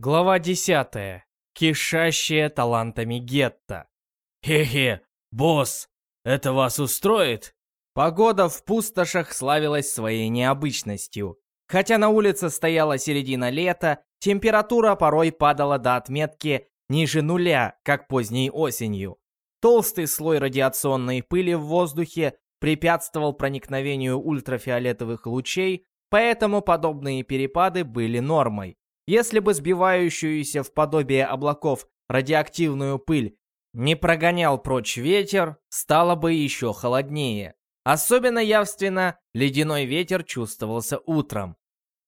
Глава 10. Кишащая талантами гетто. Хе-хе, босс, это вас устроит? Погода в пустошах славилась своей необычностью. Хотя на улице стояла середина лета, температура порой падала до отметки ниже нуля, как поздней осенью. Толстый слой радиационной пыли в воздухе препятствовал проникновению ультрафиолетовых лучей, поэтому подобные перепады были нормой. Если бы сбивающуюся в подобие облаков радиоактивную пыль не прогонял прочь ветер, стало бы еще холоднее. Особенно явственно ледяной ветер чувствовался утром.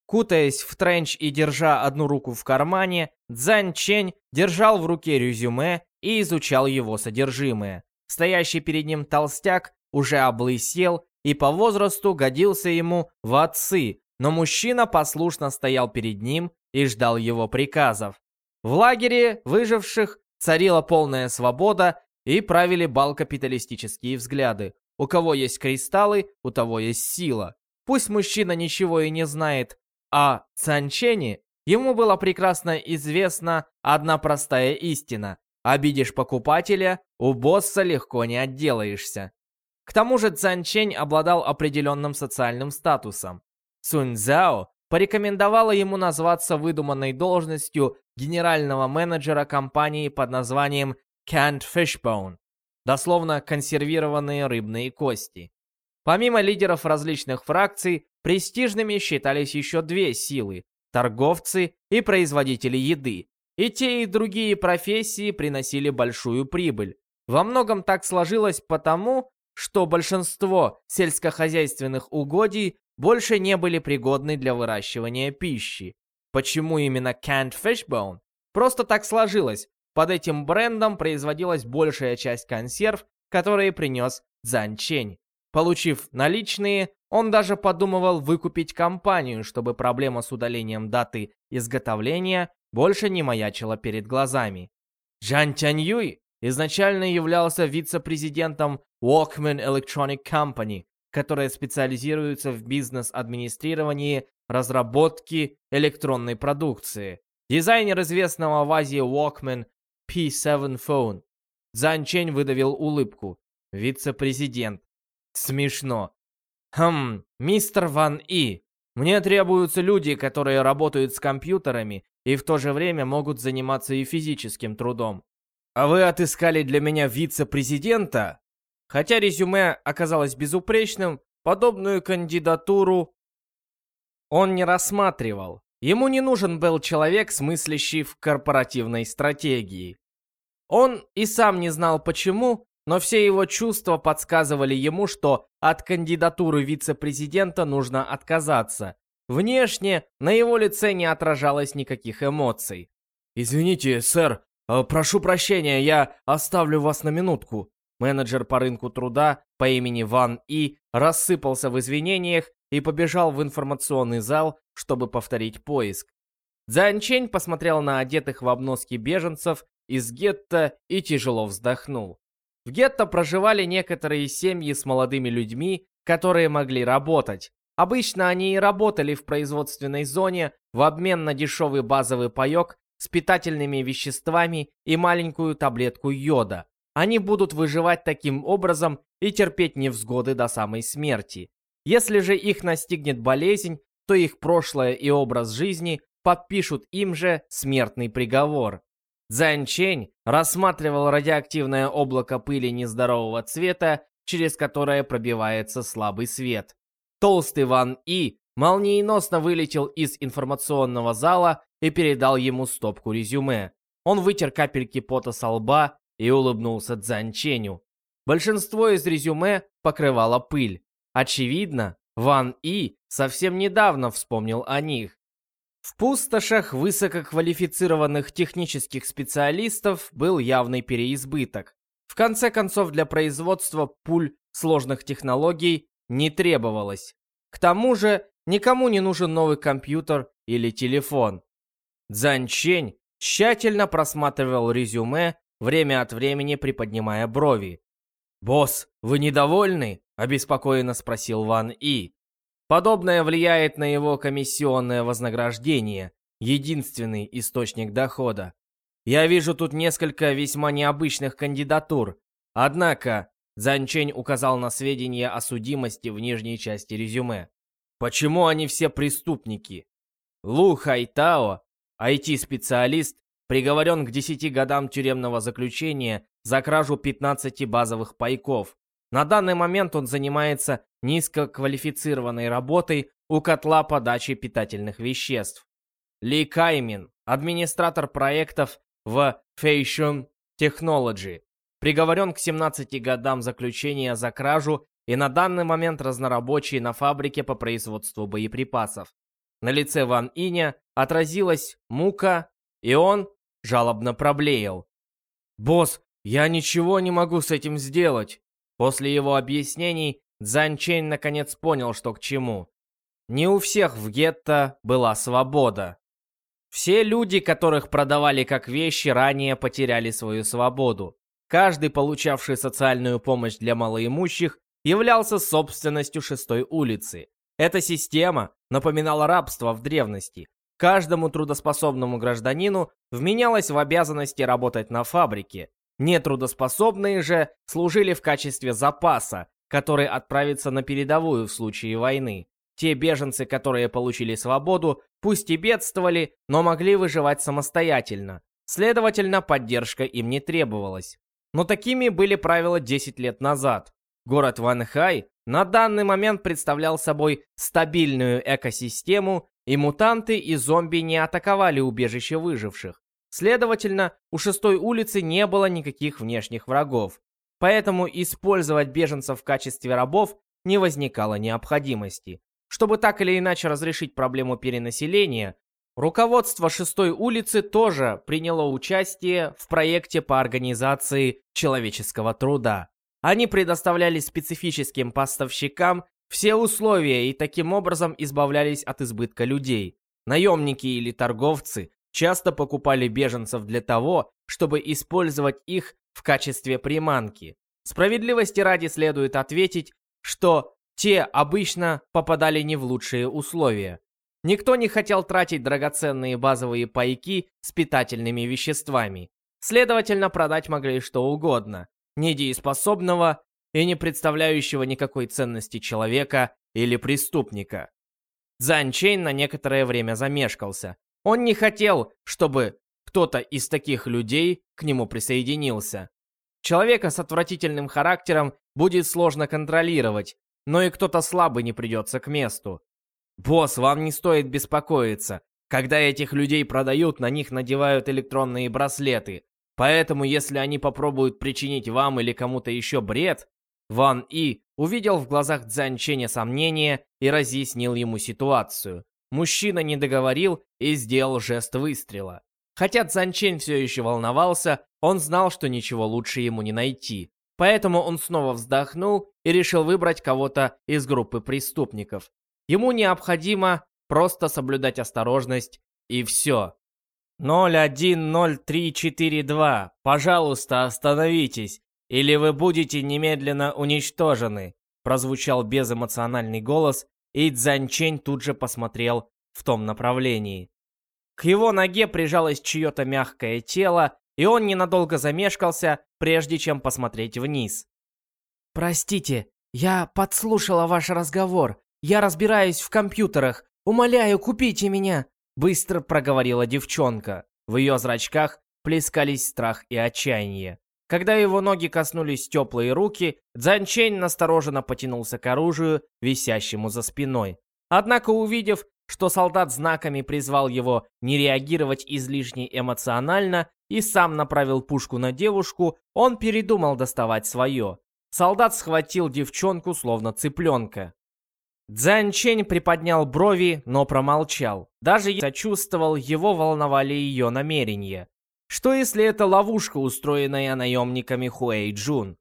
Кутаясь в тренч и держа одну руку в кармане, Цзань Чень держал в руке резюме и изучал его содержимое. Стоящий перед ним толстяк уже облысел и по возрасту годился ему в отцы, но мужчина послушно стоял перед ним и ждал его приказов. В лагере выживших царила полная свобода и правили бал капиталистические взгляды. У кого есть кристаллы, у того есть сила. Пусть мужчина ничего и не знает о Цанчене, ему была прекрасно известна одна простая истина. Обидишь покупателя, у босса легко не отделаешься. К тому же Цанчень обладал определенным социальным статусом. Сунь Цзао порекомендовала ему назваться выдуманной должностью генерального менеджера компании под названием Canned Fishbone, дословно консервированные рыбные кости. Помимо лидеров различных фракций, престижными считались еще две силы – торговцы и производители еды. И те, и другие профессии приносили большую прибыль. Во многом так сложилось потому, что большинство сельскохозяйственных угодий больше не были пригодны для выращивания пищи. Почему именно Canned Fishbone? Просто так сложилось. Под этим брендом производилась большая часть консерв, которые принес Цзань Чень. Получив наличные, он даже подумывал выкупить компанию, чтобы проблема с удалением даты изготовления больше не маячила перед глазами. Джан Тянь Юй изначально являлся вице-президентом Walkman Electronic Company, которая специализируется в бизнес-администрировании разработки электронной продукции. Дизайнер известного в Азии Walkman P7 Phone. Цзань Чень выдавил улыбку. Вице-президент. Смешно. Хм, мистер Ван И, мне требуются люди, которые работают с компьютерами и в то же время могут заниматься и физическим трудом. А вы отыскали для меня вице-президента? Хотя резюме оказалось безупречным, подобную кандидатуру он не рассматривал. Ему не нужен был человек, смыслящий в корпоративной стратегии. Он и сам не знал почему, но все его чувства подсказывали ему, что от кандидатуры вице-президента нужно отказаться. Внешне на его лице не отражалось никаких эмоций. «Извините, сэр, э, прошу прощения, я оставлю вас на минутку». Менеджер по рынку труда по имени Ван И рассыпался в извинениях и побежал в информационный зал, чтобы повторить поиск. Цзань Чень посмотрел на одетых в обноски беженцев из гетто и тяжело вздохнул. В гетто проживали некоторые семьи с молодыми людьми, которые могли работать. Обычно они и работали в производственной зоне в обмен на дешевый базовый паёк с питательными веществами и маленькую таблетку йода. Они будут выживать таким образом и терпеть невзгоды до самой смерти. Если же их настигнет болезнь, то их прошлое и образ жизни подпишут им же смертный приговор. Цзань Чень рассматривал радиоактивное облако пыли нездорового цвета, через которое пробивается слабый свет. Толстый Ван И молниеносно вылетел из информационного зала и передал ему стопку резюме. Он вытер капельки пота со лба и улыбнулся Цзань Ченю. Большинство из резюме покрывала пыль. Очевидно, Ван И совсем недавно вспомнил о них. В пустошах высококвалифицированных технических специалистов был явный переизбыток. В конце концов, для производства пуль сложных технологий не требовалось. К тому же, никому не нужен новый компьютер или телефон. Цзань Чень тщательно просматривал резюме время от времени приподнимая брови. «Босс, вы недовольны?» – обеспокоенно спросил Ван И. Подобное влияет на его комиссионное вознаграждение. единственный источник дохода. Я вижу тут несколько весьма необычных кандидатур. Однако, Занчень указал на сведения о судимости в нижней части резюме. Почему они все преступники? Лу Хайтао, IT-специалист, приговорен к 10 годам тюремного заключения за кражу 15 базовых пайков. На данный момент он занимается низкоквалифицированной работой у котла подачи питательных веществ. Ли Каймин, администратор проектов в Fashion Technology, приговорен к 17 годам заключения за кражу и на данный момент разнорабочий на фабрике по производству боеприпасов. На лице Ван Иня отразилась мука, и он жалобно проблеял. «Босс, я ничего не могу с этим сделать!» После его объяснений Цзань Чэнь наконец понял, что к чему. Не у всех в гетто была свобода. Все люди, которых продавали как вещи, ранее потеряли свою свободу. Каждый, получавший социальную помощь для малоимущих, являлся собственностью шестой улицы. Эта система напоминала рабство в древности. Каждому трудоспособному гражданину вменялось в обязанности работать на фабрике. Нетрудоспособные же служили в качестве запаса, который отправится на передовую в случае войны. Те беженцы, которые получили свободу, пусть и бедствовали, но могли выживать самостоятельно. Следовательно, поддержка им не требовалась. Но такими были правила 10 лет назад. Город Ванхай на данный момент представлял собой стабильную экосистему, и мутанты и зомби не атаковали убежище выживших. Следовательно, у шестой улицы не было никаких внешних врагов. Поэтому использовать беженцев в качестве рабов не возникало необходимости. Чтобы так или иначе разрешить проблему перенаселения, Руководство шестой улицы тоже приняло участие в проекте по организации человеческого труда. Они предоставляли специфическим поставщикам все условия и таким образом избавлялись от избытка людей. Наемники или торговцы часто покупали беженцев для того, чтобы использовать их в качестве приманки. Справедливости ради следует ответить, что те обычно попадали не в лучшие условия. Никто не хотел тратить драгоценные базовые пайки с питательными веществами. Следовательно, продать могли что угодно. Недееспособного и не представляющего никакой ценности человека или преступника. Цзань Чейн на некоторое время замешкался. Он не хотел, чтобы кто-то из таких людей к нему присоединился. Человека с отвратительным характером будет сложно контролировать, но и кто-то слабый не придется к месту. «Босс, вам не стоит беспокоиться. Когда этих людей продают, на них надевают электронные браслеты. Поэтому, если они попробуют причинить вам или кому-то еще бред...» Ван И увидел в глазах Цзань Ченя сомнение и разъяснил ему ситуацию. Мужчина не договорил и сделал жест выстрела. Хотя Цзань Чень все еще волновался, он знал, что ничего лучше ему не найти. Поэтому он снова вздохнул и решил выбрать кого-то из группы преступников. Ему необходимо просто соблюдать осторожность и все. 010342, пожалуйста, остановитесь, или вы будете немедленно уничтожены, прозвучал безэмоциональный голос, и Цзаньчень тут же посмотрел в том направлении. К его ноге прижалось чье-то мягкое тело, и он ненадолго замешкался, прежде чем посмотреть вниз. «Простите, я подслушала ваш разговор. Я разбираюсь в компьютерах. Умоляю, купите меня!» Быстро проговорила девчонка. В ее зрачках плескались страх и отчаяние. Когда его ноги коснулись теплые руки, Цзанчень настороженно потянулся к оружию, висящему за спиной. Однако, увидев, что солдат знаками призвал его не реагировать излишне эмоционально и сам направил пушку на девушку, он передумал доставать свое. Солдат схватил девчонку, словно цыпленка. Цзань Чень приподнял брови, но промолчал. Даже я сочувствовал, его волновали ее намерения. Что если это ловушка, устроенная наемниками Хуэй Джун?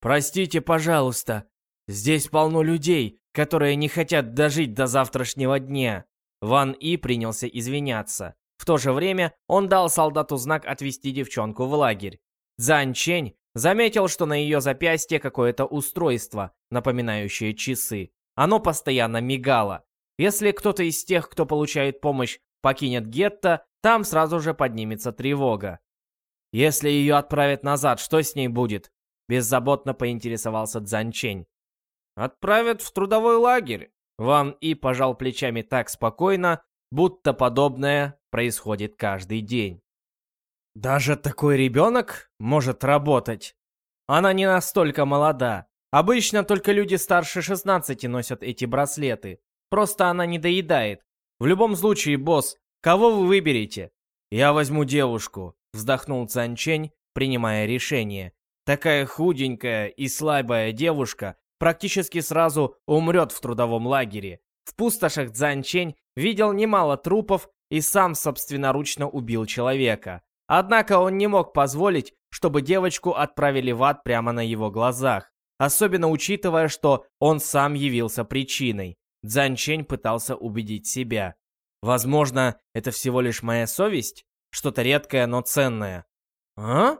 «Простите, пожалуйста, здесь полно людей, которые не хотят дожить до завтрашнего дня». Ван И принялся извиняться. В то же время он дал солдату знак отвести девчонку в лагерь. Цзань Чень заметил, что на ее запястье какое-то устройство, напоминающее часы. Оно постоянно мигало. Если кто-то из тех, кто получает помощь, покинет гетто, там сразу же поднимется тревога. Если ее отправят назад, что с ней будет? Беззаботно поинтересовался Цзанчень. Отправят в трудовой лагерь. Ван И пожал плечами так спокойно, будто подобное происходит каждый день. Даже такой ребенок может работать. Она не настолько молода. Обычно только люди старше 16 носят эти браслеты. Просто она не доедает. В любом случае, босс, кого вы выберете? Я возьму девушку, вздохнул Цанчень, принимая решение. Такая худенькая и слабая девушка практически сразу умрет в трудовом лагере. В пустошах Цзанчень видел немало трупов и сам собственноручно убил человека. Однако он не мог позволить, чтобы девочку отправили в ад прямо на его глазах, особенно учитывая, что он сам явился причиной. Цзанчень пытался убедить себя. Возможно, это всего лишь моя совесть? Что-то редкое, но ценное. А?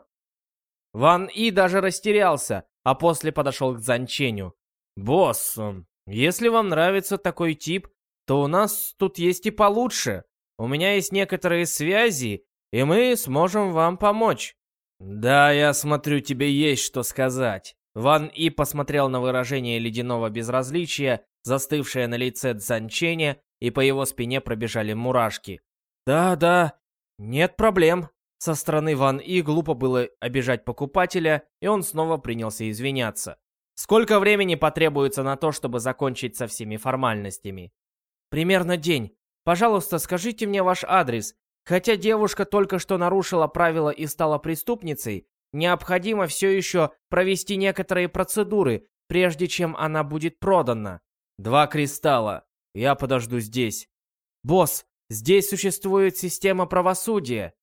Ван И даже растерялся, а после подошел к Цзанченю. «Босс, если вам нравится такой тип, то у нас тут есть и получше. У меня есть некоторые связи, и мы сможем вам помочь». «Да, я смотрю, тебе есть что сказать». Ван И посмотрел на выражение ледяного безразличия, застывшее на лице Цзанченя, и по его спине пробежали мурашки. «Да, да, нет проблем». Со стороны Ван И глупо было обижать покупателя, и он снова принялся извиняться. Сколько времени потребуется на то, чтобы закончить со всеми формальностями? Примерно день. Пожалуйста, скажите мне ваш адрес. Хотя девушка только что нарушила правила и стала преступницей, необходимо все еще провести некоторые процедуры, прежде чем она будет продана. Два кристалла. Я подожду здесь. Босс, здесь существует система правосудия.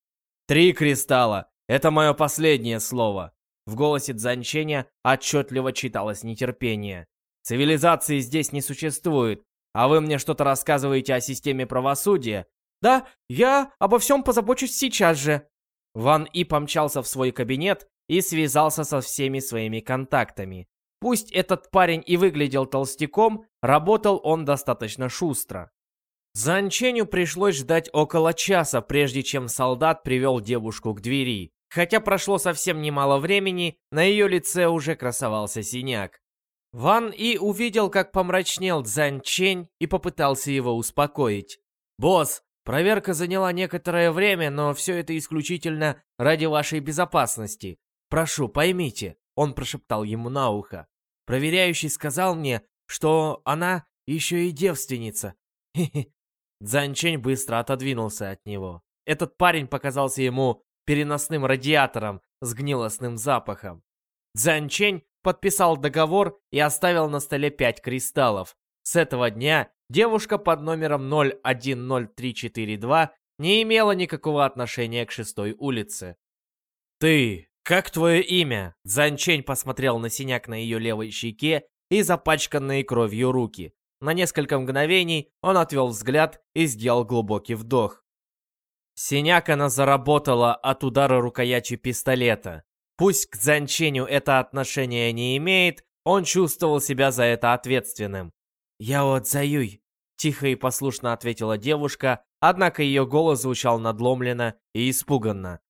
Три кристалла. Это мое последнее слово. В голосе Дзанченя отчетливо читалось нетерпение. Цивилизации здесь не существует, а вы мне что-то рассказываете о системе правосудия? Да, я обо всем позабочусь сейчас же. Ван И помчался в свой кабинет и связался со всеми своими контактами. Пусть этот парень и выглядел толстяком, работал он достаточно шустро. Занченю пришлось ждать около часа, прежде чем солдат привел девушку к двери. Хотя прошло совсем немало времени, на ее лице уже красовался синяк. Ван И увидел, как помрачнел Цзань и попытался его успокоить. «Босс, проверка заняла некоторое время, но все это исключительно ради вашей безопасности. Прошу, поймите», — он прошептал ему на ухо. Проверяющий сказал мне, что она еще и девственница. Хе-хе. Цзанчень быстро отодвинулся от него. Этот парень показался ему переносным радиатором с гнилостным запахом. Цзанчень подписал договор и оставил на столе пять кристаллов. С этого дня девушка под номером 010342 не имела никакого отношения к шестой улице. «Ты «Как твое имя?» Занчень посмотрел на синяк на ее левой щеке и запачканные кровью руки. На несколько мгновений он отвел взгляд и сделал глубокий вдох. Синяк она заработала от удара рукоятью пистолета. Пусть к Занченю это отношение не имеет, он чувствовал себя за это ответственным. «Я вот Заюй», — тихо и послушно ответила девушка, однако ее голос звучал надломленно и испуганно.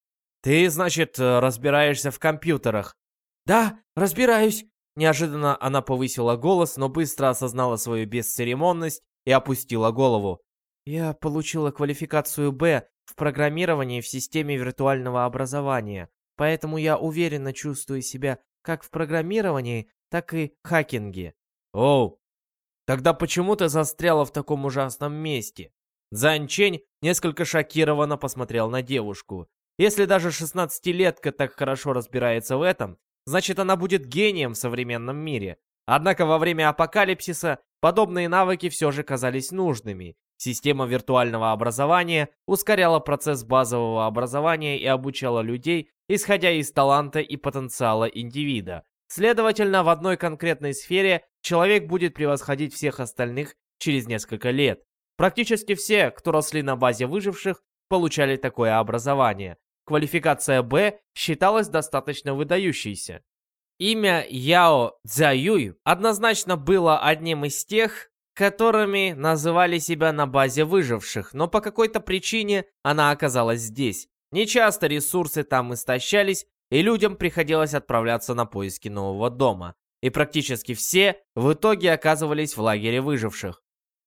«Ты, значит, э, разбираешься в компьютерах?» «Да, разбираюсь!» Неожиданно она повысила голос, но быстро осознала свою бесцеремонность и опустила голову. «Я получила квалификацию «Б» в программировании в системе виртуального образования, поэтому я уверенно чувствую себя как в программировании, так и хакинге». «Оу, тогда почему ты застряла в таком ужасном месте?» Зань Чень несколько шокированно посмотрел на девушку. Если даже 16-летка так хорошо разбирается в этом, значит она будет гением в современном мире. Однако во время апокалипсиса подобные навыки все же казались нужными. Система виртуального образования ускоряла процесс базового образования и обучала людей, исходя из таланта и потенциала индивида. Следовательно, в одной конкретной сфере человек будет превосходить всех остальных через несколько лет. Практически все, кто росли на базе выживших, получали такое образование. Квалификация «Б» считалась достаточно выдающейся. Имя Яо Цзяюй однозначно было одним из тех, которыми называли себя на базе выживших, но по какой-то причине она оказалась здесь. Нечасто ресурсы там истощались, и людям приходилось отправляться на поиски нового дома. И практически все в итоге оказывались в лагере выживших.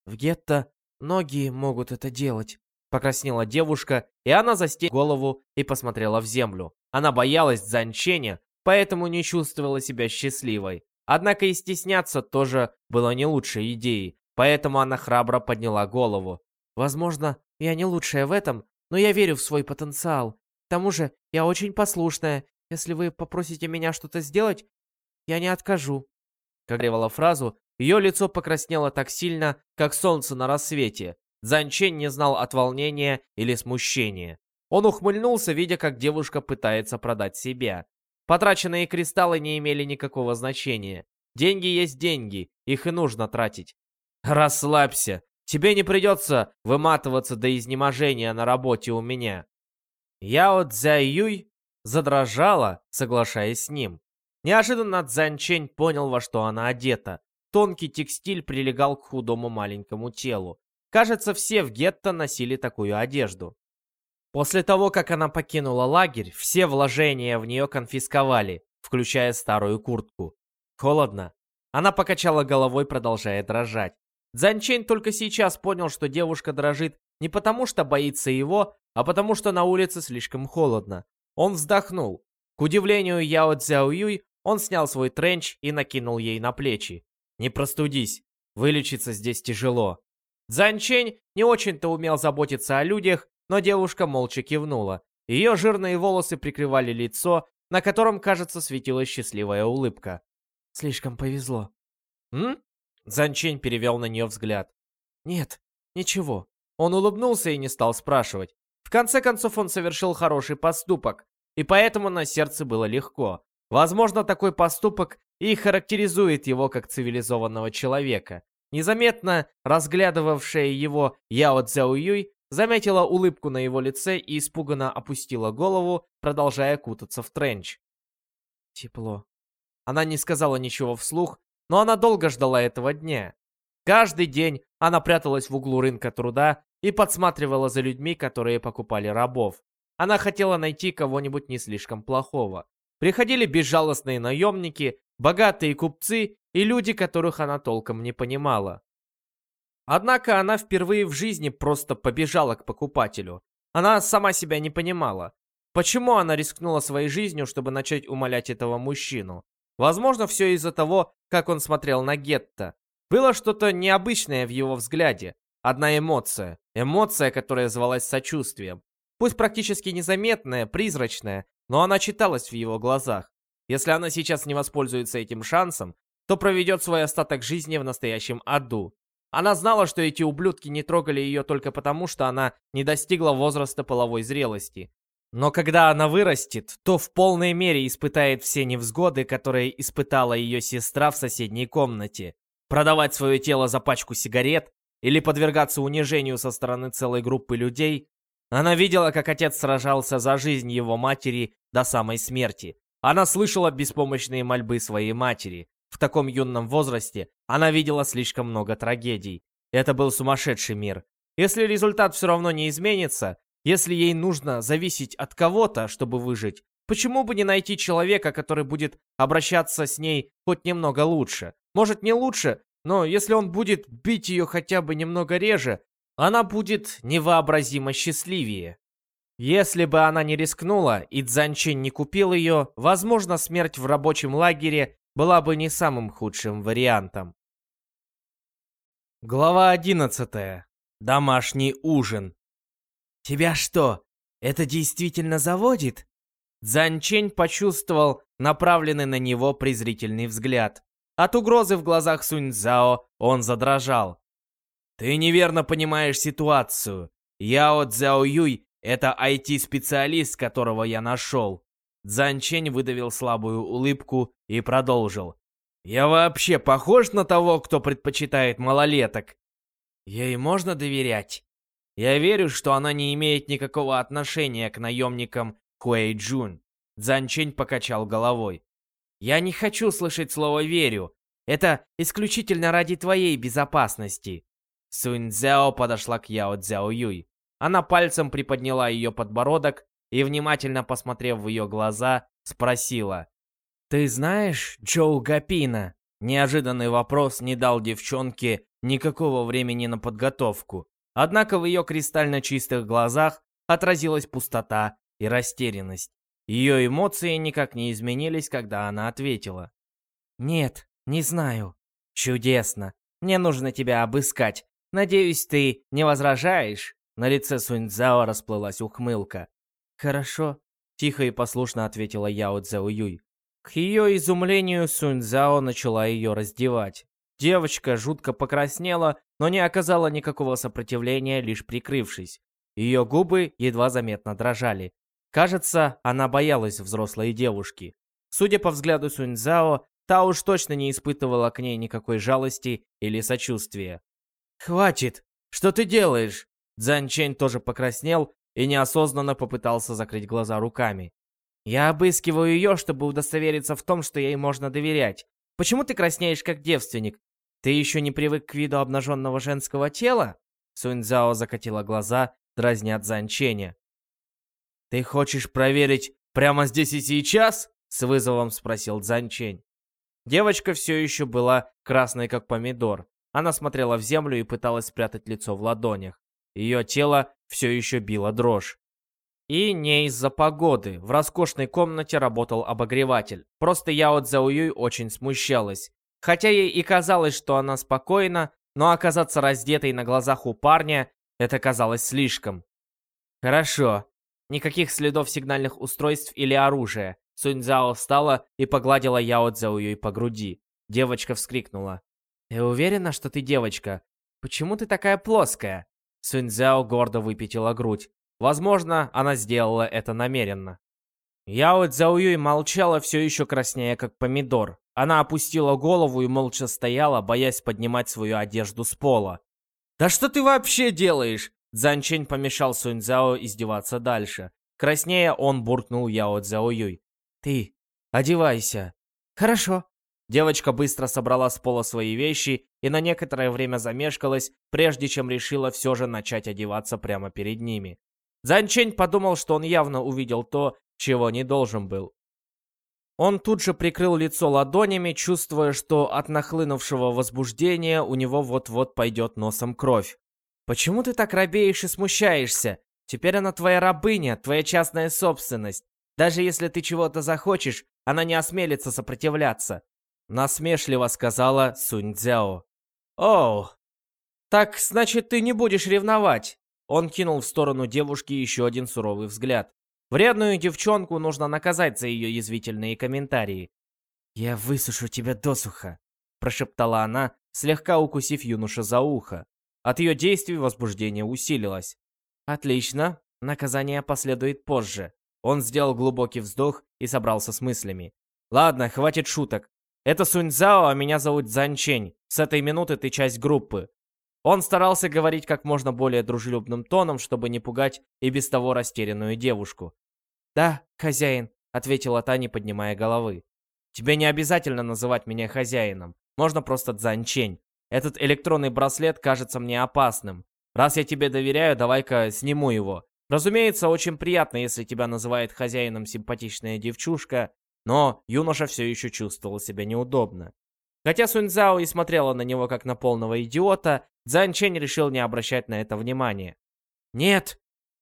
В гетто многие могут это делать. Покраснела девушка, и она застегла голову и посмотрела в землю. Она боялась Занченя, поэтому не чувствовала себя счастливой. Однако и стесняться тоже было не лучшей идеей, поэтому она храбро подняла голову. «Возможно, я не лучшая в этом, но я верю в свой потенциал. К тому же, я очень послушная. Если вы попросите меня что-то сделать, я не откажу». Как говорила фразу, ее лицо покраснело так сильно, как солнце на рассвете. Занчень не знал от волнения или смущения. Он ухмыльнулся, видя, как девушка пытается продать себя. Потраченные кристаллы не имели никакого значения. Деньги есть деньги, их и нужно тратить. Расслабься, тебе не придется выматываться до изнеможения на работе у меня. Яо Цзяюй задрожала, соглашаясь с ним. Неожиданно Цзанчень понял, во что она одета. Тонкий текстиль прилегал к худому маленькому телу. Кажется, все в гетто носили такую одежду. После того, как она покинула лагерь, все вложения в нее конфисковали, включая старую куртку. Холодно. Она покачала головой, продолжая дрожать. Дзанчень только сейчас понял, что девушка дрожит не потому, что боится его, а потому, что на улице слишком холодно. Он вздохнул. К удивлению Яо Цзяоюй, он снял свой тренч и накинул ей на плечи. «Не простудись, вылечиться здесь тяжело». Дзанчень не очень-то умел заботиться о людях, но девушка молча кивнула. Ее жирные волосы прикрывали лицо, на котором, кажется, светилась счастливая улыбка. «Слишком повезло». «М?» Занчень перевел на нее взгляд. «Нет, ничего». Он улыбнулся и не стал спрашивать. В конце концов, он совершил хороший поступок, и поэтому на сердце было легко. Возможно, такой поступок и характеризует его как цивилизованного человека. Незаметно разглядывавшая его Яо Цзяоюй заметила улыбку на его лице и испуганно опустила голову, продолжая кутаться в тренч. Тепло. Она не сказала ничего вслух, но она долго ждала этого дня. Каждый день она пряталась в углу рынка труда и подсматривала за людьми, которые покупали рабов. Она хотела найти кого-нибудь не слишком плохого. Приходили безжалостные наемники, богатые купцы и люди, которых она толком не понимала. Однако она впервые в жизни просто побежала к покупателю. Она сама себя не понимала. Почему она рискнула своей жизнью, чтобы начать умолять этого мужчину? Возможно, все из-за того, как он смотрел на Гетто. Было что-то необычное в его взгляде. Одна эмоция. Эмоция, которая звалась сочувствием. Пусть практически незаметная, призрачная, но она читалась в его глазах. Если она сейчас не воспользуется этим шансом, то проведет свой остаток жизни в настоящем аду. Она знала, что эти ублюдки не трогали ее только потому, что она не достигла возраста половой зрелости. Но когда она вырастет, то в полной мере испытает все невзгоды, которые испытала ее сестра в соседней комнате. Продавать свое тело за пачку сигарет или подвергаться унижению со стороны целой группы людей. Она видела, как отец сражался за жизнь его матери до самой смерти. Она слышала беспомощные мольбы своей матери. В таком юном возрасте она видела слишком много трагедий. Это был сумасшедший мир. Если результат все равно не изменится, если ей нужно зависеть от кого-то, чтобы выжить, почему бы не найти человека, который будет обращаться с ней хоть немного лучше? Может, не лучше, но если он будет бить ее хотя бы немного реже, она будет невообразимо счастливее. Если бы она не рискнула и Цзанчин не купил ее, возможно, смерть в рабочем лагере была бы не самым худшим вариантом. Глава 11. Домашний ужин. «Тебя что, это действительно заводит?» Цзанчень почувствовал направленный на него презрительный взгляд. От угрозы в глазах Суньцзао он задрожал. «Ты неверно понимаешь ситуацию. Яо Цзяо Юй — это IT-специалист, которого я нашел. Цзанчень выдавил слабую улыбку и продолжил. «Я вообще похож на того, кто предпочитает малолеток? Ей можно доверять? Я верю, что она не имеет никакого отношения к наемникам Хуэй Джун». Цзанчень покачал головой. «Я не хочу слышать слово «верю». Это исключительно ради твоей безопасности. Сунь Цзяо подошла к Яо Цзяо Юй. Она пальцем приподняла ее подбородок и, внимательно посмотрев в ее глаза, спросила. «Ты знаешь Джоу Гапина?» Неожиданный вопрос не дал девчонке никакого времени на подготовку. Однако в ее кристально чистых глазах отразилась пустота и растерянность. Ее эмоции никак не изменились, когда она ответила. «Нет, не знаю». «Чудесно. Мне нужно тебя обыскать. Надеюсь, ты не возражаешь?» На лице Суньцзао расплылась ухмылка. «Хорошо», — тихо и послушно ответила Яо Цзэу Юй. К ее изумлению Суньцзао начала ее раздевать. Девочка жутко покраснела, но не оказала никакого сопротивления, лишь прикрывшись. Ее губы едва заметно дрожали. Кажется, она боялась взрослой девушки. Судя по взгляду Суньцзао, та уж точно не испытывала к ней никакой жалости или сочувствия. «Хватит! Что ты делаешь?» Цзань Чэнь тоже покраснел и неосознанно попытался закрыть глаза руками. «Я обыскиваю ее, чтобы удостовериться в том, что ей можно доверять. Почему ты краснеешь как девственник? Ты еще не привык к виду обнаженного женского тела?» Суньцзао закатила глаза, дразня Цзань Чэня. «Ты хочешь проверить прямо здесь и сейчас?» С вызовом спросил Цзань Чэнь. Девочка все еще была красной, как помидор. Она смотрела в землю и пыталась спрятать лицо в ладонях. Ее тело все еще било дрожь. И не из-за погоды. В роскошной комнате работал обогреватель. Просто Яо Цзяоюй очень смущалась. Хотя ей и казалось, что она спокойна, но оказаться раздетой на глазах у парня, это казалось слишком. Хорошо. Никаких следов сигнальных устройств или оружия. Суньцзао встала и погладила Яо Цзяоюй по груди. Девочка вскрикнула. «Ты уверена, что ты девочка? Почему ты такая плоская?» Суньцзяо гордо выпятила грудь. Возможно, она сделала это намеренно. Яо Цзяоюй молчала, все еще краснея, как помидор. Она опустила голову и молча стояла, боясь поднимать свою одежду с пола. «Да что ты вообще делаешь?» Цзанчень помешал Суньцзяо издеваться дальше. Краснея, он буркнул Яо Цзяоюй. «Ты, одевайся». «Хорошо», Девочка быстро собрала с пола свои вещи и на некоторое время замешкалась, прежде чем решила все же начать одеваться прямо перед ними. Занчень подумал, что он явно увидел то, чего не должен был. Он тут же прикрыл лицо ладонями, чувствуя, что от нахлынувшего возбуждения у него вот-вот пойдет носом кровь. «Почему ты так робеешь и смущаешься? Теперь она твоя рабыня, твоя частная собственность. Даже если ты чего-то захочешь, она не осмелится сопротивляться. Насмешливо сказала Сунь Цзяо. «Оу, так значит ты не будешь ревновать?» Он кинул в сторону девушки еще один суровый взгляд. Вредную девчонку нужно наказать за ее язвительные комментарии. «Я высушу тебя досуха», — прошептала она, слегка укусив юноша за ухо. От ее действий возбуждение усилилось. «Отлично, наказание последует позже». Он сделал глубокий вздох и собрался с мыслями. «Ладно, хватит шуток. Это Суньцзао, а меня зовут Занчень. С этой минуты ты часть группы. Он старался говорить как можно более дружелюбным тоном, чтобы не пугать и без того растерянную девушку. «Да, хозяин», — ответила та, не поднимая головы. «Тебе не обязательно называть меня хозяином. Можно просто Цзанчень. Этот электронный браслет кажется мне опасным. Раз я тебе доверяю, давай-ка сниму его. Разумеется, очень приятно, если тебя называет хозяином симпатичная девчушка, но юноша все еще чувствовал себя неудобно. Хотя Суньцзао и смотрела на него как на полного идиота, Цзань Чэнь решил не обращать на это внимания. «Нет!»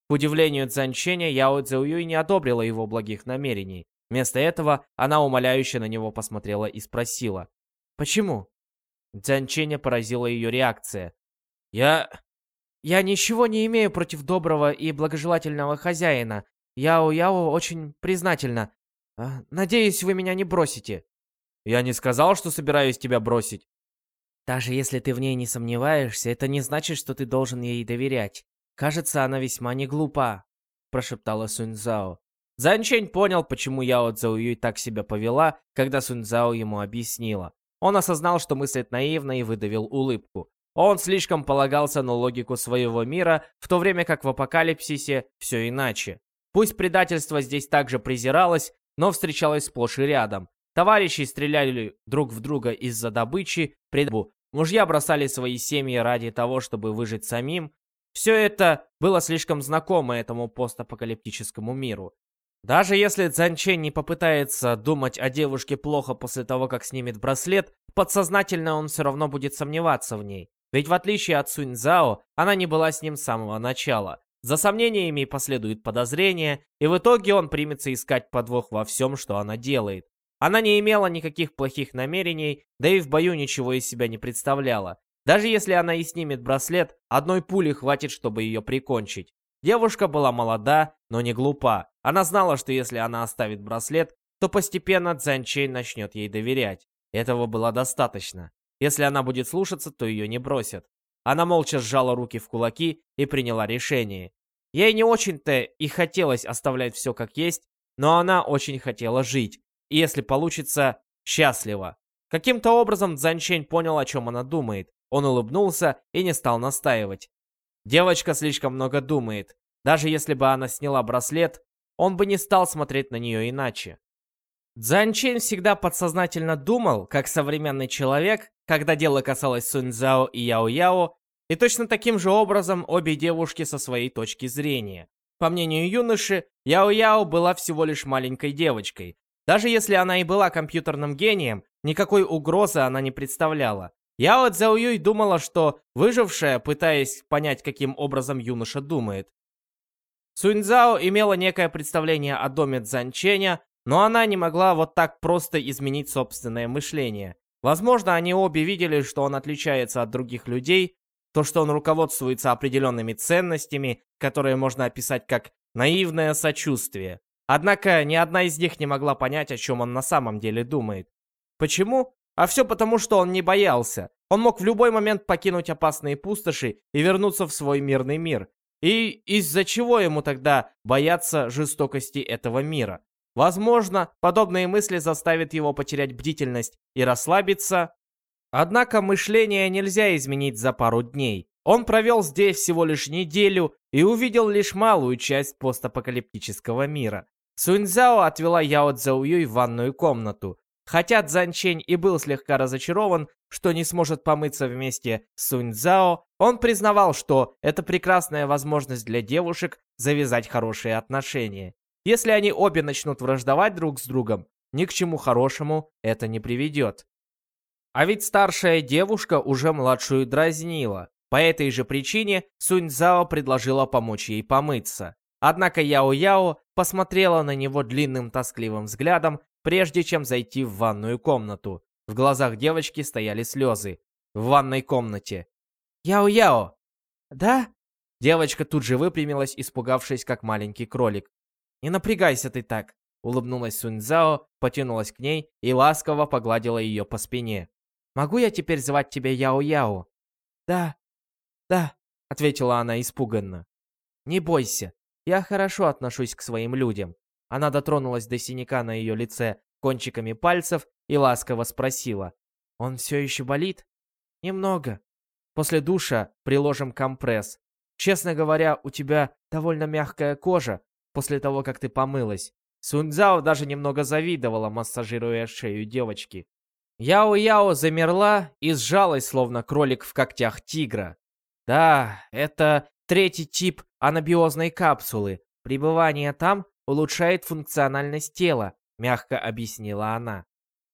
К удивлению Цзань Чэня, Яо Цзэуюй не одобрила его благих намерений. Вместо этого она умоляюще на него посмотрела и спросила. «Почему?» Цзань Чэня поразила ее реакция. «Я... я ничего не имею против доброго и благожелательного хозяина. Яо-Яо очень признательна. А, надеюсь, вы меня не бросите. Я не сказал, что собираюсь тебя бросить. Даже если ты в ней не сомневаешься, это не значит, что ты должен ей доверять. Кажется, она весьма не глупа, прошептала Суньцзао. Занчень понял, почему Яо Цзэуюй так себя повела, когда Суньцзао ему объяснила. Он осознал, что мыслит наивно и выдавил улыбку. Он слишком полагался на логику своего мира, в то время как в апокалипсисе все иначе. Пусть предательство здесь также презиралось, но встречалась сплошь и рядом. Товарищи стреляли друг в друга из-за добычи, предбу. Мужья бросали свои семьи ради того, чтобы выжить самим. Все это было слишком знакомо этому постапокалиптическому миру. Даже если Цзанчен не попытается думать о девушке плохо после того, как снимет браслет, подсознательно он все равно будет сомневаться в ней. Ведь в отличие от Суньцзао, она не была с ним с самого начала. За сомнениями последует подозрение, и в итоге он примется искать подвох во всем, что она делает. Она не имела никаких плохих намерений, да и в бою ничего из себя не представляла. Даже если она и снимет браслет, одной пули хватит, чтобы ее прикончить. Девушка была молода, но не глупа. Она знала, что если она оставит браслет, то постепенно Цзэнчей начнет ей доверять. Этого было достаточно. Если она будет слушаться, то ее не бросят. Она молча сжала руки в кулаки и приняла решение. Ей не очень-то и хотелось оставлять все как есть, но она очень хотела жить и, если получится, счастлива. Каким-то образом Цзанчень понял, о чем она думает. Он улыбнулся и не стал настаивать. Девочка слишком много думает. Даже если бы она сняла браслет, он бы не стал смотреть на нее иначе. Цзанчень всегда подсознательно думал, как современный человек, когда дело касалось Суньцзао и Яо-Яо, и точно таким же образом обе девушки со своей точки зрения. По мнению юноши, Яо-Яо была всего лишь маленькой девочкой, даже если она и была компьютерным гением, никакой угрозы она не представляла. Яо Цзяоюй думала, что выжившая, пытаясь понять, каким образом юноша думает. Суньцзао имела некое представление о доме Цзанченя, но она не могла вот так просто изменить собственное мышление. Возможно, они обе видели, что он отличается от других людей, то, что он руководствуется определенными ценностями, которые можно описать как наивное сочувствие. Однако ни одна из них не могла понять, о чем он на самом деле думает. Почему? А все потому, что он не боялся. Он мог в любой момент покинуть опасные пустоши и вернуться в свой мирный мир. И из-за чего ему тогда бояться жестокости этого мира? Возможно, подобные мысли заставят его потерять бдительность и расслабиться. Однако мышление нельзя изменить за пару дней. Он провел здесь всего лишь неделю и увидел лишь малую часть постапокалиптического мира. Суньцзао отвела Яо Цзяоюй в ванную комнату. Хотя Цзанчень и был слегка разочарован, что не сможет помыться вместе с Суньцзао, он признавал, что это прекрасная возможность для девушек завязать хорошие отношения. Если они обе начнут враждовать друг с другом, ни к чему хорошему это не приведет. А ведь старшая девушка уже младшую дразнила. По этой же причине Суньцзао предложила помочь ей помыться. Однако Яо-Яо посмотрела на него длинным тоскливым взглядом, прежде чем зайти в ванную комнату. В глазах девочки стояли слезы. В ванной комнате. «Яо-Яо!» «Да?» Девочка тут же выпрямилась, испугавшись, как маленький кролик. «Не напрягайся ты так!» Улыбнулась Суньцзао, потянулась к ней и ласково погладила ее по спине. «Могу я теперь звать тебя Яо-Яо?» «Да, да», — ответила она испуганно. «Не бойся, я хорошо отношусь к своим людям. Она дотронулась до синяка на ее лице кончиками пальцев и ласково спросила. «Он все еще болит?» «Немного. После душа приложим компресс. Честно говоря, у тебя довольно мягкая кожа после того, как ты помылась». Сунцзао даже немного завидовала, массажируя шею девочки. Яо-Яо замерла и сжалась, словно кролик в когтях тигра. Да, это Третий тип анабиозной капсулы. Пребывание там улучшает функциональность тела, мягко объяснила она.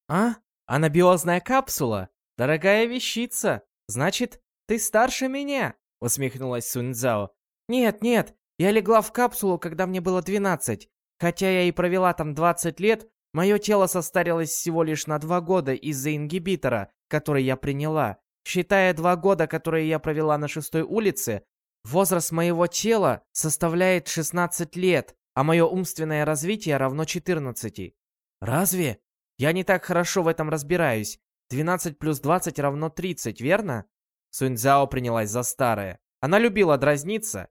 А? Анабиозная капсула? Дорогая вещица. Значит, ты старше меня? Усмехнулась Суньцзао. Нет, нет, я легла в капсулу, когда мне было 12. Хотя я и провела там 20 лет, мое тело состарилось всего лишь на 2 года из-за ингибитора, который я приняла. Считая два года, которые я провела на шестой улице, Возраст моего тела составляет 16 лет, а мое умственное развитие равно 14. Разве? Я не так хорошо в этом разбираюсь. 12 плюс 20 равно 30, верно? Суньцзао принялась за старое. Она любила дразниться.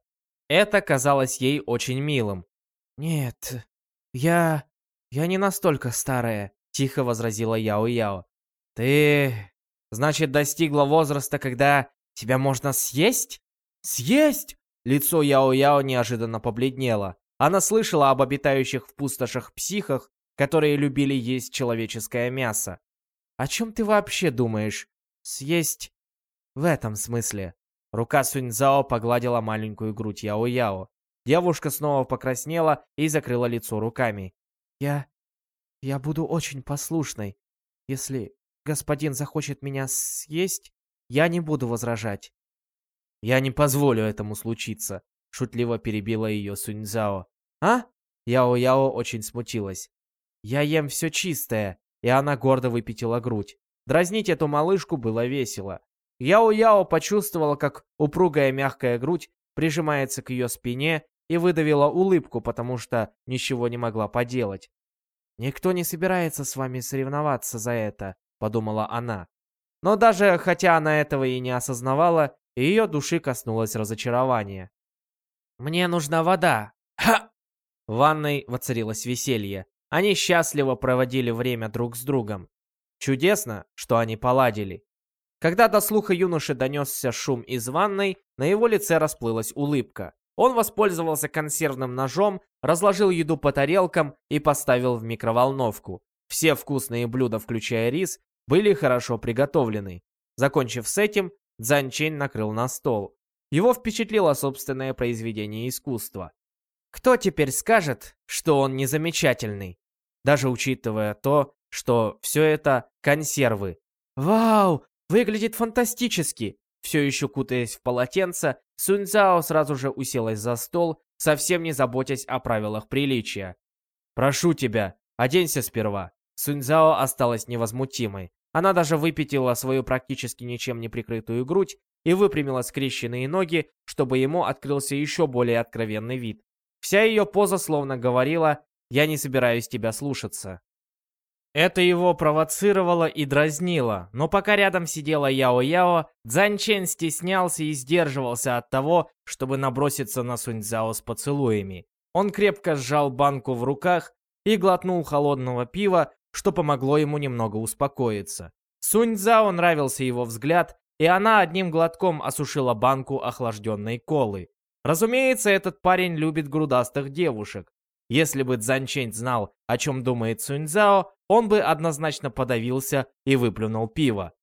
Это казалось ей очень милым. «Нет, я... я не настолько старая», — тихо возразила Яо-Яо. «Ты... значит, достигла возраста, когда тебя можно съесть?» «Съесть!» Лицо Яо-Яо неожиданно побледнело. Она слышала об обитающих в пустошах психах, которые любили есть человеческое мясо. О чем ты вообще думаешь? Съесть в этом смысле. Рука Суньцзао погладила маленькую грудь Яо-Яо. Девушка снова покраснела и закрыла лицо руками. «Я... я буду очень послушной. Если господин захочет меня съесть, я не буду возражать». «Я не позволю этому случиться», — шутливо перебила ее Суньцзао. «А?» Яо-Яо очень смутилась. «Я ем все чистое», и она гордо выпятила грудь. Дразнить эту малышку было весело. Яо-Яо почувствовала, как упругая мягкая грудь прижимается к ее спине и выдавила улыбку, потому что ничего не могла поделать. «Никто не собирается с вами соревноваться за это», — подумала она. Но даже хотя она этого и не осознавала, ее души коснулось разочарования. «Мне нужна вода!» «Ха!» В ванной воцарилось веселье. Они счастливо проводили время друг с другом. Чудесно, что они поладили. Когда до слуха юноши донесся шум из ванной, на его лице расплылась улыбка. Он воспользовался консервным ножом, разложил еду по тарелкам и поставил в микроволновку. Все вкусные блюда, включая рис, были хорошо приготовлены. Закончив с этим, Цзань Чэнь накрыл на стол. Его впечатлило собственное произведение искусства. Кто теперь скажет, что он незамечательный? Даже учитывая то, что все это консервы. Вау, выглядит фантастически! Все еще кутаясь в полотенце, Суньцао сразу же уселась за стол, совсем не заботясь о правилах приличия. «Прошу тебя, оденься сперва». Суньцао осталась невозмутимой. Она даже выпятила свою практически ничем не прикрытую грудь и выпрямила скрещенные ноги, чтобы ему открылся еще более откровенный вид. Вся ее поза словно говорила «Я не собираюсь тебя слушаться». Это его провоцировало и дразнило, но пока рядом сидела Яо-Яо, Цзанчен стеснялся и сдерживался от того, чтобы наброситься на Суньцзао с поцелуями. Он крепко сжал банку в руках и глотнул холодного пива, что помогло ему немного успокоиться. Суньцзао нравился его взгляд, и она одним глотком осушила банку охлажденной колы. Разумеется, этот парень любит грудастых девушек. Если бы Цзанчень знал, о чем думает Суньцзао, он бы однозначно подавился и выплюнул пиво.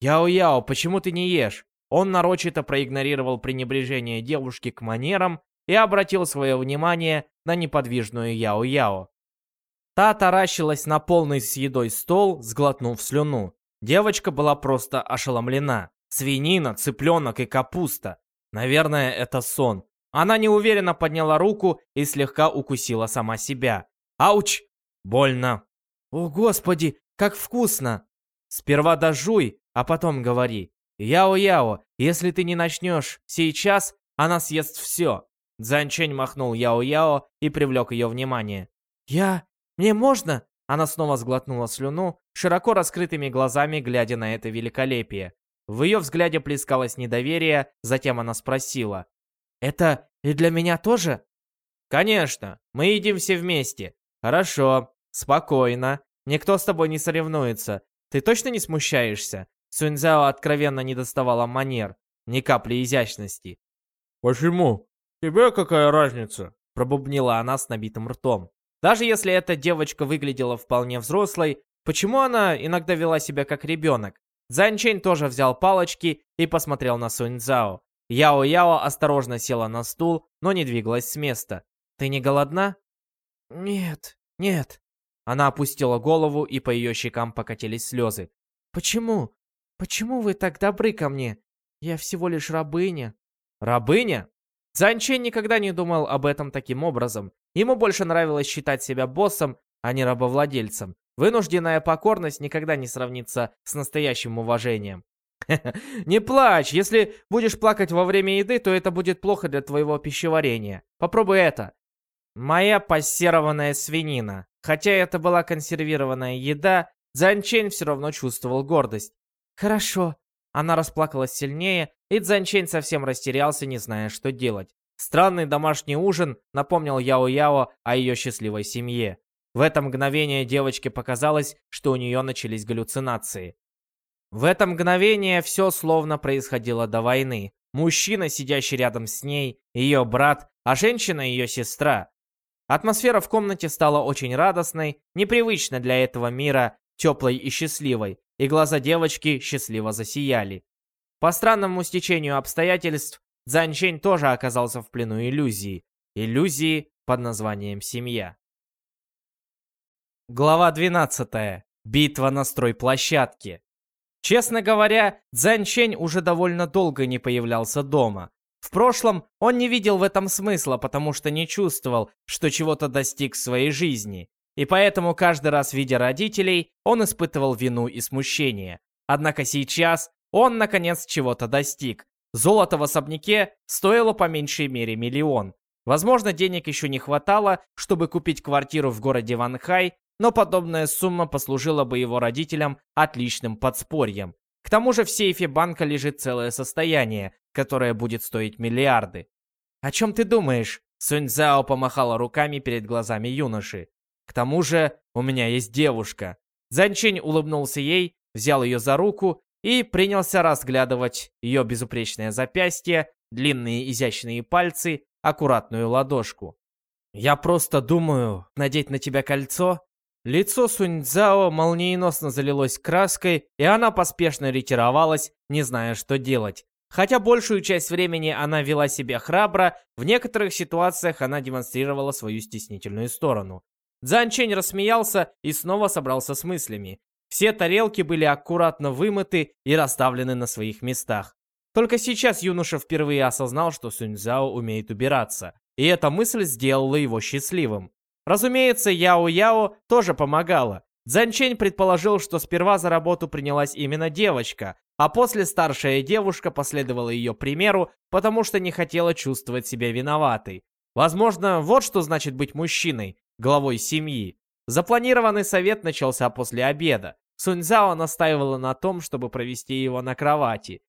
«Яо-Яо, почему ты не ешь?» Он нарочито проигнорировал пренебрежение девушки к манерам и обратил свое внимание на неподвижную Яо-Яо. Та таращилась на полный с едой стол, сглотнув слюну. Девочка была просто ошеломлена. Свинина, цыпленок и капуста. Наверное, это сон. Она неуверенно подняла руку и слегка укусила сама себя. Ауч! Больно. «О, Господи, как вкусно!» «Сперва дожуй, а потом говори. Яо-Яо, если ты не начнешь сейчас, она съест все». Цзанчень махнул Яо-Яо и привлек ее внимание. «Я... Мне можно?» Она снова сглотнула слюну, широко раскрытыми глазами глядя на это великолепие. В ее взгляде плескалось недоверие, затем она спросила. «Это и для меня тоже?» «Конечно, мы едим все вместе». «Хорошо, спокойно. Никто с тобой не соревнуется. Ты точно не смущаешься?» Суньцзяо откровенно не доставала манер, ни капли изящности. «Почему? Тебе какая разница?» Пробубнила она с набитым ртом. Даже если эта девочка выглядела вполне взрослой, почему она иногда вела себя как ребенок? Занчень тоже взял палочки и посмотрел на Суньцзао. Яо-Яо осторожно села на стул, но не двигалась с места. «Ты не голодна?» «Нет, нет». Она опустила голову, и по ее щекам покатились слезы. «Почему? Почему вы так добры ко мне? Я всего лишь рабыня». «Рабыня?» Занчен никогда не думал об этом таким образом. Ему больше нравилось считать себя боссом, а не рабовладельцем. Вынужденная покорность никогда не сравнится с настоящим уважением. Не плачь, если будешь плакать во время еды, то это будет плохо для твоего пищеварения. Попробуй это. Моя пассерованная свинина. Хотя это была консервированная еда, Цзанчень все равно чувствовал гордость. Хорошо. Она расплакалась сильнее, и Цзанчень совсем растерялся, не зная, что делать. Странный домашний ужин напомнил Яо-Яо о ее счастливой семье. В это мгновение девочке показалось, что у нее начались галлюцинации. В это мгновение все словно происходило до войны. Мужчина, сидящий рядом с ней, ее брат, а женщина ее сестра. Атмосфера в комнате стала очень радостной, непривычно для этого мира, теплой и счастливой, и глаза девочки счастливо засияли. По странному стечению обстоятельств, Цзаньчень тоже оказался в плену иллюзии. Иллюзии под названием «Семья». Глава 12. Битва на стройплощадке. Честно говоря, Цзаньчень уже довольно долго не появлялся дома. В прошлом он не видел в этом смысла, потому что не чувствовал, что чего-то достиг в своей жизни. И поэтому каждый раз, видя родителей, он испытывал вину и смущение. Однако сейчас он, наконец, чего-то достиг. Золото в особняке стоило по меньшей мере миллион. Возможно, денег еще не хватало, чтобы купить квартиру в городе Ванхай, но подобная сумма послужила бы его родителям отличным подспорьем. К тому же в сейфе банка лежит целое состояние, которое будет стоить миллиарды. «О чем ты думаешь?» Сунь Цзао помахала руками перед глазами юноши. «К тому же у меня есть девушка». Занчень улыбнулся ей, взял ее за руку и принялся разглядывать ее безупречное запястье, длинные изящные пальцы, аккуратную ладошку. «Я просто думаю, надеть на тебя кольцо Лицо Суньцзао молниеносно залилось краской, и она поспешно ретировалась, не зная, что делать. Хотя большую часть времени она вела себя храбро, в некоторых ситуациях она демонстрировала свою стеснительную сторону. Цзан Чэнь рассмеялся и снова собрался с мыслями. Все тарелки были аккуратно вымыты и расставлены на своих местах. Только сейчас юноша впервые осознал, что Суньцзао умеет убираться, и эта мысль сделала его счастливым. Разумеется, Яо-Яо тоже помогала. Цзанчень предположил, что сперва за работу принялась именно девочка, а после старшая девушка последовала ее примеру, потому что не хотела чувствовать себя виноватой. Возможно, вот что значит быть мужчиной, главой семьи. Запланированный совет начался после обеда. Суньцзао настаивала на том, чтобы провести его на кровати.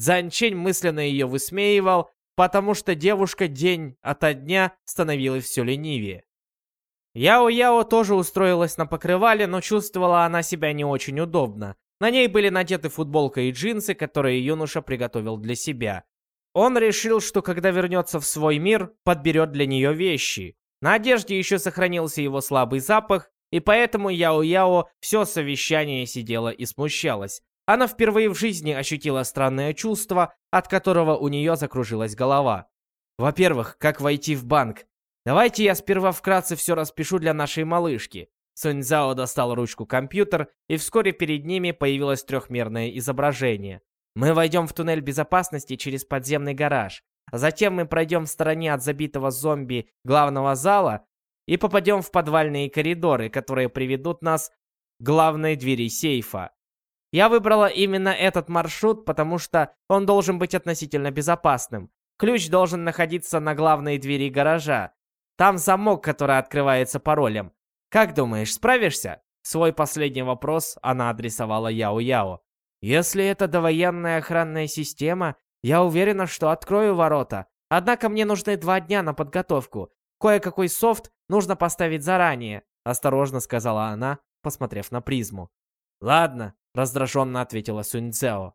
Цзанчень мысленно ее высмеивал, потому что девушка день ото дня становилась все ленивее. Яо-Яо тоже устроилась на покрывале, но чувствовала она себя не очень удобно. На ней были надеты футболка и джинсы, которые юноша приготовил для себя. Он решил, что когда вернется в свой мир, подберет для нее вещи. На одежде еще сохранился его слабый запах, и поэтому Яо-Яо все совещание сидела и смущалась. Она впервые в жизни ощутила странное чувство, от которого у нее закружилась голова. Во-первых, как войти в банк? Давайте я сперва вкратце все распишу для нашей малышки. Суньцзао достал ручку компьютер, и вскоре перед ними появилось трехмерное изображение. Мы войдем в туннель безопасности через подземный гараж. Затем мы пройдем в стороне от забитого зомби главного зала и попадем в подвальные коридоры, которые приведут нас к главной двери сейфа. Я выбрала именно этот маршрут, потому что он должен быть относительно безопасным. Ключ должен находиться на главной двери гаража, там замок, который открывается паролем. Как думаешь, справишься? Свой последний вопрос она адресовала Яо-Яо. Если это довоенная охранная система, я уверена, что открою ворота. Однако мне нужны два дня на подготовку. Кое-какой софт нужно поставить заранее, осторожно сказала она, посмотрев на призму. Ладно, раздраженно ответила Суньцзео.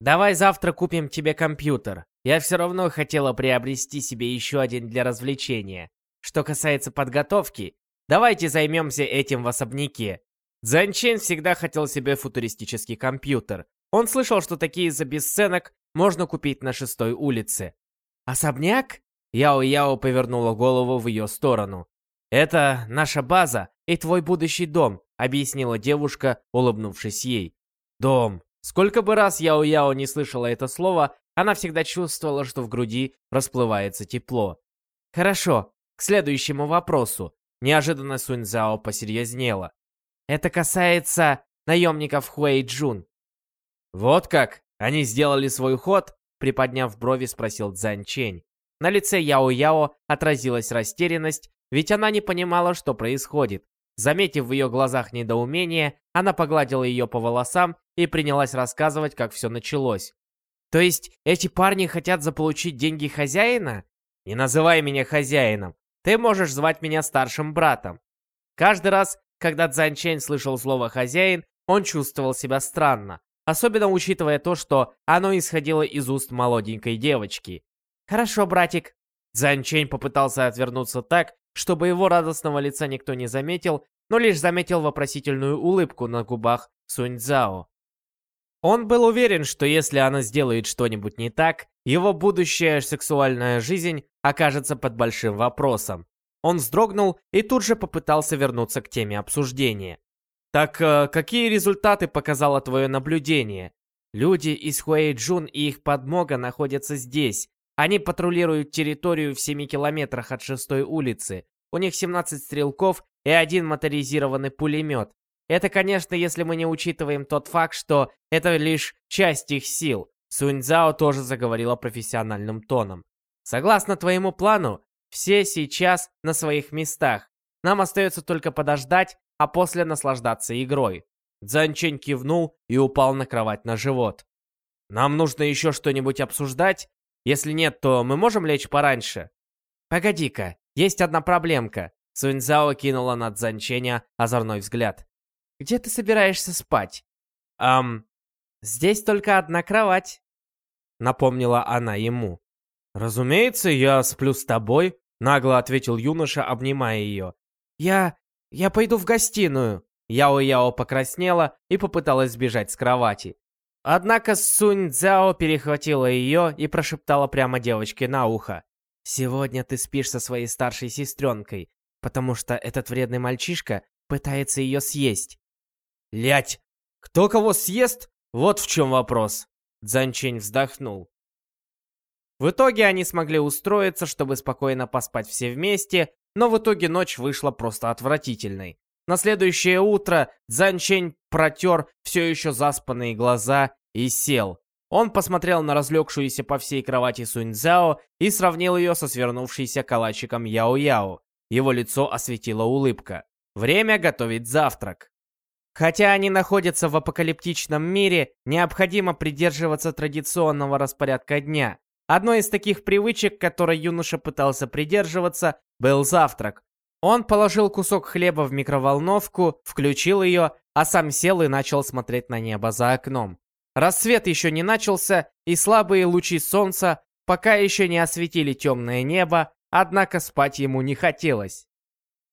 Давай завтра купим тебе компьютер. Я все равно хотела приобрести себе еще один для развлечения. Что касается подготовки, давайте займемся этим в особняке. Цзанчен всегда хотел себе футуристический компьютер. Он слышал, что такие за бесценок можно купить на шестой улице. «Особняк?» Яо-Яо повернула голову в ее сторону. «Это наша база и твой будущий дом», объяснила девушка, улыбнувшись ей. «Дом». Сколько бы раз Яо-Яо не слышала это слово, она всегда чувствовала, что в груди расплывается тепло. «Хорошо, к следующему вопросу. Неожиданно Суньцзао посерьезнела. Это касается наемников Хуэй-Джун. Вот как? Они сделали свой ход? Приподняв брови, спросил Цзань Чень. На лице Яо-Яо отразилась растерянность, ведь она не понимала, что происходит. Заметив в ее глазах недоумение, она погладила ее по волосам и принялась рассказывать, как все началось. «То есть эти парни хотят заполучить деньги хозяина?» «Не называй меня хозяином. Ты можешь звать меня старшим братом. Каждый раз, когда Цзань Чэнь слышал слово «хозяин», он чувствовал себя странно, особенно учитывая то, что оно исходило из уст молоденькой девочки. «Хорошо, братик». Цзань Чэнь попытался отвернуться так, чтобы его радостного лица никто не заметил, но лишь заметил вопросительную улыбку на губах Суньцзао. Он был уверен, что если она сделает что-нибудь не так, его будущая сексуальная жизнь окажется под большим вопросом. Он вздрогнул и тут же попытался вернуться к теме обсуждения. «Так э, какие результаты показало твое наблюдение? Люди из Хуэйджун и их подмога находятся здесь. Они патрулируют территорию в 7 километрах от 6 улицы. У них 17 стрелков и один моторизированный пулемет. Это, конечно, если мы не учитываем тот факт, что это лишь часть их сил. Суньцзао тоже заговорила профессиональным тоном. Согласно твоему плану, все сейчас на своих местах. Нам остается только подождать, а после наслаждаться игрой. Цзанчень кивнул и упал на кровать на живот. «Нам нужно еще что-нибудь обсуждать? Если нет, то мы можем лечь пораньше?» «Погоди-ка, есть одна проблемка». Суньцзао кинула на Цзанченя озорной взгляд. Где ты собираешься спать?» «Ам, здесь только одна кровать», — напомнила она ему. «Разумеется, я сплю с тобой», — нагло ответил юноша, обнимая ее. «Я... я пойду в гостиную». Яо-Яо покраснела и попыталась сбежать с кровати. Однако Сунь Цзяо перехватила ее и прошептала прямо девочке на ухо. «Сегодня ты спишь со своей старшей сестренкой, потому что этот вредный мальчишка пытается ее съесть. Лять! Кто кого съест? Вот в чем вопрос. Цзанчень вздохнул. В итоге они смогли устроиться, чтобы спокойно поспать все вместе, но в итоге ночь вышла просто отвратительной. На следующее утро Цзанчень протер все еще заспанные глаза и сел. Он посмотрел на разлегшуюся по всей кровати Суньцзяо и сравнил ее со свернувшейся калачиком Яо-Яо. Его лицо осветила улыбка. Время готовить завтрак. Хотя они находятся в апокалиптичном мире, необходимо придерживаться традиционного распорядка дня. Одной из таких привычек, которой юноша пытался придерживаться, был завтрак. Он положил кусок хлеба в микроволновку, включил ее, а сам сел и начал смотреть на небо за окном. Рассвет еще не начался, и слабые лучи солнца пока еще не осветили темное небо, однако спать ему не хотелось.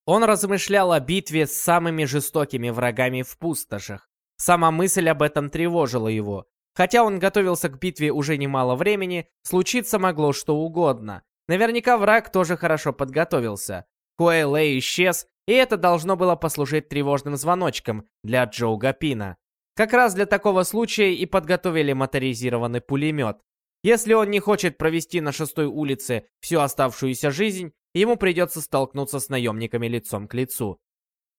Он размышлял о битве с самыми жестокими врагами в пустошах. Сама мысль об этом тревожила его. Хотя он готовился к битве уже немало времени, случиться могло что угодно. Наверняка враг тоже хорошо подготовился. Куэй исчез, и это должно было послужить тревожным звоночком для Джоу Гапина. Как раз для такого случая и подготовили моторизированный пулемет. Если он не хочет провести на шестой улице всю оставшуюся жизнь, ему придется столкнуться с наемниками лицом к лицу.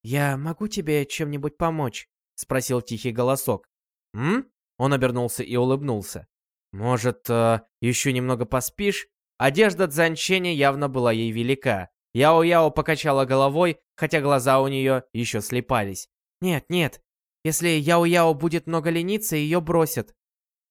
«Я могу тебе чем-нибудь помочь?» — спросил тихий голосок. «М?» — он обернулся и улыбнулся. «Может, э, еще немного поспишь?» Одежда Цзанченя явно была ей велика. Яо-Яо покачала головой, хотя глаза у нее еще слепались. «Нет, нет. Если Яо-Яо будет много лениться, ее бросят».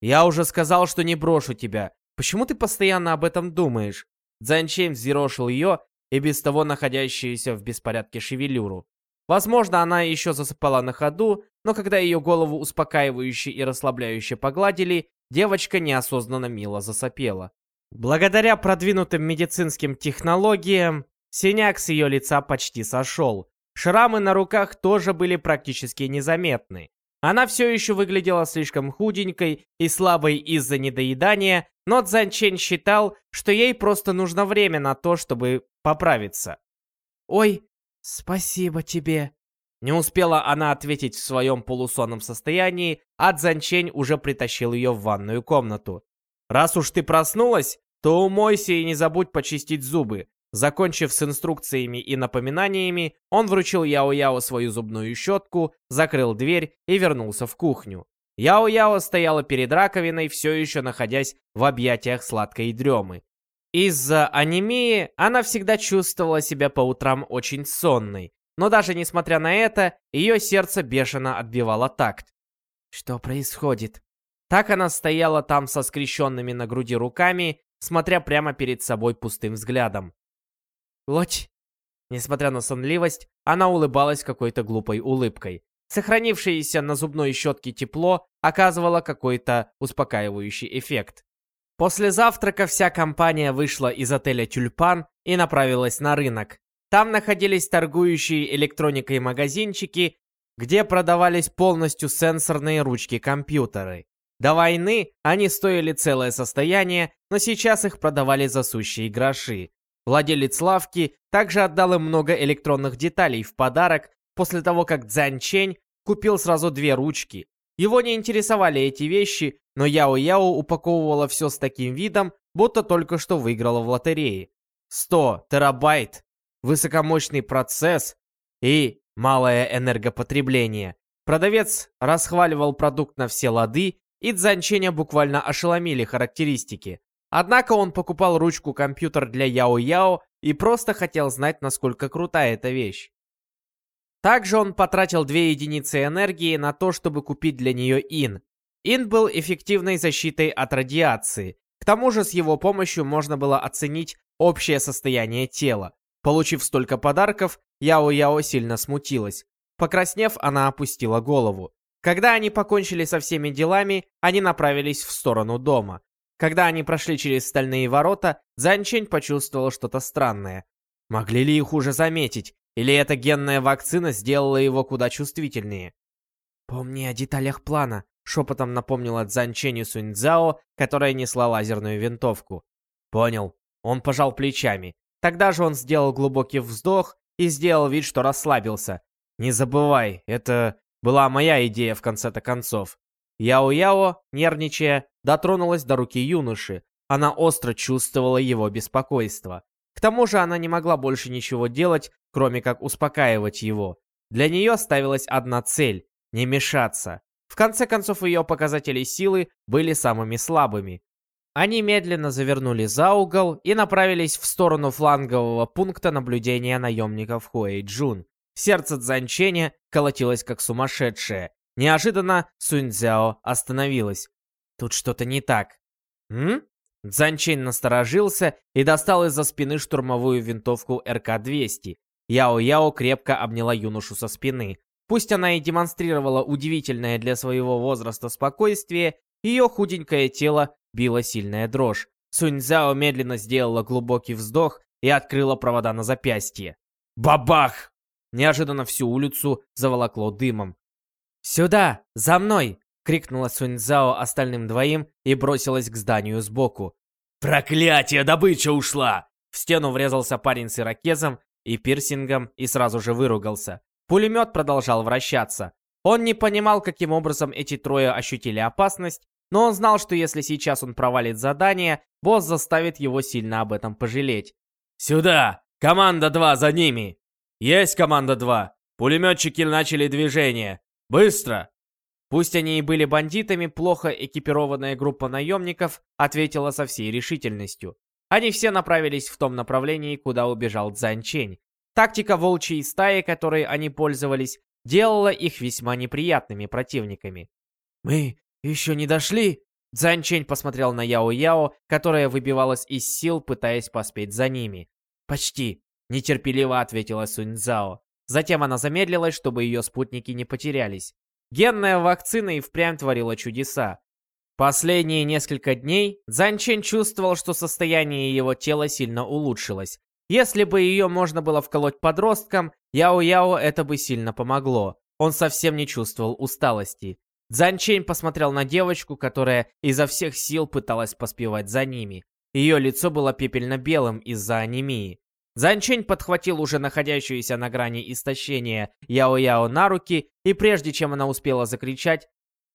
«Я уже сказал, что не брошу тебя. Почему ты постоянно об этом думаешь?» Цзанчень взъерошил ее и без того находящуюся в беспорядке шевелюру. Возможно, она еще засыпала на ходу, но когда ее голову успокаивающе и расслабляюще погладили, девочка неосознанно мило засопела. Благодаря продвинутым медицинским технологиям, синяк с ее лица почти сошел. Шрамы на руках тоже были практически незаметны. Она все еще выглядела слишком худенькой и слабой из-за недоедания, но Цзанчень считал, что ей просто нужно время на то, чтобы поправиться. «Ой, спасибо тебе». Не успела она ответить в своем полусонном состоянии, а Цзанчень уже притащил ее в ванную комнату. «Раз уж ты проснулась, то умойся и не забудь почистить зубы. Закончив с инструкциями и напоминаниями, он вручил Яо-Яо свою зубную щетку, закрыл дверь и вернулся в кухню. Яо-Яо стояла перед раковиной, все еще находясь в объятиях сладкой дремы. Из-за анемии она всегда чувствовала себя по утрам очень сонной, но даже несмотря на это, ее сердце бешено отбивало такт. Что происходит? Так она стояла там со скрещенными на груди руками, смотря прямо перед собой пустым взглядом. Лочь. Несмотря на сонливость, она улыбалась какой-то глупой улыбкой. Сохранившееся на зубной щетке тепло оказывало какой-то успокаивающий эффект. После завтрака вся компания вышла из отеля «Тюльпан» и направилась на рынок. Там находились торгующие электроникой магазинчики, где продавались полностью сенсорные ручки-компьютеры. До войны они стоили целое состояние, но сейчас их продавали за сущие гроши. Владелец лавки также отдал им много электронных деталей в подарок после того, как Цзань Чень купил сразу две ручки. Его не интересовали эти вещи, но Яо-Яо упаковывала все с таким видом, будто только что выиграла в лотерее. 100 терабайт, высокомощный процесс и малое энергопотребление. Продавец расхваливал продукт на все лады, и Цзанченя буквально ошеломили характеристики. Однако он покупал ручку-компьютер для Яо-Яо и просто хотел знать, насколько крутая эта вещь. Также он потратил две единицы энергии на то, чтобы купить для нее Ин. Ин был эффективной защитой от радиации. К тому же с его помощью можно было оценить общее состояние тела. Получив столько подарков, Яо-Яо сильно смутилась. Покраснев, она опустила голову. Когда они покончили со всеми делами, они направились в сторону дома. Когда они прошли через стальные ворота, Занчень почувствовал что-то странное. Могли ли их уже заметить? Или эта генная вакцина сделала его куда чувствительнее? «Помни о деталях плана», — шепотом напомнила Цзанченю Суньцзао, которая несла лазерную винтовку. «Понял». Он пожал плечами. Тогда же он сделал глубокий вздох и сделал вид, что расслабился. «Не забывай, это была моя идея в конце-то концов». Яо-Яо, нервничая, дотронулась до руки юноши. Она остро чувствовала его беспокойство. К тому же она не могла больше ничего делать, кроме как успокаивать его. Для нее ставилась одна цель — не мешаться. В конце концов, ее показатели силы были самыми слабыми. Они медленно завернули за угол и направились в сторону флангового пункта наблюдения наемников Хуэй-Джун. Сердце Цзанченя колотилось как сумасшедшее. Неожиданно Суньцзяо остановилась. Тут что-то не так. М? Цзанчень насторожился и достал из-за спины штурмовую винтовку РК-200. Яо-Яо крепко обняла юношу со спины. Пусть она и демонстрировала удивительное для своего возраста спокойствие, ее худенькое тело било сильная дрожь. Суньцзяо медленно сделала глубокий вздох и открыла провода на запястье. Бабах! Неожиданно всю улицу заволокло дымом. «Сюда! За мной!» — крикнула Суньцзао остальным двоим и бросилась к зданию сбоку. «Проклятие! Добыча ушла!» В стену врезался парень с ирокезом и пирсингом и сразу же выругался. Пулемет продолжал вращаться. Он не понимал, каким образом эти трое ощутили опасность, но он знал, что если сейчас он провалит задание, босс заставит его сильно об этом пожалеть. «Сюда! Команда 2 за ними!» «Есть команда 2! Пулеметчики начали движение! Быстро!» Пусть они и были бандитами, плохо экипированная группа наемников ответила со всей решительностью. Они все направились в том направлении, куда убежал Цзань Чень. Тактика волчьей стаи, которой они пользовались, делала их весьма неприятными противниками. «Мы еще не дошли?» Цзань Чень посмотрел на Яо-Яо, которая выбивалась из сил, пытаясь поспеть за ними. «Почти», — нетерпеливо ответила Суньцзао. Затем она замедлилась, чтобы ее спутники не потерялись. Генная вакцина и впрямь творила чудеса. Последние несколько дней Цзань Чен чувствовал, что состояние его тела сильно улучшилось. Если бы ее можно было вколоть подросткам, Яо-Яо это бы сильно помогло. Он совсем не чувствовал усталости. Цзань Чень посмотрел на девочку, которая изо всех сил пыталась поспевать за ними. Ее лицо было пепельно-белым из-за анемии. Занчень подхватил уже находящуюся на грани истощения Яо-Яо на руки, и прежде чем она успела закричать,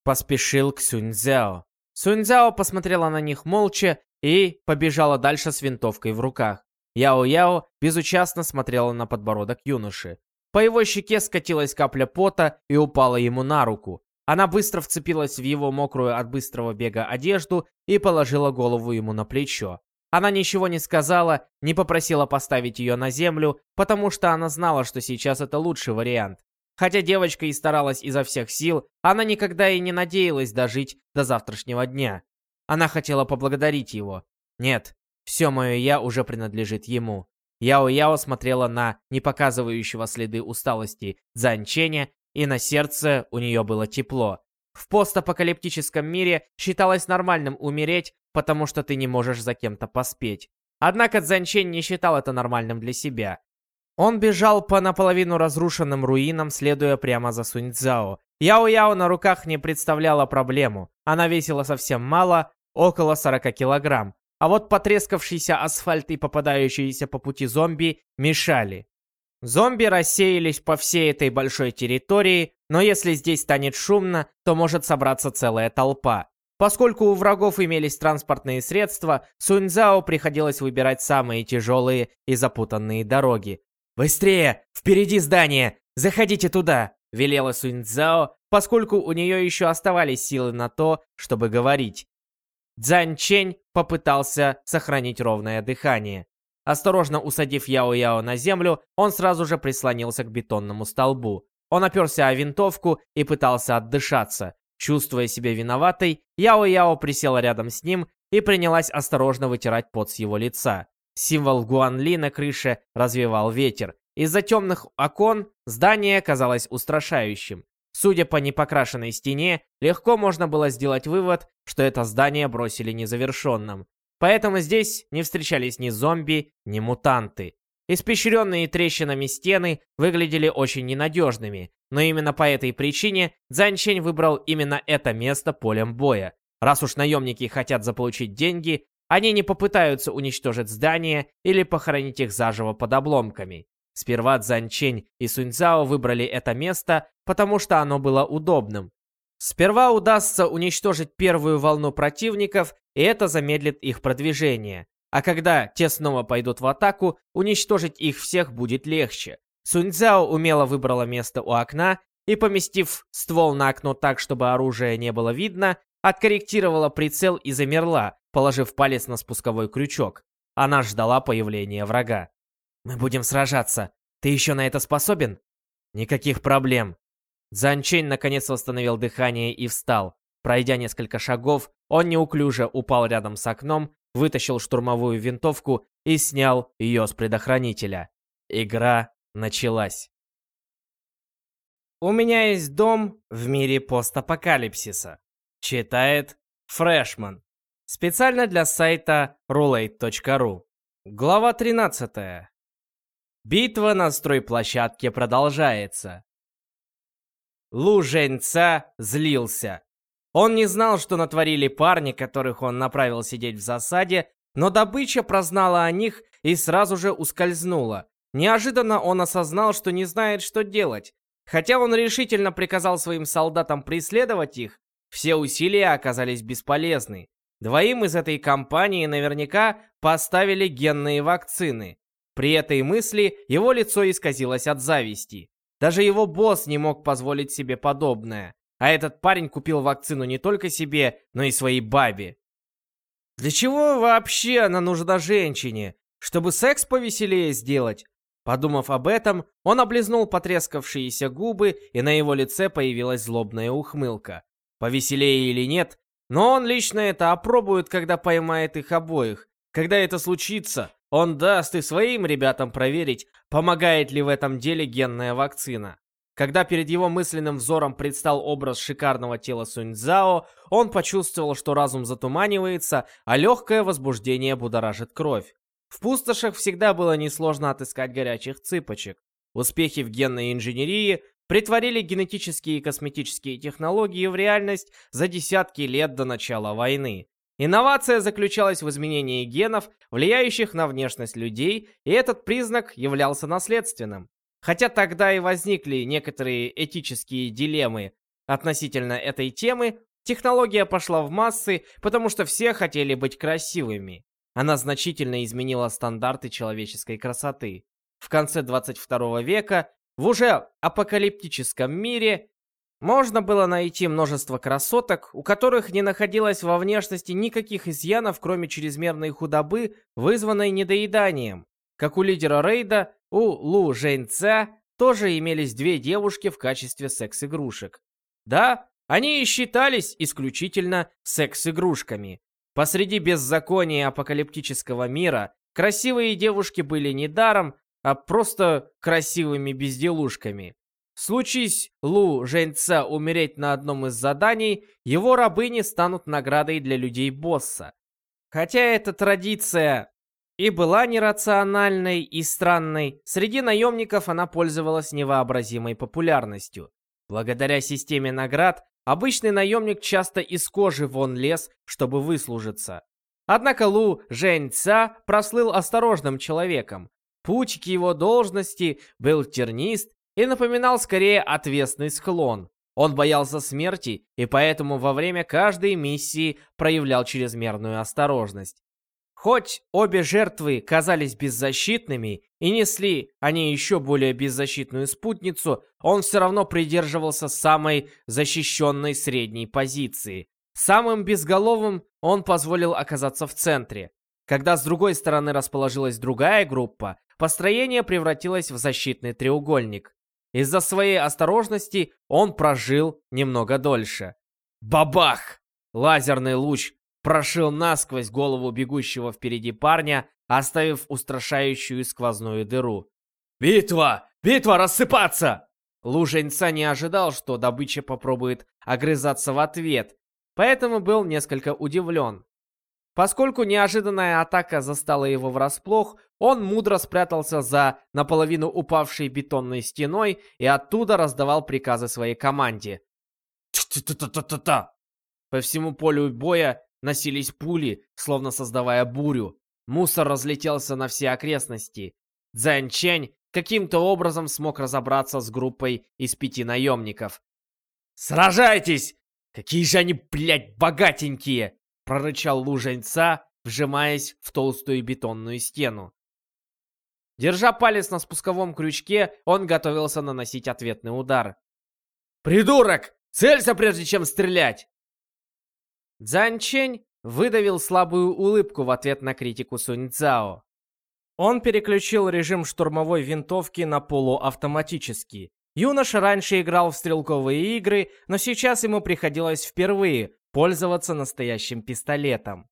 поспешил к Суньцзяо. Суньцзяо посмотрела на них молча и побежала дальше с винтовкой в руках. Яо-Яо безучастно смотрела на подбородок юноши. По его щеке скатилась капля пота и упала ему на руку. Она быстро вцепилась в его мокрую от быстрого бега одежду и положила голову ему на плечо. Она ничего не сказала, не попросила поставить ее на землю, потому что она знала, что сейчас это лучший вариант. Хотя девочка и старалась изо всех сил, она никогда и не надеялась дожить до завтрашнего дня. Она хотела поблагодарить его. Нет, все мое «я» уже принадлежит ему. Яо-Яо смотрела на не показывающего следы усталости Цзанченя, и на сердце у нее было тепло. В постапокалиптическом мире считалось нормальным умереть, потому что ты не можешь за кем-то поспеть. Однако Цзанчень не считал это нормальным для себя. Он бежал по наполовину разрушенным руинам, следуя прямо за Суньцзао. Яо-Яо на руках не представляла проблему. Она весила совсем мало, около 40 килограмм. А вот потрескавшийся асфальт и попадающиеся по пути зомби мешали. Зомби рассеялись по всей этой большой территории, но если здесь станет шумно, то может собраться целая толпа. Поскольку у врагов имелись транспортные средства, Суньцзао приходилось выбирать самые тяжелые и запутанные дороги. «Быстрее! Впереди здание! Заходите туда!» — велела Суньцзао, поскольку у нее еще оставались силы на то, чтобы говорить. Цзань Чень попытался сохранить ровное дыхание. Осторожно усадив Яо-Яо на землю, он сразу же прислонился к бетонному столбу. Он оперся о винтовку и пытался отдышаться. Чувствуя себя виноватой, Яо-Яо присела рядом с ним и принялась осторожно вытирать пот с его лица. Символ Гуанли на крыше развивал ветер. Из-за темных окон здание казалось устрашающим. Судя по непокрашенной стене, легко можно было сделать вывод, что это здание бросили незавершенным. Поэтому здесь не встречались ни зомби, ни мутанты. Испещренные трещинами стены выглядели очень ненадежными, но именно по этой причине Цзаньчень выбрал именно это место полем боя. Раз уж наемники хотят заполучить деньги, они не попытаются уничтожить здание или похоронить их заживо под обломками. Сперва Цзаньчень и Суньцао выбрали это место, потому что оно было удобным. Сперва удастся уничтожить первую волну противников, и это замедлит их продвижение. А когда те снова пойдут в атаку, уничтожить их всех будет легче. Суньцзяо умело выбрала место у окна и, поместив ствол на окно так, чтобы оружие не было видно, откорректировала прицел и замерла, положив палец на спусковой крючок. Она ждала появления врага. «Мы будем сражаться. Ты еще на это способен?» «Никаких проблем». Занчень наконец восстановил дыхание и встал. Пройдя несколько шагов, он неуклюже упал рядом с окном, вытащил штурмовую винтовку и снял ее с предохранителя. Игра началась. У меня есть дом в мире постапокалипсиса. Читает Фрешман. Специально для сайта roulette.ru. Глава 13. Битва на стройплощадке продолжается. Лу Жэньца злился. Он не знал, что натворили парни, которых он направил сидеть в засаде, но добыча прознала о них и сразу же ускользнула. Неожиданно он осознал, что не знает, что делать. Хотя он решительно приказал своим солдатам преследовать их, все усилия оказались бесполезны. Двоим из этой компании наверняка поставили генные вакцины. При этой мысли его лицо исказилось от зависти. Даже его босс не мог позволить себе подобное. А этот парень купил вакцину не только себе, но и своей бабе. Для чего вообще она нужна женщине? Чтобы секс повеселее сделать? Подумав об этом, он облизнул потрескавшиеся губы, и на его лице появилась злобная ухмылка. Повеселее или нет, но он лично это опробует, когда поймает их обоих. Когда это случится, он даст и своим ребятам проверить, помогает ли в этом деле генная вакцина. Когда перед его мысленным взором предстал образ шикарного тела Суньцзао, он почувствовал, что разум затуманивается, а легкое возбуждение будоражит кровь. В пустошах всегда было несложно отыскать горячих цыпочек. Успехи в генной инженерии притворили генетические и косметические технологии в реальность за десятки лет до начала войны. Инновация заключалась в изменении генов, влияющих на внешность людей, и этот признак являлся наследственным. Хотя тогда и возникли некоторые этические дилеммы относительно этой темы, технология пошла в массы, потому что все хотели быть красивыми. Она значительно изменила стандарты человеческой красоты. В конце 22 века в уже апокалиптическом мире можно было найти множество красоток, у которых не находилось во внешности никаких изъянов, кроме чрезмерной худобы, вызванной недоеданием. Как у лидера рейда, у Лу Жэньца тоже имелись две девушки в качестве секс-игрушек. Да, они и считались исключительно секс-игрушками. Посреди беззакония апокалиптического мира красивые девушки были не даром, а просто красивыми безделушками. Случись Лу Женьца умереть на одном из заданий, его рабыни станут наградой для людей босса. Хотя эта традиция и была нерациональной и странной, среди наемников она пользовалась невообразимой популярностью. Благодаря системе наград, обычный наемник часто из кожи вон лез, чтобы выслужиться. Однако Лу Жэньца прослыл осторожным человеком. Путь к его должности был тернист и напоминал скорее отвесный склон. Он боялся смерти и поэтому во время каждой миссии проявлял чрезмерную осторожность. Хоть обе жертвы казались беззащитными и несли они еще более беззащитную спутницу, он все равно придерживался самой защищенной средней позиции. Самым безголовым он позволил оказаться в центре. Когда с другой стороны расположилась другая группа, построение превратилось в защитный треугольник. Из-за своей осторожности он прожил немного дольше. Бабах! Лазерный луч прошил насквозь голову бегущего впереди парня, оставив устрашающую сквозную дыру. «Битва! Битва рассыпаться!» Луженца не ожидал, что добыча попробует огрызаться в ответ, поэтому был несколько удивлен. Поскольку неожиданная атака застала его врасплох, он мудро спрятался за наполовину упавшей бетонной стеной и оттуда раздавал приказы своей команде. Та-та-та-та-та-та! По всему полю боя носились пули, словно создавая бурю. Мусор разлетелся на все окрестности. Цзэн Чэнь каким-то образом смог разобраться с группой из пяти наемников. «Сражайтесь! Какие же они, блядь, богатенькие!» Прорычал луженца, вжимаясь в толстую бетонную стену. Держа палец на спусковом крючке, он готовился наносить ответный удар. «Придурок! Целься, прежде чем стрелять!» Цзанчень выдавил слабую улыбку в ответ на критику Сунь Цао. Он переключил режим штурмовой винтовки на полуавтоматический. Юноша раньше играл в стрелковые игры, но сейчас ему приходилось впервые пользоваться настоящим пистолетом.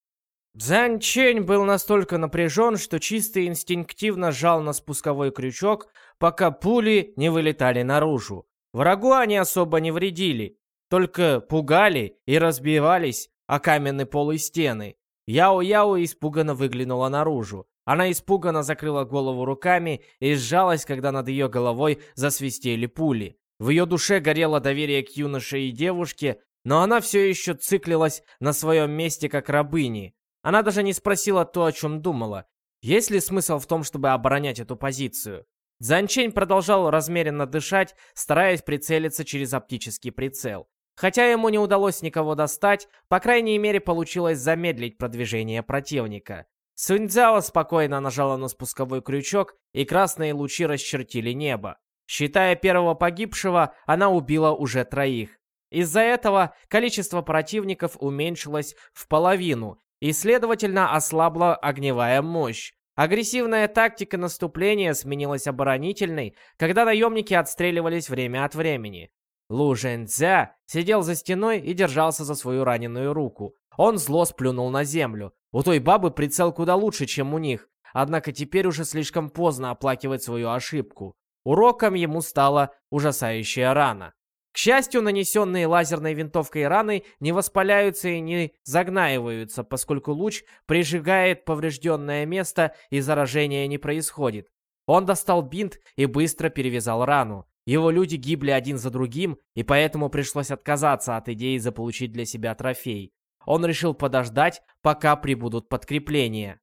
Цзань Чень был настолько напряжен, что чисто инстинктивно жал на спусковой крючок, пока пули не вылетали наружу. Врагу они особо не вредили, только пугали и разбивались о каменный пол и стены. Яо-Яо испуганно выглянула наружу. Она испуганно закрыла голову руками и сжалась, когда над ее головой засвистели пули. В ее душе горело доверие к юноше и девушке, но она все еще циклилась на своем месте как рабыни. Она даже не спросила то, о чем думала. Есть ли смысл в том, чтобы оборонять эту позицию? Занчень продолжал размеренно дышать, стараясь прицелиться через оптический прицел. Хотя ему не удалось никого достать, по крайней мере получилось замедлить продвижение противника. Суньцзяо спокойно нажала на спусковой крючок, и красные лучи расчертили небо. Считая первого погибшего, она убила уже троих. Из-за этого количество противников уменьшилось в половину, и, следовательно, ослабла огневая мощь. Агрессивная тактика наступления сменилась оборонительной, когда наемники отстреливались время от времени. Лу Жэнцзя сидел за стеной и держался за свою раненую руку. Он зло сплюнул на землю. У той бабы прицел куда лучше, чем у них. Однако теперь уже слишком поздно оплакивать свою ошибку. Уроком ему стала ужасающая рана. К счастью, нанесенные лазерной винтовкой раны не воспаляются и не загнаиваются, поскольку луч прижигает поврежденное место и заражения не происходит. Он достал бинт и быстро перевязал рану. Его люди гибли один за другим, и поэтому пришлось отказаться от идеи заполучить для себя трофей он решил подождать, пока прибудут подкрепления.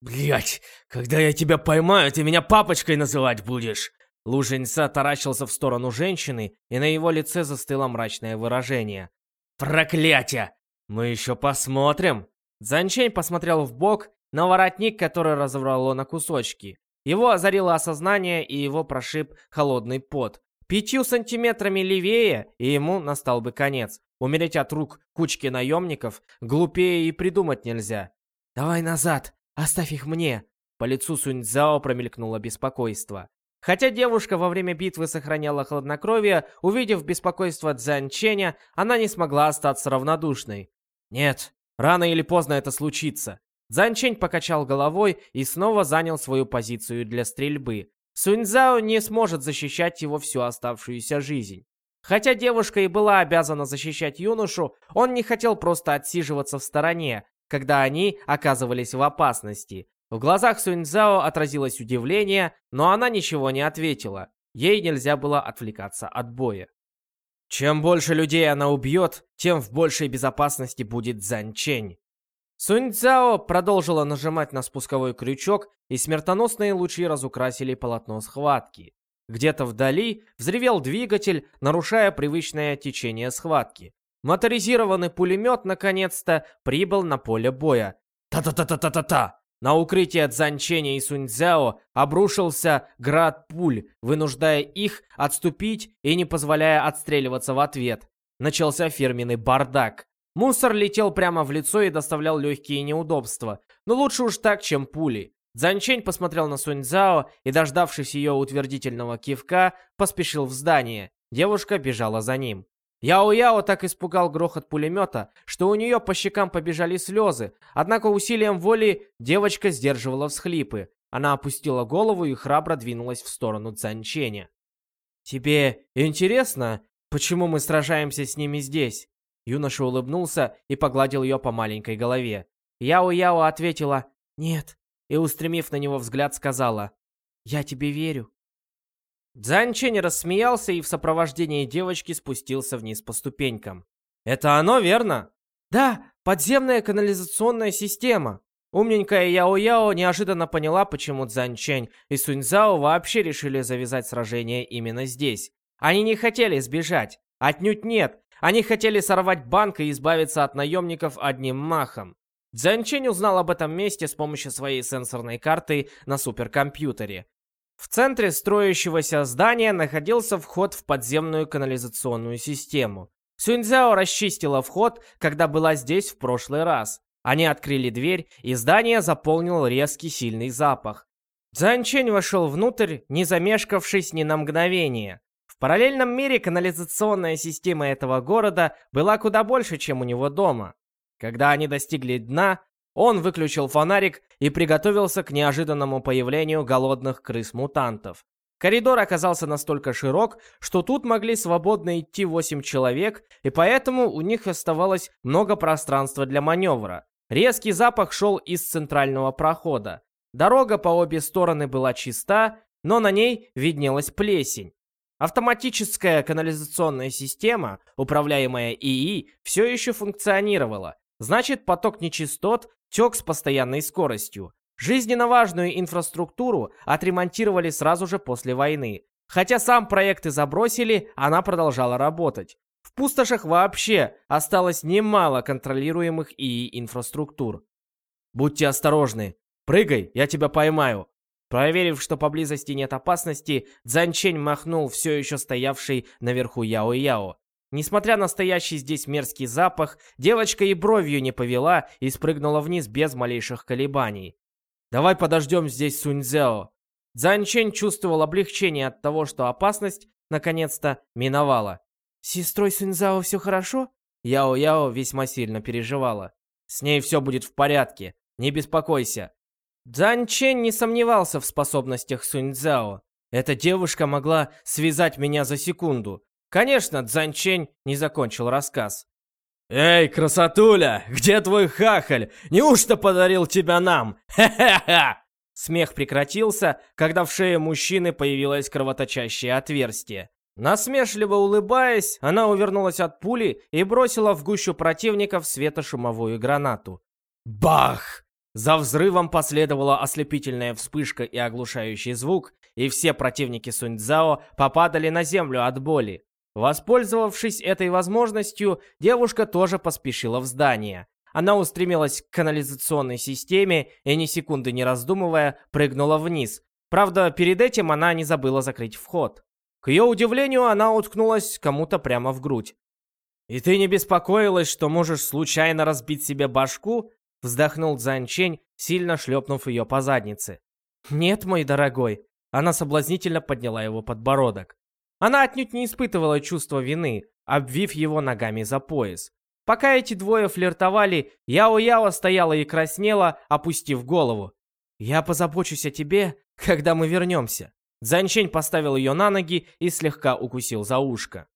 «Блядь, когда я тебя поймаю, ты меня папочкой называть будешь!» Луженьца таращился в сторону женщины, и на его лице застыло мрачное выражение. «Проклятие! Мы еще посмотрим!» Занчень посмотрел в бок на воротник, который разорвало на кусочки. Его озарило осознание, и его прошиб холодный пот. Пятью сантиметрами левее, и ему настал бы конец. Умереть от рук кучки наемников глупее и придумать нельзя. «Давай назад! Оставь их мне!» По лицу Суньцзао промелькнуло беспокойство. Хотя девушка во время битвы сохраняла хладнокровие, увидев беспокойство Цзань Ченя, она не смогла остаться равнодушной. «Нет, рано или поздно это случится». Цзань Чень покачал головой и снова занял свою позицию для стрельбы. Суньцзао не сможет защищать его всю оставшуюся жизнь. Хотя девушка и была обязана защищать юношу, он не хотел просто отсиживаться в стороне, когда они оказывались в опасности. В глазах Суньцзао отразилось удивление, но она ничего не ответила. Ей нельзя было отвлекаться от боя. Чем больше людей она убьет, тем в большей безопасности будет Занчень. Сунь Цзао продолжила нажимать на спусковой крючок, и смертоносные лучи разукрасили полотно схватки. Где-то вдали взревел двигатель, нарушая привычное течение схватки. Моторизированный пулемет наконец-то прибыл на поле боя. Та-та-та-та-та-та-та! На укрытие Цзанченя и Суньцзяо обрушился град пуль, вынуждая их отступить и не позволяя отстреливаться в ответ. Начался фирменный бардак. Мусор летел прямо в лицо и доставлял легкие неудобства. Но лучше уж так, чем пули. Занчень посмотрел на Суньцзао и, дождавшись ее утвердительного кивка, поспешил в здание. Девушка бежала за ним. Яо-Яо так испугал грохот пулемета, что у нее по щекам побежали слезы, однако усилием воли девочка сдерживала всхлипы. Она опустила голову и храбро двинулась в сторону Цанченя. «Тебе интересно, почему мы сражаемся с ними здесь?» Юноша улыбнулся и погладил ее по маленькой голове. Яо-Яо ответила «Нет» и, устремив на него взгляд, сказала «Я тебе верю». Дзань Чень рассмеялся и в сопровождении девочки спустился вниз по ступенькам. «Это оно, верно?» «Да, подземная канализационная система». Умненькая Яо-Яо неожиданно поняла, почему Цзань Чэнь и Суньцзао вообще решили завязать сражение именно здесь. Они не хотели сбежать. Отнюдь нет. Они хотели сорвать банк и избавиться от наемников одним махом. Дзянчень узнал об этом месте с помощью своей сенсорной карты на суперкомпьютере. В центре строящегося здания находился вход в подземную канализационную систему. Сюньцзяо расчистила вход, когда была здесь в прошлый раз. Они открыли дверь, и здание заполнил резкий сильный запах. Цзанчень вошел внутрь, не замешкавшись ни на мгновение параллельном мире канализационная система этого города была куда больше, чем у него дома. Когда они достигли дна, он выключил фонарик и приготовился к неожиданному появлению голодных крыс-мутантов. Коридор оказался настолько широк, что тут могли свободно идти 8 человек, и поэтому у них оставалось много пространства для маневра. Резкий запах шел из центрального прохода. Дорога по обе стороны была чиста, но на ней виднелась плесень. Автоматическая канализационная система, управляемая ИИ, все еще функционировала. Значит, поток нечистот тек с постоянной скоростью. Жизненно важную инфраструктуру отремонтировали сразу же после войны. Хотя сам проект и забросили, она продолжала работать. В пустошах вообще осталось немало контролируемых ИИ инфраструктур. Будьте осторожны. Прыгай, я тебя поймаю. Проверив, что поблизости нет опасности, Цзанчень махнул все еще стоявший наверху Яо-Яо. Несмотря на стоящий здесь мерзкий запах, девочка и бровью не повела и спрыгнула вниз без малейших колебаний. «Давай подождем здесь Суньцзяо». Цзанчень чувствовал облегчение от того, что опасность, наконец-то, миновала. «С сестрой Суньцзяо все хорошо?» Яо-Яо весьма сильно переживала. «С ней все будет в порядке, не беспокойся. Цзань Чен не сомневался в способностях Сунь Цзао. Эта девушка могла связать меня за секунду. Конечно, Цзань Чен не закончил рассказ. «Эй, красотуля, где твой хахаль? Неужто подарил тебя нам? Хе-хе-хе!» Смех прекратился, когда в шее мужчины появилось кровоточащее отверстие. Насмешливо улыбаясь, она увернулась от пули и бросила в гущу противников светошумовую гранату. Бах! За взрывом последовала ослепительная вспышка и оглушающий звук, и все противники Суньцзао попадали на землю от боли. Воспользовавшись этой возможностью, девушка тоже поспешила в здание. Она устремилась к канализационной системе и ни секунды не раздумывая прыгнула вниз. Правда, перед этим она не забыла закрыть вход. К ее удивлению, она уткнулась кому-то прямо в грудь. «И ты не беспокоилась, что можешь случайно разбить себе башку?» Вздохнул Цзань Чень, сильно шлепнув ее по заднице. «Нет, мой дорогой». Она соблазнительно подняла его подбородок. Она отнюдь не испытывала чувства вины, обвив его ногами за пояс. Пока эти двое флиртовали, Яо-Яо стояла и краснела, опустив голову. «Я позабочусь о тебе, когда мы вернемся». Занчень поставил ее на ноги и слегка укусил за ушко.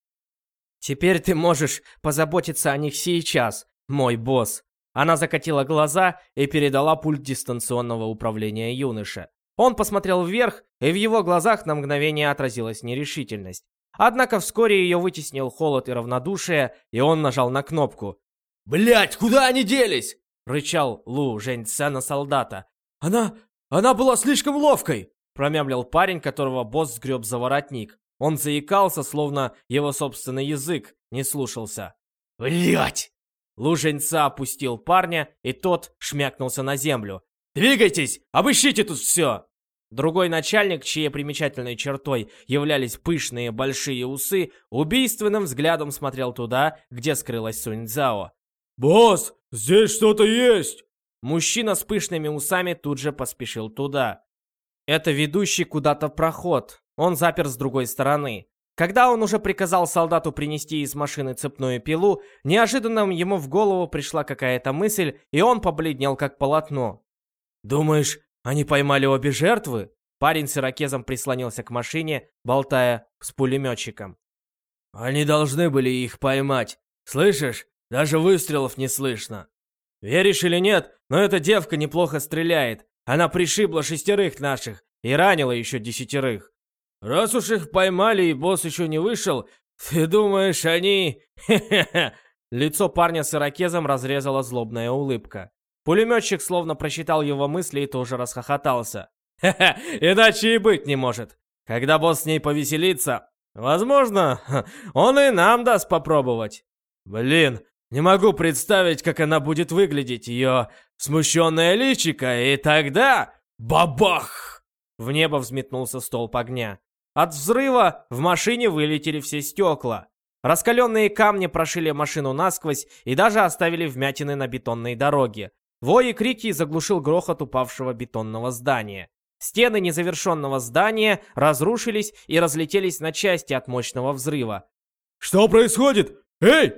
«Теперь ты можешь позаботиться о них сейчас, мой босс». Она закатила глаза и передала пульт дистанционного управления юноше. Он посмотрел вверх, и в его глазах на мгновение отразилась нерешительность. Однако вскоре ее вытеснил холод и равнодушие, и он нажал на кнопку. Блять, куда они делись? Рычал Лу Жэньця на солдата. Она... она была слишком ловкой. Промямлил парень, которого босс сгреб за воротник. Он заикался, словно его собственный язык не слушался. Блять! Луженца опустил парня, и тот шмякнулся на землю. «Двигайтесь! Обыщите тут все!» Другой начальник, чьей примечательной чертой являлись пышные большие усы, убийственным взглядом смотрел туда, где скрылась Суньцзао. «Босс, здесь что-то есть!» Мужчина с пышными усами тут же поспешил туда. Это ведущий куда-то проход. Он запер с другой стороны. Когда он уже приказал солдату принести из машины цепную пилу, неожиданно ему в голову пришла какая-то мысль, и он побледнел как полотно. «Думаешь, они поймали обе жертвы?» Парень с ирокезом прислонился к машине, болтая с пулеметчиком. «Они должны были их поймать. Слышишь? Даже выстрелов не слышно. Веришь или нет, но эта девка неплохо стреляет. Она пришибла шестерых наших и ранила еще десятерых. Раз уж их поймали и босс еще не вышел, ты думаешь, они... Лицо парня с ирокезом разрезала злобная улыбка. Пулеметчик словно просчитал его мысли и тоже расхохотался. «Ха-ха, иначе и быть не может. Когда босс с ней повеселится, возможно, он и нам даст попробовать. Блин, не могу представить, как она будет выглядеть, ее смущенное личико, и тогда... Бабах! В небо взметнулся столб огня. От взрыва в машине вылетели все стекла. Раскаленные камни прошили машину насквозь и даже оставили вмятины на бетонной дороге. Вой и крики заглушил грохот упавшего бетонного здания. Стены незавершенного здания разрушились и разлетелись на части от мощного взрыва. «Что происходит? Эй!»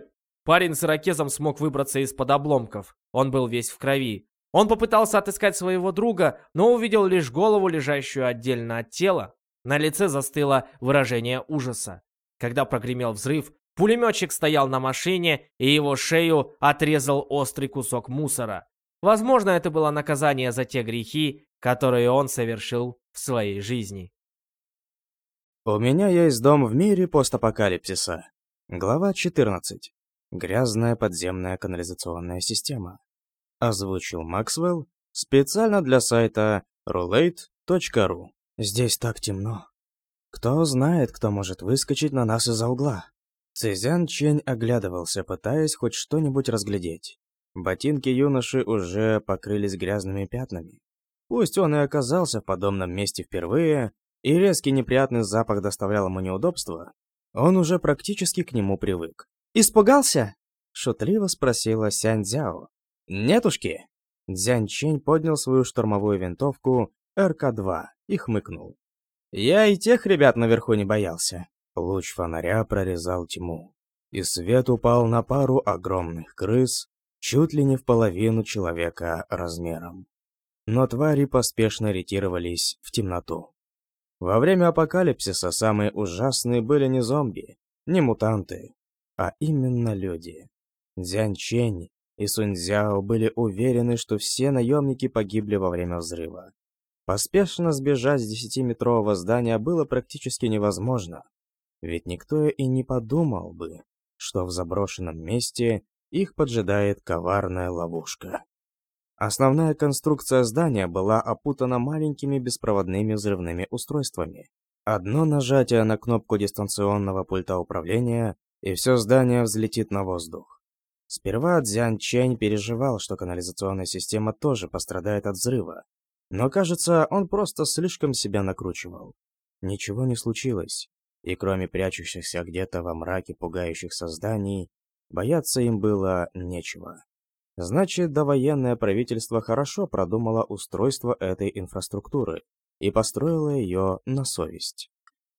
Парень с ирокезом смог выбраться из-под обломков. Он был весь в крови. Он попытался отыскать своего друга, но увидел лишь голову, лежащую отдельно от тела, на лице застыло выражение ужаса. Когда прогремел взрыв, пулеметчик стоял на машине, и его шею отрезал острый кусок мусора. Возможно, это было наказание за те грехи, которые он совершил в своей жизни. У меня есть дом в мире постапокалипсиса. Глава 14. Грязная подземная канализационная система. Озвучил Максвелл специально для сайта roulette.ru. Здесь так темно. Кто знает, кто может выскочить на нас из-за угла. Цзян Чень оглядывался, пытаясь хоть что-нибудь разглядеть. Ботинки юноши уже покрылись грязными пятнами. Пусть он и оказался в подобном месте впервые, и резкий неприятный запах доставлял ему неудобства, он уже практически к нему привык. «Испугался?» — шутливо спросила Сянь Цзяо. «Нетушки!» Дзянь Чень поднял свою штурмовую винтовку РК-2 и хмыкнул. Я и тех ребят наверху не боялся. Луч фонаря прорезал тьму, и свет упал на пару огромных крыс, чуть ли не в половину человека размером. Но твари поспешно ретировались в темноту. Во время апокалипсиса самые ужасные были не зомби, не мутанты, а именно люди. Дзянь Чень и Сунь Цзяо были уверены, что все наемники погибли во время взрыва. Поспешно сбежать с десятиметрового здания было практически невозможно, ведь никто и не подумал бы, что в заброшенном месте их поджидает коварная ловушка. Основная конструкция здания была опутана маленькими беспроводными взрывными устройствами. Одно нажатие на кнопку дистанционного пульта управления, и все здание взлетит на воздух. Сперва Дзян Чэнь переживал, что канализационная система тоже пострадает от взрыва, но, кажется, он просто слишком себя накручивал. Ничего не случилось, и кроме прячущихся где-то во мраке пугающих созданий, бояться им было нечего. Значит, довоенное правительство хорошо продумало устройство этой инфраструктуры и построило ее на совесть.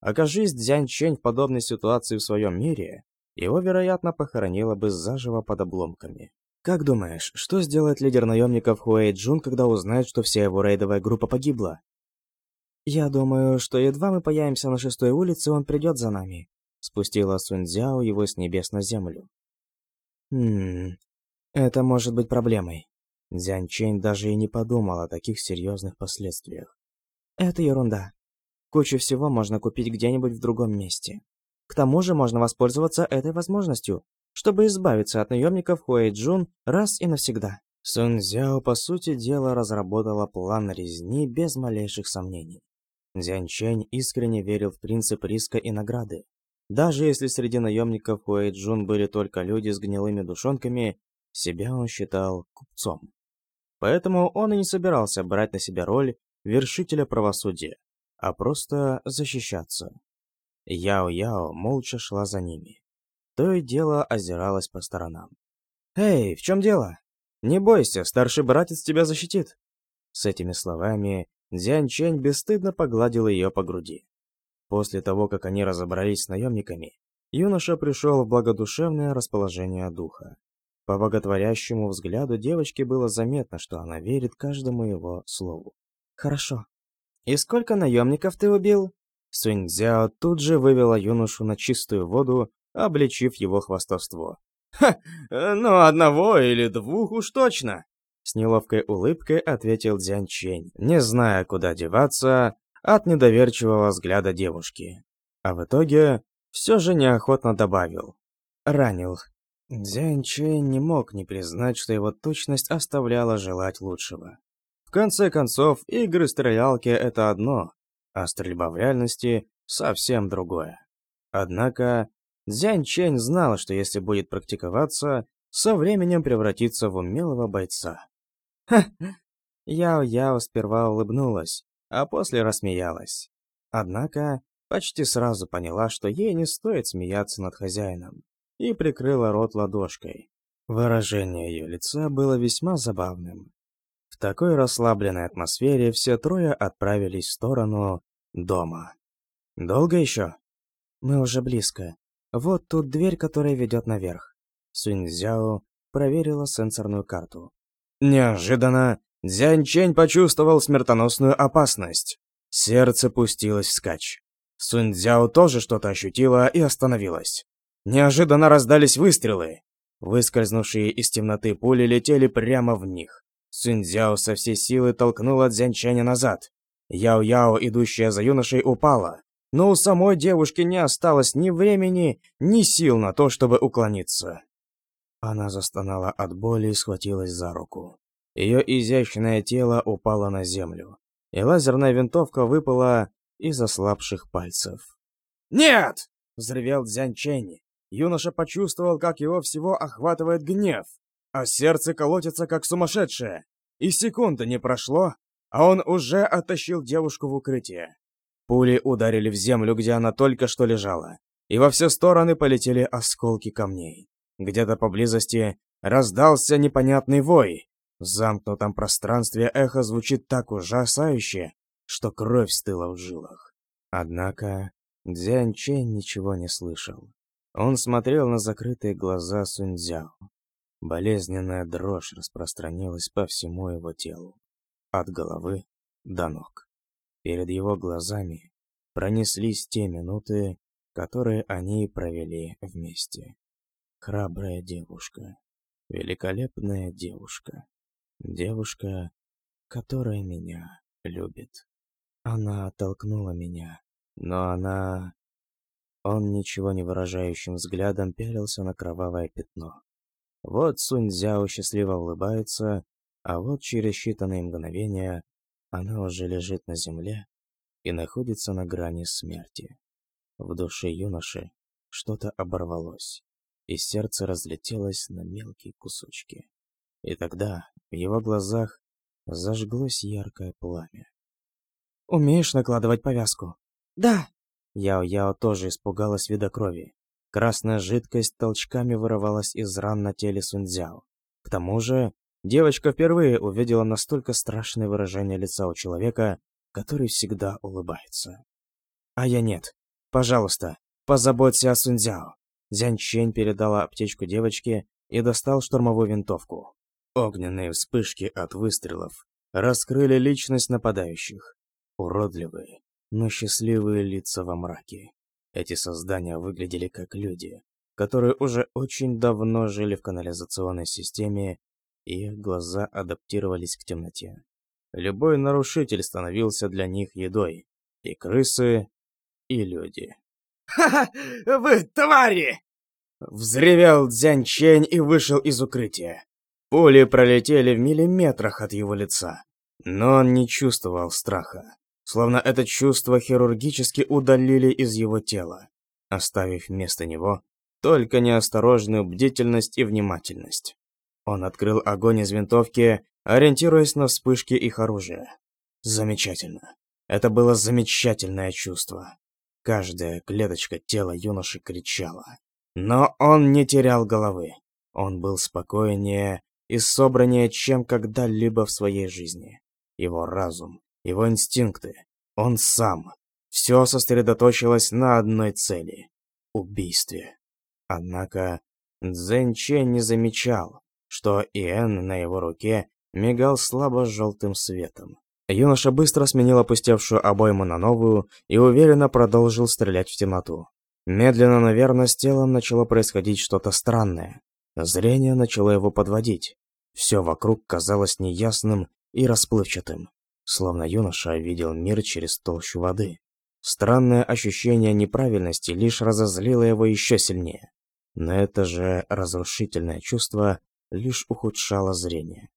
Окажись Дзянь Чэнь в подобной ситуации в своем мире, его, вероятно, похоронило бы заживо под обломками. Как думаешь, что сделает лидер наемников Хуэй Джун, когда узнает, что вся его рейдовая группа погибла? Я думаю, что едва мы появимся на шестой улице, он придет за нами. Спустила Сунь Цзяо его с небес на землю. Хм, Это может быть проблемой. Дзянь Чэнь даже и не подумал о таких серьезных последствиях. Это ерунда. Кучу всего можно купить где-нибудь в другом месте. К тому же можно воспользоваться этой возможностью, чтобы избавиться от наемников Хуэйджун раз и навсегда. Сун Цзяо, по сути дела, разработала план резни без малейших сомнений. Дзянь Чэнь искренне верил в принцип риска и награды. Даже если среди наемников Хуэйджун были только люди с гнилыми душонками, себя он считал купцом. Поэтому он и не собирался брать на себя роль вершителя правосудия, а просто защищаться. Яо-Яо молча шла за ними. То и дело озиралась по сторонам. «Эй, в чем дело? Не бойся, старший братец тебя защитит!» С этими словами Дзянь Чэнь бесстыдно погладил ее по груди. После того, как они разобрались с наемниками, юноша пришел в благодушевное расположение духа. По боготворящему взгляду девочки было заметно, что она верит каждому его слову. «Хорошо. И сколько наемников ты убил?» Суньцзяо тут же вывела юношу на чистую воду, обличив его хвастовство. «Ха! Ну, одного или двух уж точно!» С неловкой улыбкой ответил Дзянь Чень, не зная, куда деваться от недоверчивого взгляда девушки. А в итоге все же неохотно добавил. Ранил. Дзянь Чэнь не мог не признать, что его точность оставляла желать лучшего. В конце концов, игры-стрелялки — это одно, а стрельба в реальности — совсем другое. Однако, Дзянь Чэнь знал, что если будет практиковаться, со временем превратится в умелого бойца. Ха! Яо-Яо сперва улыбнулась, а после рассмеялась. Однако, почти сразу поняла, что ей не стоит смеяться над хозяином, и прикрыла рот ладошкой. Выражение ее лица было весьма забавным. В такой расслабленной атмосфере все трое отправились в сторону дома. «Долго еще?» «Мы уже близко. Вот тут дверь, которая ведет наверх». Суньцзяо проверила сенсорную карту. Неожиданно Дзянь Чэнь почувствовал смертоносную опасность. Сердце пустилось вскачь. Сунь Цзяо тоже что-то ощутила и остановилась. Неожиданно раздались выстрелы. Выскользнувшие из темноты пули летели прямо в них. Сунь Цзяо со всей силы толкнула Дзянь Чэня назад. Яо-Яо, идущая за юношей, упала. Но у самой девушки не осталось ни времени, ни сил на то, чтобы уклониться. Она застонала от боли и схватилась за руку. Ее изящное тело упало на землю, и лазерная винтовка выпала из ослабших пальцев. «Нет!» — взревел Дзянь Чэнь. Юноша почувствовал, как его всего охватывает гнев, а сердце колотится, как сумасшедшее. И секунды не прошло, а он уже оттащил девушку в укрытие. Пули ударили в землю, где она только что лежала, и во все стороны полетели осколки камней. Где-то поблизости раздался непонятный вой, в замкнутом пространстве эхо звучит так ужасающе, что кровь стыла в жилах. Однако Дзянь Чэнь ничего не слышал. Он смотрел на закрытые глаза Суньцзяо. Болезненная дрожь распространилась по всему его телу, от головы до ног. Перед его глазами пронеслись те минуты, которые они провели вместе. Храбрая девушка, великолепная девушка. Девушка, которая меня любит. Она оттолкнула меня, но она... Он ничего не выражающим взглядом пялился на кровавое пятно. Вот Сунь Цзяо счастливо улыбается, а вот через считанные мгновения она уже лежит на земле и находится на грани смерти. В душе юноши что-то оборвалось, и сердце разлетелось на мелкие кусочки. И тогда в его глазах зажглось яркое пламя. «Умеешь накладывать повязку?» «Да!» Яо-Яо тоже испугалась вида крови. Красная жидкость толчками вырывалась из ран на теле Сунцзяо. К тому же, девочка впервые увидела настолько страшное выражение лица у человека, который всегда улыбается. «А я нет. Пожалуйста, позаботься о Сунцзяо». Дзянь Чэнь передала аптечку девочке и достал штурмовую винтовку. Огненные вспышки от выстрелов раскрыли личность нападающих. Уродливые, но счастливые лица во мраке. Эти создания выглядели как люди, которые уже очень давно жили в канализационной системе, и их глаза адаптировались к темноте. Любой нарушитель становился для них едой. И крысы, и люди. «Ха-ха! Вы твари!» Взревел Дзянь Чень и вышел из укрытия. Пули пролетели в миллиметрах от его лица. Но он не чувствовал страха. Словно это чувство хирургически удалили из его тела, оставив вместо него только неосторожную бдительность и внимательность. Он открыл огонь из винтовки, ориентируясь на вспышки их оружия. Замечательно. Это было замечательное чувство. Каждая клеточка тела юноши кричала. Но он не терял головы. Он был спокойнее и собраннее, чем когда-либо в своей жизни. Его разум, его инстинкты, он сам. Все сосредоточилось на одной цели — убийстве. Однако Цзэнь Чен не замечал, что Иэн на его руке мигал слабо-желтым светом. Юноша быстро сменил опустевшую обойму на новую и уверенно продолжил стрелять в темноту. Медленно, наверное, с телом начало происходить что-то странное. Зрение начало его подводить. Все вокруг казалось неясным и расплывчатым, словно юноша видел мир через толщу воды. Странное ощущение неправильности лишь разозлило его еще сильнее. Но это же разрушительное чувство лишь ухудшало зрение.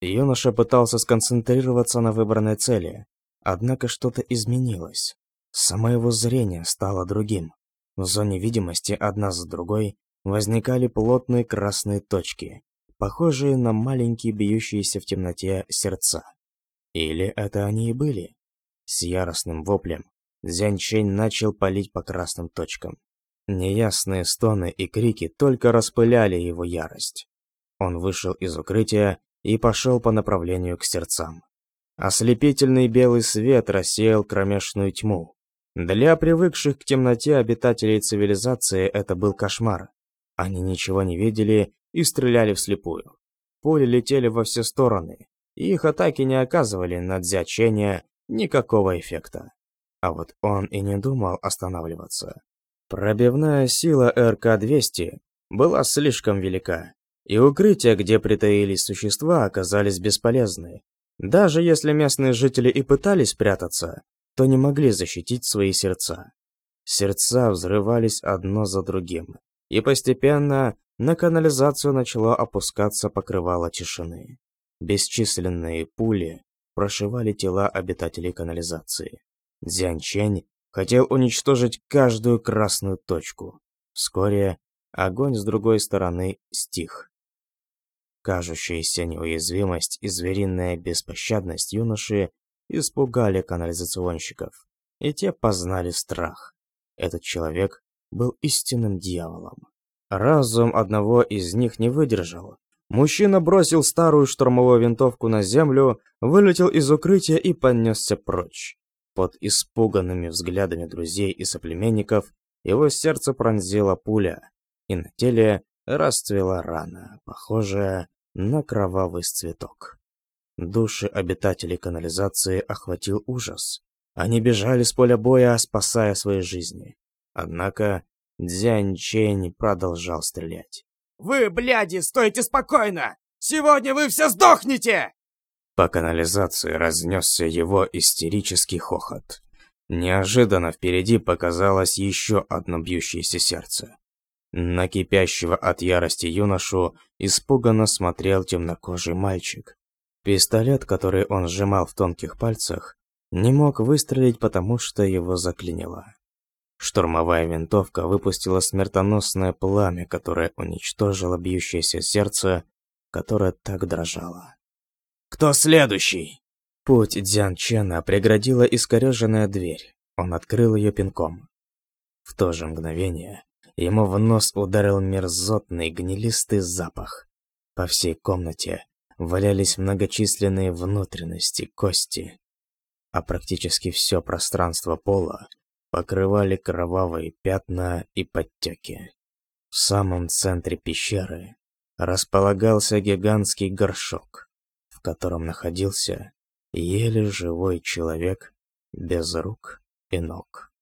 Юноша пытался сконцентрироваться на выбранной цели, однако что-то изменилось. Само его зрение стало другим. В зоне видимости одна за другой возникали плотные красные точки, похожие на маленькие бьющиеся в темноте сердца. Или это они и были? С яростным воплем Зянчень начал палить по красным точкам. Неясные стоны и крики только распыляли его ярость. Он вышел из укрытия и пошел по направлению к сердцам. Ослепительный белый свет рассеял кромешную тьму. Для привыкших к темноте обитателей цивилизации это был кошмар. Они ничего не видели и стреляли вслепую. Пули летели во все стороны, и их атаки не оказывали на дзячение никакого эффекта. А вот он и не думал останавливаться. Пробивная сила РК-200 была слишком велика, и укрытия, где притаились существа, оказались бесполезны. Даже если местные жители и пытались прятаться, то не могли защитить свои сердца. Сердца взрывались одно за другим, и постепенно на канализацию начало опускаться покрывало тишины. Бесчисленные пули прошивали тела обитателей канализации. Дзянь Чэнь хотел уничтожить каждую красную точку. Вскоре огонь с другой стороны стих. Кажущаяся неуязвимость и звериная беспощадность юноши испугали канализационщиков, и те познали страх. Этот человек был истинным дьяволом. Разум одного из них не выдержал. Мужчина бросил старую штурмовую винтовку на землю, вылетел из укрытия и понесся прочь. Под испуганными взглядами друзей и соплеменников его сердце пронзила пуля, и на теле расцвела рана, похожая на кровавый цветок. Души обитателей канализации охватил ужас. Они бежали с поля боя, спасая свои жизни. Однако Дзянь Чэнь продолжал стрелять. «Вы, бляди, стойте спокойно! Сегодня вы все сдохнете!» По канализации разнесся его истерический хохот. Неожиданно впереди показалось еще одно бьющееся сердце. На кипящего от ярости юношу испуганно смотрел темнокожий мальчик. Пистолет, который он сжимал в тонких пальцах, не мог выстрелить, потому что его заклинило. Штурмовая винтовка выпустила смертоносное пламя, которое уничтожило бьющееся сердце, которое так дрожало. «Кто следующий?» Путь Дзян Чена преградила искореженная дверь. Он открыл ее пинком. В то же мгновение ему в нос ударил мерзотный гнилистый запах. По всей комнате валялись многочисленные внутренности, кости, а практически все пространство пола покрывали кровавые пятна и подтеки. В самом центре пещеры располагался гигантский горшок, в котором находился еле живой человек без рук и ног.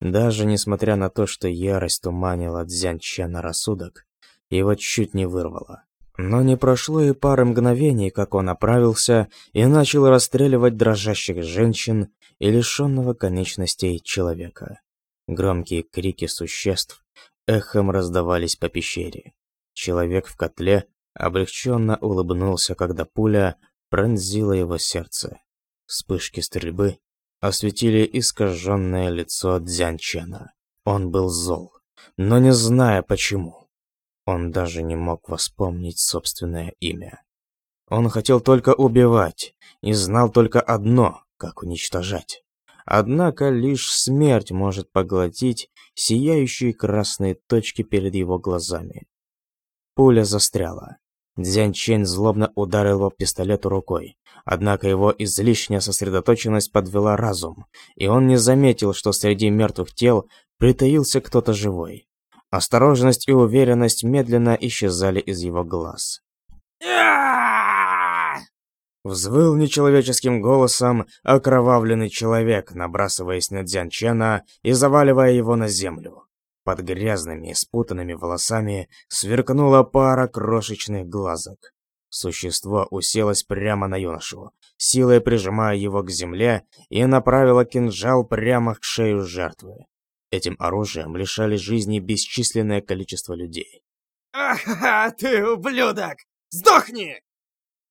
Даже несмотря на то, что ярость туманила Дзянчена рассудок, его чуть не вырвало. Но не прошло и пары мгновений, как он оправился и начал расстреливать дрожащих женщин и лишенного конечностей человека. Громкие крики существ эхом раздавались по пещере. Человек в котле облегченно улыбнулся, когда пуля пронзила его сердце. Вспышки стрельбы осветили искаженное лицо Дзянчена. Он был зол, но не зная почему. Он даже не мог вспомнить собственное имя. Он хотел только убивать и знал только одно, как уничтожать. Однако лишь смерть может поглотить сияющие красные точки перед его глазами. Пуля застряла. Дзянь Чен злобно ударил его пистолету рукой. Однако его излишняя сосредоточенность подвела разум, и он не заметил, что среди мертвых тел притаился кто-то живой. Осторожность и уверенность медленно исчезали из его глаз. Взвыл нечеловеческим голосом окровавленный человек, набрасываясь на Дзянчена и заваливая его на землю. Под грязными и спутанными волосами сверкнула пара крошечных глазок. Существо уселось прямо на юношу, силой прижимая его к земле и направило кинжал прямо к шею жертвы. Этим оружием лишали жизни бесчисленное количество людей. Ах, ты ублюдок! Сдохни!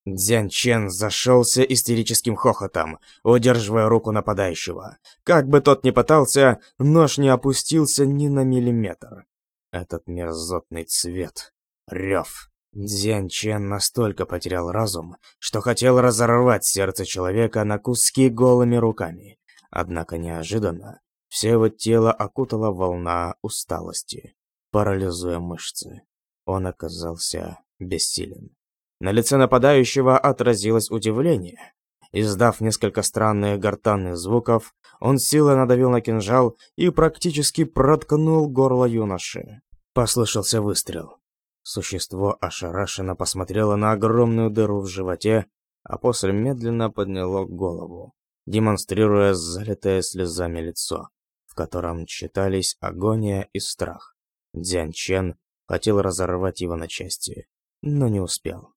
Дзян Чен зашелся истерическим хохотом, удерживая руку нападающего. Как бы тот ни пытался, нож не опустился ни на миллиметр. Этот мерзотный цвет. Рев. Дзян Чен настолько потерял разум, что хотел разорвать сердце человека на куски голыми руками. Однако неожиданно все его тело окутала волна усталости, парализуя мышцы. Он оказался бессилен. На лице нападающего отразилось удивление. Издав несколько странных гортанных звуков, он силой надавил на кинжал и практически проткнул горло юноши. Послышался выстрел. Существо ошарашенно посмотрело на огромную дыру в животе, а после медленно подняло голову, демонстрируя залитое слезами лицо, котором читались агония и страх. Дзян Чен хотел разорвать его на части, но не успел.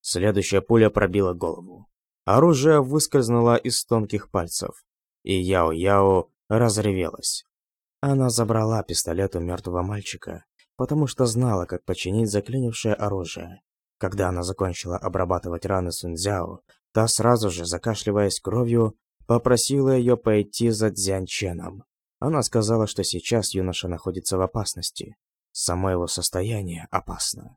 Следующая пуля пробила голову. Оружие выскользнуло из тонких пальцев, и Яо-Яо разревелась. Она забрала пистолет у мертвого мальчика, потому что знала, как починить заклинившее оружие. Когда она закончила обрабатывать раны Сунцзяо, та сразу же, закашливаясь кровью, попросила ее пойти за Дзянченом. Она сказала, что сейчас юноша находится в опасности. Само его состояние опасно.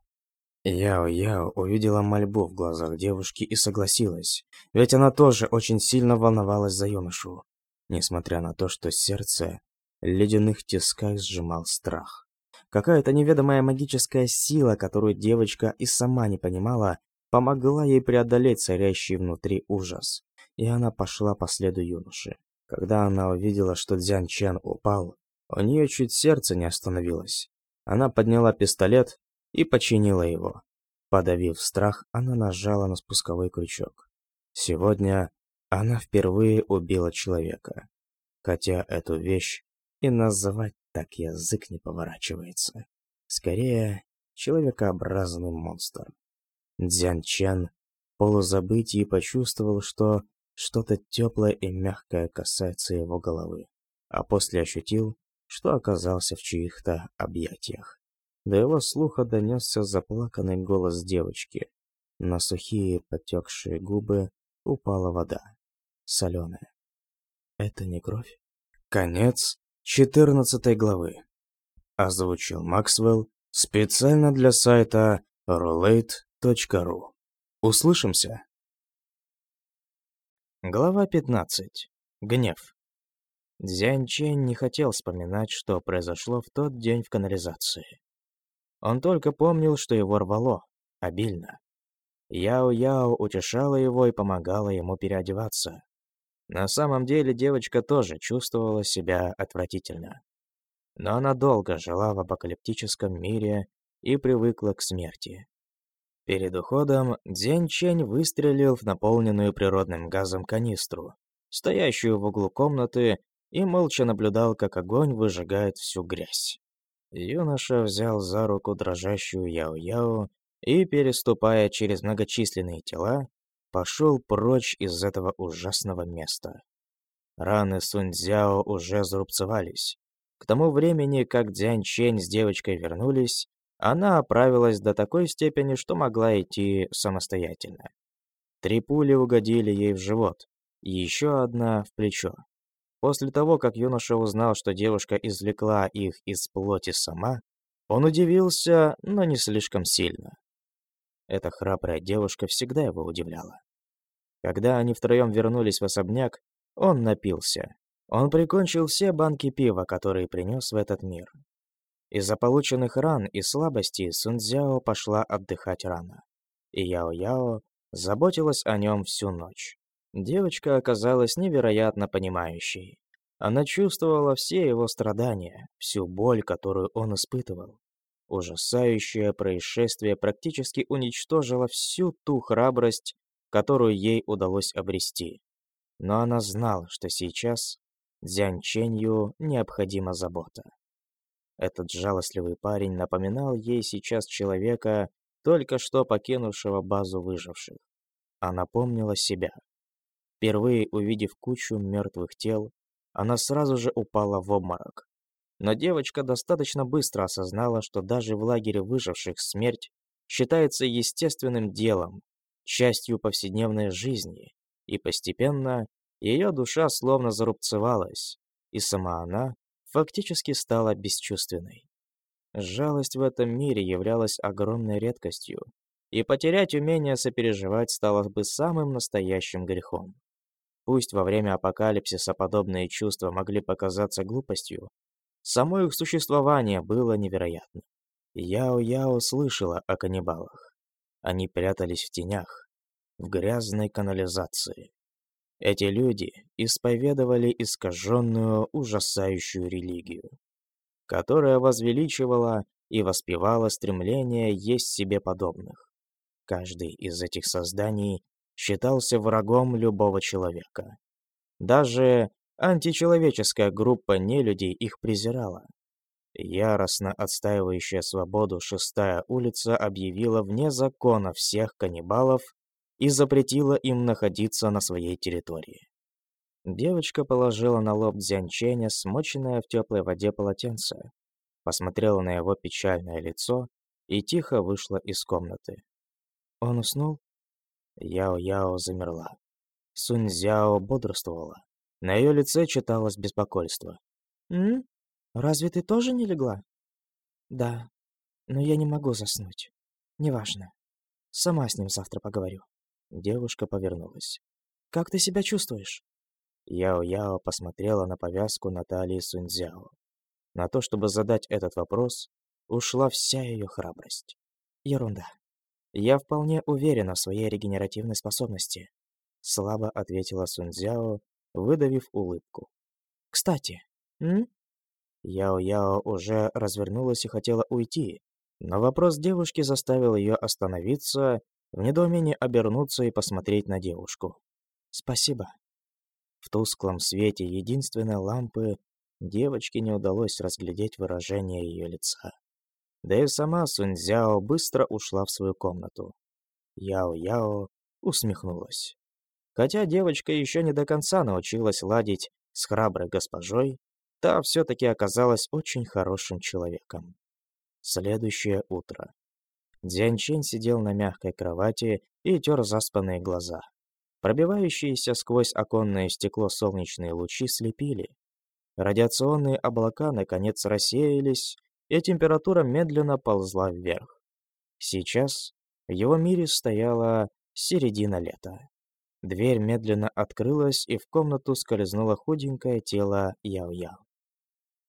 Яо-Яо увидела мольбу в глазах девушки и согласилась, ведь она тоже очень сильно волновалась за юношу, несмотря на то, что сердце ледяных тисках сжимал страх. Какая-то неведомая магическая сила, которую девочка и сама не понимала, помогла ей преодолеть царящий внутри ужас, и она пошла по следу юноши. Когда она увидела, что Дзян Чен упал, у нее чуть сердце не остановилось. Она подняла пистолет и починила его. Подавив страх, она нажала на спусковой крючок. Сегодня она впервые убила человека. Хотя эту вещь и называть так язык не поворачивается. Скорее, человекообразный монстр. Дзян Чен в полузабытии почувствовал, что что-то теплое и мягкое касается его головы, а после ощутил, что оказался в чьих-то объятиях. До его слуха донесся заплаканный голос девочки. На сухие потекшие губы упала вода. Соленая. Это не кровь? Конец 14 главы. Озвучил Максвелл специально для сайта roulette.ru. Услышимся. Глава 15. Гнев. Дзянь Чен не хотел вспоминать, что произошло в тот день в канализации. Он только помнил, что его рвало. Обильно. Яо-Яо утешала его и помогала ему переодеваться. На самом деле девочка тоже чувствовала себя отвратительно. Но она долго жила в апокалиптическом мире и привыкла к смерти. Перед уходом Дзянь Чень выстрелил в наполненную природным газом канистру, стоящую в углу комнаты, и молча наблюдал, как огонь выжигает всю грязь. Юноша взял за руку дрожащую Яо-Яо и, переступая через многочисленные тела, пошел прочь из этого ужасного места. Раны Сунцзяо уже зарубцевались. К тому времени, как Дзянь Чень с девочкой вернулись, она оправилась до такой степени, что могла идти самостоятельно. Три пули угодили ей в живот, и еще одна в плечо. После того, как юноша узнал, что девушка извлекла их из плоти сама, он удивился, но не слишком сильно. Эта храбрая девушка всегда его удивляла. Когда они втроем вернулись в особняк, он напился. Он прикончил все банки пива, которые принес в этот мир. Из-за полученных ран и слабости Сунцзяо пошла отдыхать рано. И Яо-Яо заботилась о нем всю ночь. Девочка оказалась невероятно понимающей. Она чувствовала все его страдания, всю боль, которую он испытывал. Ужасающее происшествие практически уничтожило всю ту храбрость, которую ей удалось обрести. Но она знала, что сейчас Дзянь Ченью необходима забота. Этот жалостливый парень напоминал ей сейчас человека, только что покинувшего базу выживших. Она помнила себя. Впервые увидев кучу мертвых тел, она сразу же упала в обморок. Но девочка достаточно быстро осознала, что даже в лагере выживших смерть считается естественным делом, частью повседневной жизни, и постепенно ее душа словно зарубцевалась, и сама она фактически стала бесчувственной. Жалость в этом мире являлась огромной редкостью, и потерять умение сопереживать стало бы самым настоящим грехом. Пусть во время апокалипсиса подобные чувства могли показаться глупостью, само их существование было невероятно. Яо-Яо слышала о каннибалах. Они прятались в тенях, в грязной канализации. Эти люди исповедовали искаженную, ужасающую религию, которая возвеличивала и воспевала стремление есть себе подобных. Каждый из этих созданий считался врагом любого человека. Даже античеловеческая группа нелюдей их презирала. Яростно отстаивающая свободу шестая улица объявила вне закона всех каннибалов и запретила им находиться на своей территории. Девочка положила на лоб Дзянченя смоченное в теплой воде полотенце, посмотрела на его печальное лицо и тихо вышла из комнаты. Он уснул? Яо-Яо замерла. Сунь-Зяо бодрствовала. На ее лице читалось беспокойство. «М? Разве ты тоже не легла?» «Да, но я не могу заснуть. Неважно. Сама с ним завтра поговорю». Девушка повернулась. «Как ты себя чувствуешь?» Яо-Яо посмотрела на повязку Натальи Суньцзяо. На то, чтобы задать этот вопрос, ушла вся ее храбрость. Ерунда. Я вполне уверена в своей регенеративной способности. Слабо ответила Сунцзяо, выдавив улыбку. Кстати, м? Яо-Яо уже развернулась и хотела уйти, но вопрос девушки заставил ее остановиться, в недоумении обернуться и посмотреть на девушку. «Спасибо». В тусклом свете единственной лампы девочке не удалось разглядеть выражение ее лица. Да и сама Сунцзяо быстро ушла в свою комнату. Яо-Яо усмехнулась. Хотя девочка еще не до конца научилась ладить с храброй госпожой, та все-таки оказалась очень хорошим человеком. Следующее утро. Дзянчин сидел на мягкой кровати и тер заспанные глаза. Пробивающиеся сквозь оконное стекло солнечные лучи слепили. Радиационные облака наконец рассеялись, и температура медленно ползла вверх. Сейчас в его мире стояла середина лета. Дверь медленно открылась, и в комнату скользнуло худенькое тело Яо-Яо.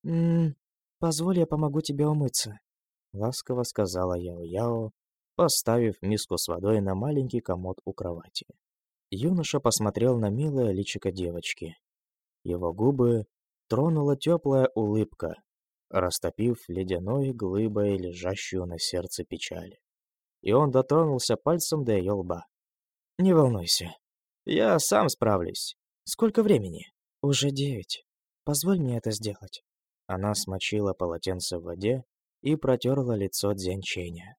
«Ммм, позволь, я помогу тебе умыться», — ласково сказала Яо-Яо, поставив миску с водой на маленький комод у кровати. Юноша посмотрел на милое личико девочки. Его губы тронула теплая улыбка, растопив ледяной глыбой лежащую на сердце печаль. И он дотронулся пальцем до ее лба. «Не волнуйся. Я сам справлюсь. Сколько времени?» «Уже девять». позволь мне это сделать». Она смочила полотенце в воде и протерла лицо Дзянченя.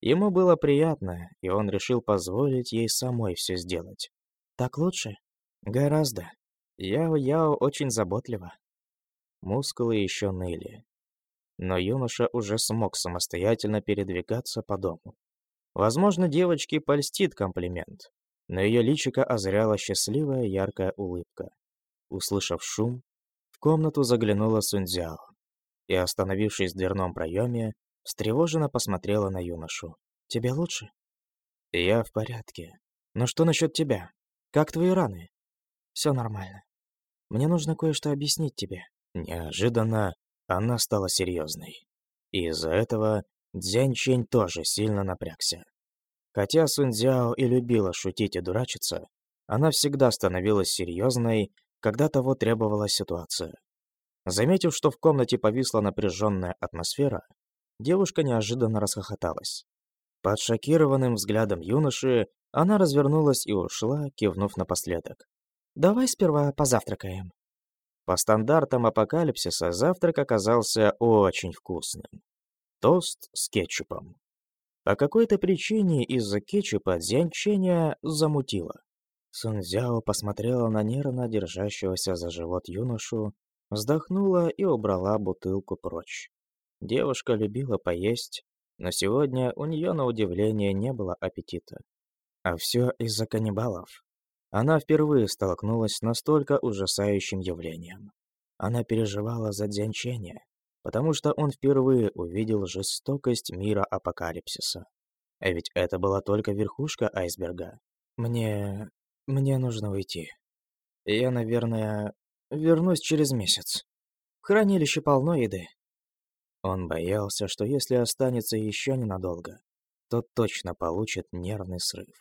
Ему было приятно, и он решил позволить ей самой все сделать. «Так лучше?» «Гораздо. Яо-Яо очень заботлива». Мускулы еще ныли. Но юноша уже смог самостоятельно передвигаться по дому. Возможно, девочке польстит комплимент, но ее личико озряла счастливая яркая улыбка. Услышав шум, в комнату заглянула Сунцзяо и, остановившись в дверном проеме, встревоженно посмотрела на юношу. «Тебе лучше?» «Я в порядке. Но что насчет тебя? Как твои раны?» «Все нормально. Мне нужно кое-что объяснить тебе». Неожиданно она стала серьезной. И из-за этого Дзянь Чень тоже сильно напрягся. Хотя Сун Цзяо и любила шутить и дурачиться, она всегда становилась серьезной, когда того требовала ситуация. Заметив, что в комнате повисла напряженная атмосфера, девушка неожиданно расхохоталась. Под шокированным взглядом юноши она развернулась и ушла, кивнув напоследок. «Давай сперва позавтракаем». По стандартам апокалипсиса завтрак оказался очень вкусным. Тост с кетчупом. По какой-то причине из-за кетчупа Дзянченя замутила. Сунцзяо посмотрела на нервно держащегося за живот юношу, вздохнула и убрала бутылку прочь. Девушка любила поесть, но сегодня у нее на удивление не было аппетита. А все из-за каннибалов. Она впервые столкнулась с настолько ужасающим явлением. Она переживала за Дзянченя, потому что он впервые увидел жестокость мира апокалипсиса. А ведь это была только верхушка айсберга. Мне... мне нужно уйти. Я, наверное, вернусь через месяц. Хранилище полно еды. Он боялся, что если останется еще ненадолго, то точно получит нервный срыв.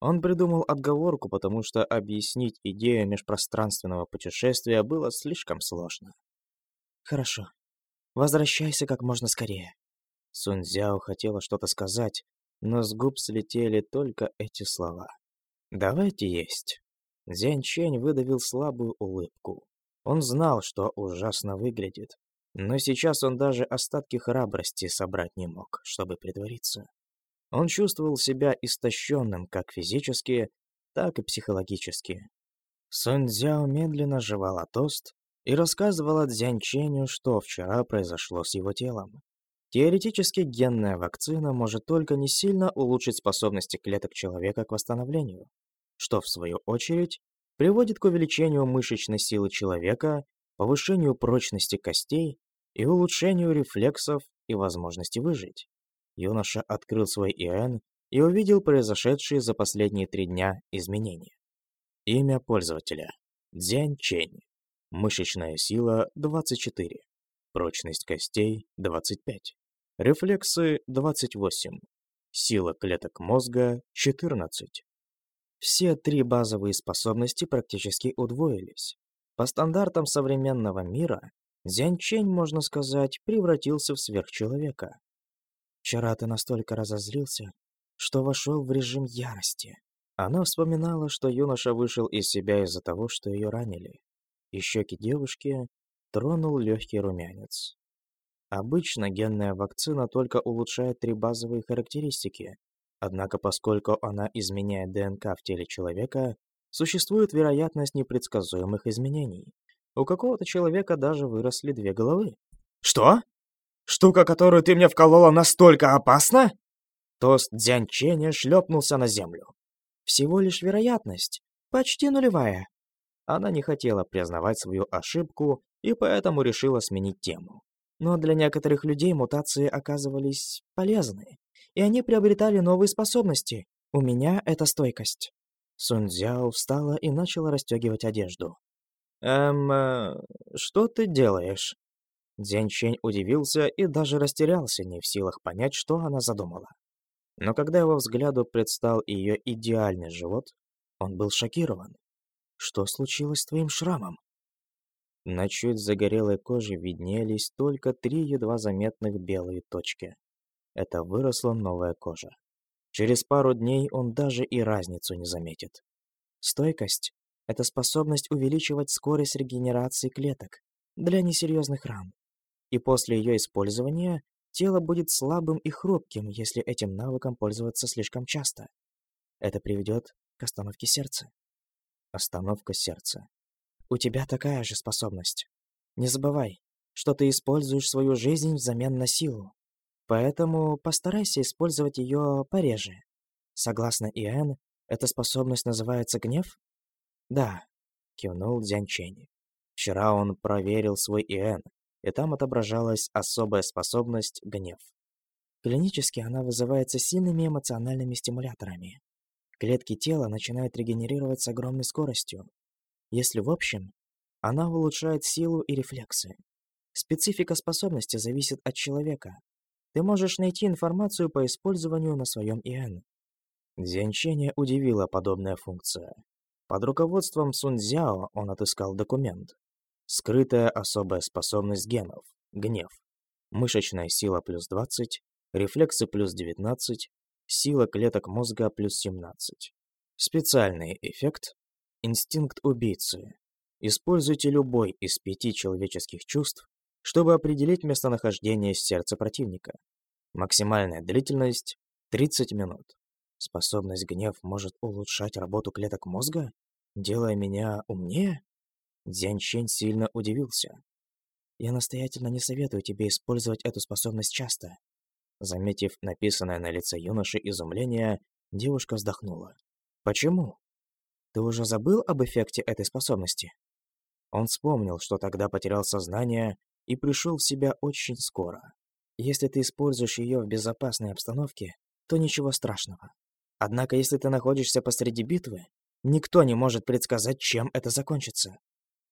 Он придумал отговорку, потому что объяснить идею межпространственного путешествия было слишком сложно. «Хорошо. Возвращайся как можно скорее». Сунцзяо хотела что-то сказать, но с губ слетели только эти слова. «Давайте есть». Зянь Чэнь выдавил слабую улыбку. Он знал, что ужасно выглядит, но сейчас он даже остатки храбрости собрать не мог, чтобы притвориться. Он чувствовал себя истощенным как физически, так и психологически. Сун Цзяо медленно жевала тост и рассказывала Цзяньченю, что вчера произошло с его телом. Теоретически генная вакцина может только не сильно улучшить способности клеток человека к восстановлению, что в свою очередь приводит к увеличению мышечной силы человека повышению прочности костей и улучшению рефлексов и возможности выжить. Юноша открыл свой ИН и увидел произошедшие за последние три дня изменения. Имя пользователя – Дзянь Чень. Мышечная сила – 24. Прочность костей – 25. Рефлексы – 28. Сила клеток мозга – 14. Все три базовые способности практически удвоились. По стандартам современного мира, Зянчень, можно сказать, превратился в сверхчеловека. Вчера ты настолько разозлился, что вошел в режим ярости. Она вспоминала, что юноша вышел из себя из-за того, что ее ранили. И щеки девушки тронул легкий румянец. Обычно генная вакцина только улучшает три базовые характеристики. Однако, поскольку она изменяет ДНК в теле человека, Существует вероятность непредсказуемых изменений. У какого-то человека даже выросли две головы. Что? Штука, которую ты мне вколола, настолько опасна? Тост Дзянь Ченя шлепнулся на землю. Всего лишь вероятность. Почти нулевая. Она не хотела признавать свою ошибку и поэтому решила сменить тему. Но для некоторых людей мутации оказывались полезны, и они приобретали новые способности. У меня это стойкость. Сунцзяо встала и начала расстегивать одежду. «Эм, э, что ты делаешь?» Дзяньчень удивился и даже растерялся, не в силах понять, что она задумала. Но когда его взгляду предстал ее идеальный живот, он был шокирован. «Что случилось с твоим шрамом?» На чуть загорелой коже виднелись только три едва заметных белые точки. Это выросла новая кожа. Через пару дней он даже и разницу не заметит. Стойкость Это способность увеличивать скорость регенерации клеток для несерьезных ран. И после ее использования тело будет слабым и хрупким, если этим навыком пользоваться слишком часто. Это приведет к остановке сердца. Остановка сердца. У тебя такая же способность. Не забывай, что ты используешь свою жизнь взамен на силу. Поэтому постарайся использовать ее пореже. Согласно Иэн, эта способность называется гнев? Да, кивнул Дзянь Чэнь. Вчера он проверил свой Иэн, и там отображалась особая способность гнев. Клинически она вызывается сильными эмоциональными стимуляторами. Клетки тела начинают регенерировать с огромной скоростью. Если в общем, она улучшает силу и рефлексы. Специфика способности зависит от человека. Ты можешь найти информацию по использованию на своем ИН. Дзянченя удивила подобная функция. Под руководством Сунцзяо он отыскал документ. Скрытая особая способность генов. Гнев. Мышечная сила плюс 20, рефлексы плюс 19, сила клеток мозга плюс 17. Специальный эффект – инстинкт убийцы. Используйте любой из пяти человеческих чувств, чтобы определить местонахождение сердца противника. Максимальная длительность – 30 минут. Способность гнев может улучшать работу клеток мозга, делая меня умнее? Дзяньчень сильно удивился. Я настоятельно не советую тебе использовать эту способность часто. Заметив написанное на лице юноши изумление, девушка вздохнула. «Почему? Ты уже забыл об эффекте этой способности?» Он вспомнил, что тогда потерял сознание и пришел в себя очень скоро. Если ты используешь ее в безопасной обстановке, то ничего страшного. Однако, если ты находишься посреди битвы, никто не может предсказать, чем это закончится.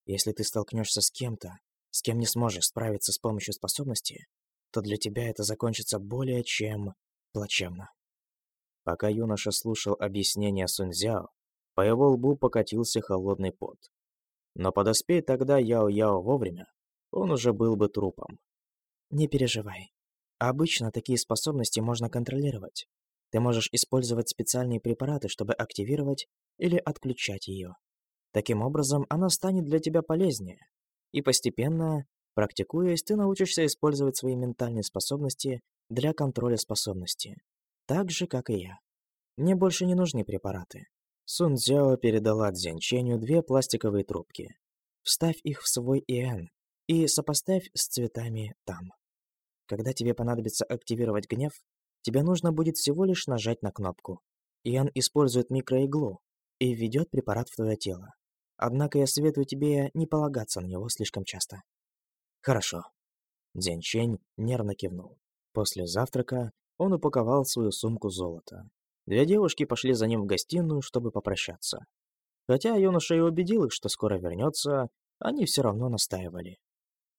Если ты столкнешься с кем-то, с кем не сможешь справиться с помощью способности, то для тебя это закончится более чем плачевно. Пока юноша слушал объяснения Сунзяо, по его лбу покатился холодный пот. Но подоспей тогда Яо-Яо вовремя, он уже был бы трупом. Не переживай. Обычно такие способности можно контролировать. Ты можешь использовать специальные препараты, чтобы активировать или отключать ее. Таким образом, она станет для тебя полезнее. И постепенно Практикуясь, ты научишься использовать свои ментальные способности для контроля способности. Так же, как и я. Мне больше не нужны препараты. Сун Цзяо передала Цзянченю две пластиковые трубки. Вставь их в свой ИН и сопоставь с цветами там. Когда тебе понадобится активировать гнев, тебе нужно будет всего лишь нажать на кнопку. Иэн использует микроиглу и введет препарат в твое тело. Однако я советую тебе не полагаться на него слишком часто. «Хорошо». Дзянь Чень нервно кивнул. После завтрака он упаковал свою сумку золота. Две девушки пошли за ним в гостиную, чтобы попрощаться. Хотя юноша и убедил их, что скоро вернется, они все равно настаивали.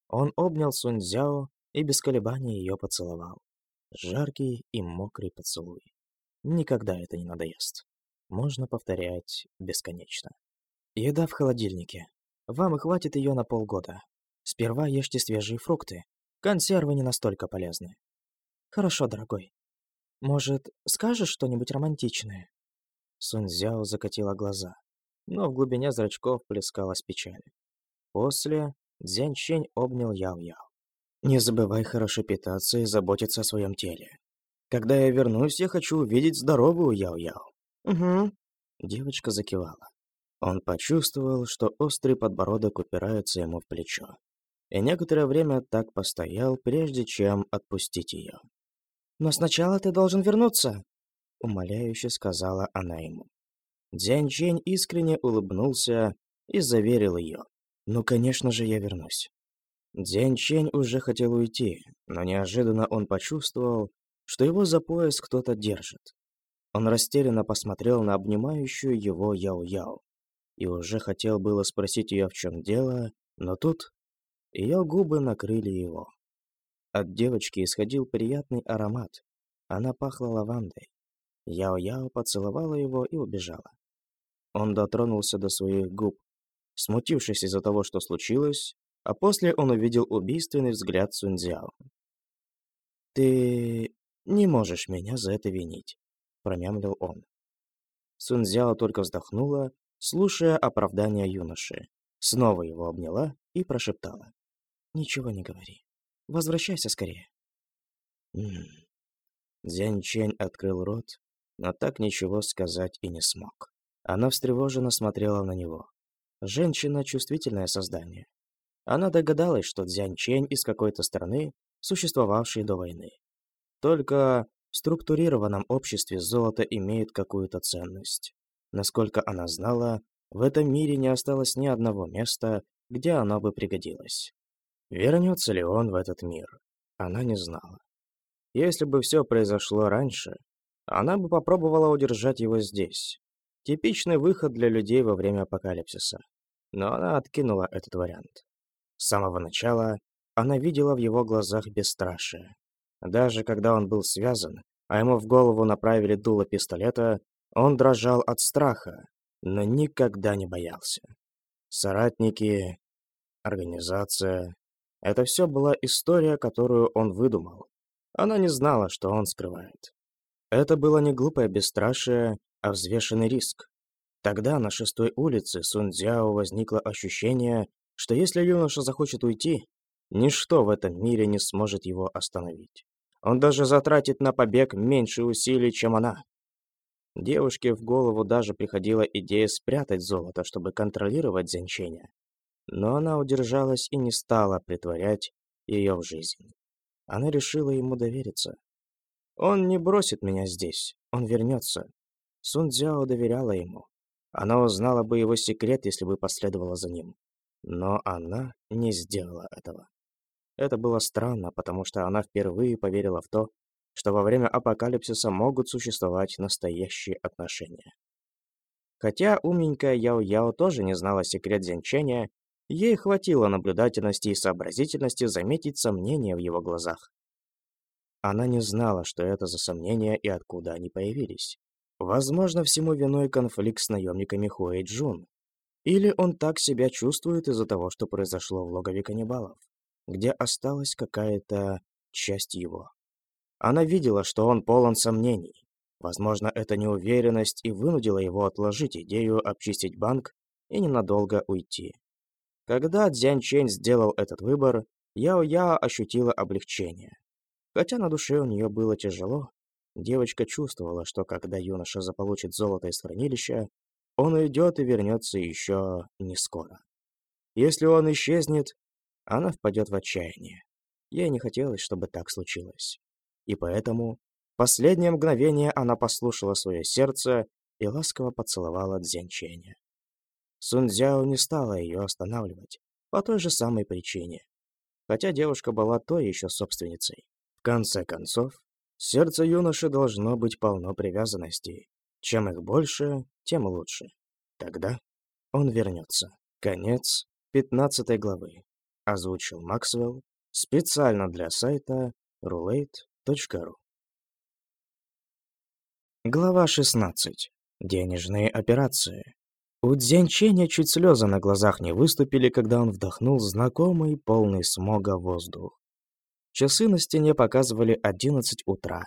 Он обнял Сунь Цзяо и без колебаний ее поцеловал. Жаркий и мокрый поцелуй. Никогда это не надоест. Можно повторять бесконечно. Еда в холодильнике. Вам и хватит ее на полгода. Сперва ешьте свежие фрукты. Консервы не настолько полезны. Хорошо, дорогой. Может, скажешь что-нибудь романтичное? Сунцзяо закатила глаза, но в глубине зрачков плескалась печаль. После Дзяньчень обнял Яо-Яо. «Не забывай хорошо питаться и заботиться о своем теле. Когда я вернусь, я хочу увидеть здоровую Яо-Яо». «Угу». Девочка закивала. Он почувствовал, что острый подбородок упирается ему в плечо и некоторое время так постоял, прежде чем отпустить ее. «Но сначала ты должен вернуться», — умоляюще сказала она ему. Дзянь Чень искренне улыбнулся и заверил ее. «Ну, конечно же, я вернусь». Дзянь Чень уже хотел уйти, но неожиданно он почувствовал, что его за пояс кто-то держит. Он растерянно посмотрел на обнимающую его Яо-Яо и уже хотел было спросить ее, в чем дело, но тут ее губы накрыли его. От девочки исходил приятный аромат. Она пахла лавандой. Яо-Яо поцеловала его и убежала. Он дотронулся до своих губ, смутившись из-за того, что случилось, а после он увидел убийственный взгляд Сунцзяо. «Ты не можешь меня за это винить», — промямлил он. Сунцзяо только вздохнула слушая оправдания юноши. Снова его обняла и прошептала. «Ничего не говори. Возвращайся скорее». Дзянь Чэнь открыл рот, но так ничего сказать и не смог. Она встревоженно смотрела на него. Женщина – чувствительное создание. Она догадалась, что Дзянь Чэнь из какой-то страны, существовавшей до войны. Только в структурированном обществе золото имеет какую-то ценность. Насколько она знала, в этом мире не осталось ни одного места, где оно бы пригодилось. Вернется ли он в этот мир? Она не знала. Если бы все произошло раньше, она бы попробовала удержать его здесь. Типичный выход для людей во время апокалипсиса. Но она откинула этот вариант. С самого начала она видела в его глазах бесстрашие. Даже когда он был связан, а ему в голову направили дуло пистолета, он дрожал от страха, но никогда не боялся. Соратники, организация — это все была история, которую он выдумал. Она не знала, что он скрывает. Это было не глупое бесстрашие, а взвешенный риск. Тогда на шестой улице Сунцзяо возникло ощущение, что если юноша захочет уйти, ничто в этом мире не сможет его остановить. Он даже затратит на побег меньше усилий, чем она. Девушке в голову даже приходила идея спрятать золото, чтобы контролировать Зенченя. Но она удержалась и не стала притворять ее в жизнь. Она решила ему довериться. Он не бросит меня здесь, он вернется. Сун Цзяо доверяла ему. Она узнала бы его секрет, если бы последовала за ним. Но она не сделала этого. Это было странно, потому что она впервые поверила в то, что во время апокалипсиса могут существовать настоящие отношения. Хотя умненькая Яо-Яо тоже не знала секрет зенчения, ей хватило наблюдательности и сообразительности заметить сомнения в его глазах. Она не знала, что это за сомнения и откуда они появились. Возможно, всему виной конфликт с наемниками Хуэй Джун. Или он так себя чувствует из-за того, что произошло в логове каннибалов, где осталась какая-то часть его. Она видела, что он полон сомнений. Возможно, эта неуверенность и вынудила его отложить идею обчистить банк и ненадолго уйти. Когда Дзянь Чэнь сделал этот выбор, Яо Яо ощутила облегчение. Хотя на душе у нее было тяжело, девочка чувствовала, что когда юноша заполучит золото из хранилища, он уйдет и вернется еще не скоро. Если он исчезнет, она впадет в отчаяние. Ей не хотелось, чтобы так случилось. И поэтому последнее мгновение она послушала свое сердце и ласково поцеловала Дзянченя. Сунцзяо не стала ее останавливать, по той же самой причине. Хотя девушка была той еще собственницей. В конце концов, сердце юноши должно быть полно привязанностей. Чем их больше, тем лучше. Тогда он вернется. Конец 15 главы. Озвучил Максвелл специально для сайта roulette.ru. Глава 16. Денежные операции. У Дзянченя чуть слезы на глазах не выступили, когда он вдохнул знакомый, полный смога воздух. Часы на стене показывали 11 утра.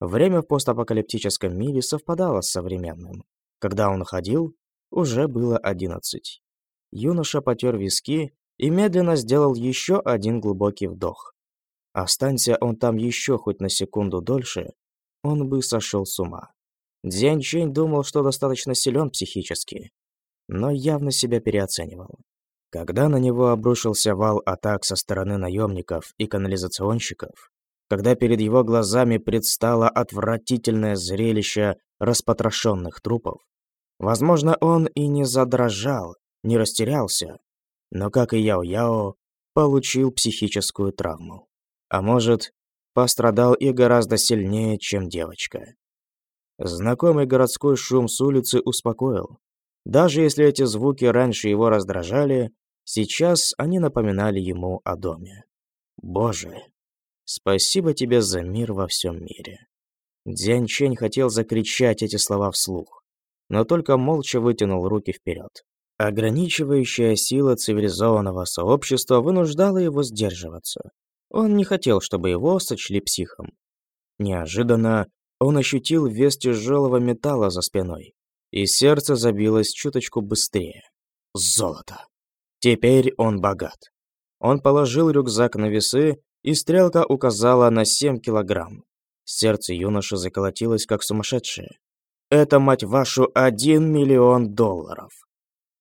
Время в постапокалиптическом мире совпадало с современным. Когда он ходил, уже было 11. Юноша потер виски и медленно сделал еще один глубокий вдох. Останься он там еще хоть на секунду дольше, он бы сошел с ума. Дзянь Чэнь думал, что достаточно силен психически, но явно себя переоценивал. Когда на него обрушился вал атак со стороны наемников и канализационщиков, когда перед его глазами предстало отвратительное зрелище распотрошенных трупов, возможно, он и не задрожал, не растерялся, но, как и Яо-Яо, получил психическую травму. А может, пострадал и гораздо сильнее, чем девочка. Знакомый городской шум с улицы успокоил. Даже если эти звуки раньше его раздражали, Сейчас они напоминали ему о доме. Боже, спасибо тебе за мир во всем мире. Дзянь Чэнь хотел закричать эти слова вслух, но только молча вытянул руки вперед. Ограничивающая сила цивилизованного сообщества вынуждала его сдерживаться. Он не хотел, чтобы его сочли психом. Неожиданно он ощутил вес тяжелого металла за спиной и сердце забилось чуточку быстрее. Золото. Теперь он богат. Он положил рюкзак на весы, и стрелка указала на 7 килограмм. Сердце юноши заколотилось, как сумасшедшее. Это, мать вашу, 1 миллион долларов.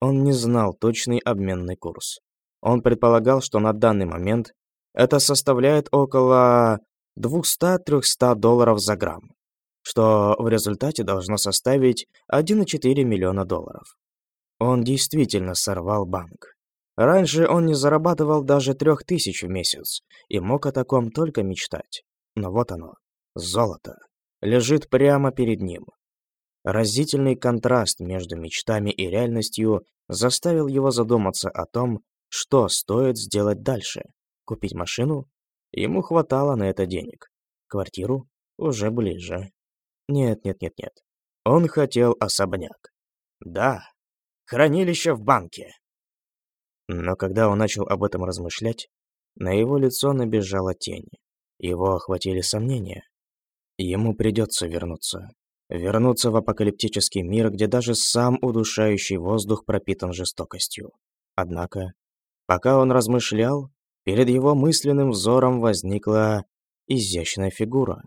Он не знал точный обменный курс. Он предполагал, что на данный момент это составляет около 200-300 долларов за грамм, что в результате должно составить 1,4 миллиона долларов. Он действительно сорвал банк. Раньше он не зарабатывал даже трех тысяч в месяц и мог о таком только мечтать. Но вот оно, золото, лежит прямо перед ним. Разительный контраст между мечтами и реальностью заставил его задуматься о том, что стоит сделать дальше. Купить машину? Ему хватало на это денег. Квартиру? Уже ближе. Нет, нет, нет, нет. Он хотел особняк. Да, хранилище в банке. Но когда он начал об этом размышлять, на его лицо набежала тень. Его охватили сомнения. Ему придется вернуться. Вернуться в апокалиптический мир, где даже сам удушающий воздух пропитан жестокостью. Однако, пока он размышлял, перед его мысленным взором возникла изящная фигура.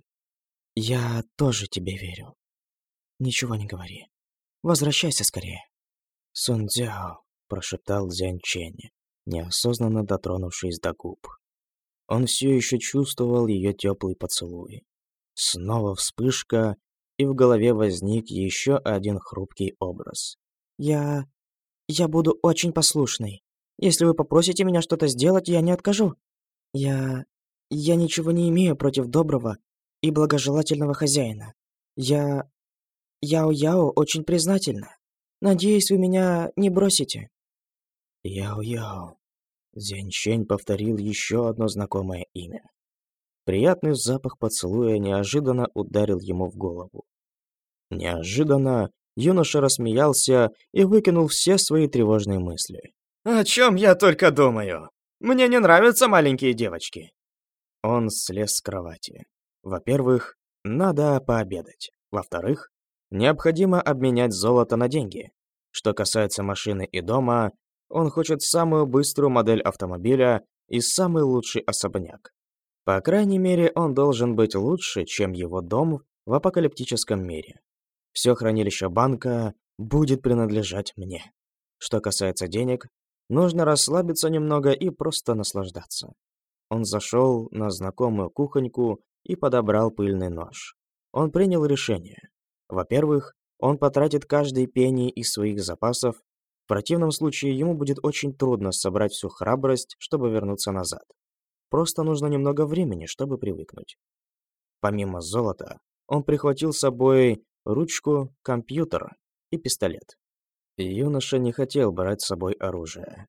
«Я тоже тебе верю. Ничего не говори. Возвращайся скорее». «Сун Дзяо», — прошептал Дзянь Чэнь, неосознанно дотронувшись до губ. Он все еще чувствовал ее теплый поцелуй. Снова вспышка, и в голове возник еще один хрупкий образ. «Я... я буду очень послушной. Если вы попросите меня что-то сделать, я не откажу. Я... я ничего не имею против доброго и благожелательного хозяина. Я... Яо-Яо очень признательна. Надеюсь, вы меня не бросите». Яо-Яо. Зяньчень повторил еще одно знакомое имя. Приятный запах поцелуя неожиданно ударил ему в голову. Неожиданно юноша рассмеялся и выкинул все свои тревожные мысли. «О чем я только думаю? Мне не нравятся маленькие девочки». Он слез с кровати. Во-первых, надо пообедать. Во-вторых, необходимо обменять золото на деньги. Что касается машины и дома, он хочет самую быструю модель автомобиля и самый лучший особняк. По крайней мере, он должен быть лучше, чем его дом в апокалиптическом мире. Все хранилище банка будет принадлежать мне. Что касается денег, нужно расслабиться немного и просто наслаждаться. Он зашел на знакомую кухоньку и подобрал пыльный нож. Он принял решение. Во-первых, он потратит каждый пенни из своих запасов, в противном случае ему будет очень трудно собрать всю храбрость, чтобы вернуться назад. Просто нужно немного времени, чтобы привыкнуть. Помимо золота, он прихватил с собой ручку, компьютер и пистолет. Юноша не хотел брать с собой оружие,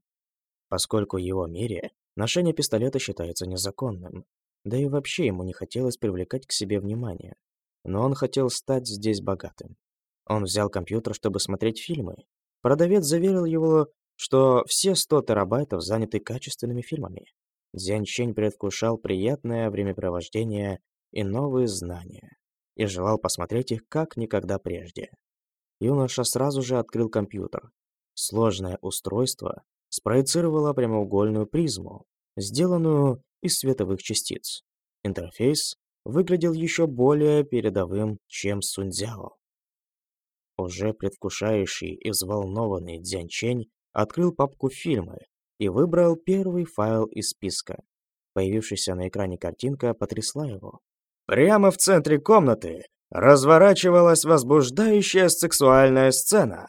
поскольку в его мире ношение пистолета считается незаконным, да и вообще ему не хотелось привлекать к себе внимание. Но он хотел стать здесь богатым. Он взял компьютер, чтобы смотреть фильмы. Продавец заверил его, что все 100 терабайтов заняты качественными фильмами. Дзяньчень предвкушал приятное времяпровождение и новые знания, и желал посмотреть их как никогда прежде. Юноша сразу же открыл компьютер. Сложное устройство спроецировало прямоугольную призму, сделанную из световых частиц. Интерфейс выглядел еще более передовым, чем Сунцзяо. Уже предвкушающий и взволнованный Дзянчень открыл папку «Фильмы», и выбрал первый файл из списка. Появившаяся на экране картинка потрясла его. Прямо в центре комнаты разворачивалась возбуждающая сексуальная сцена.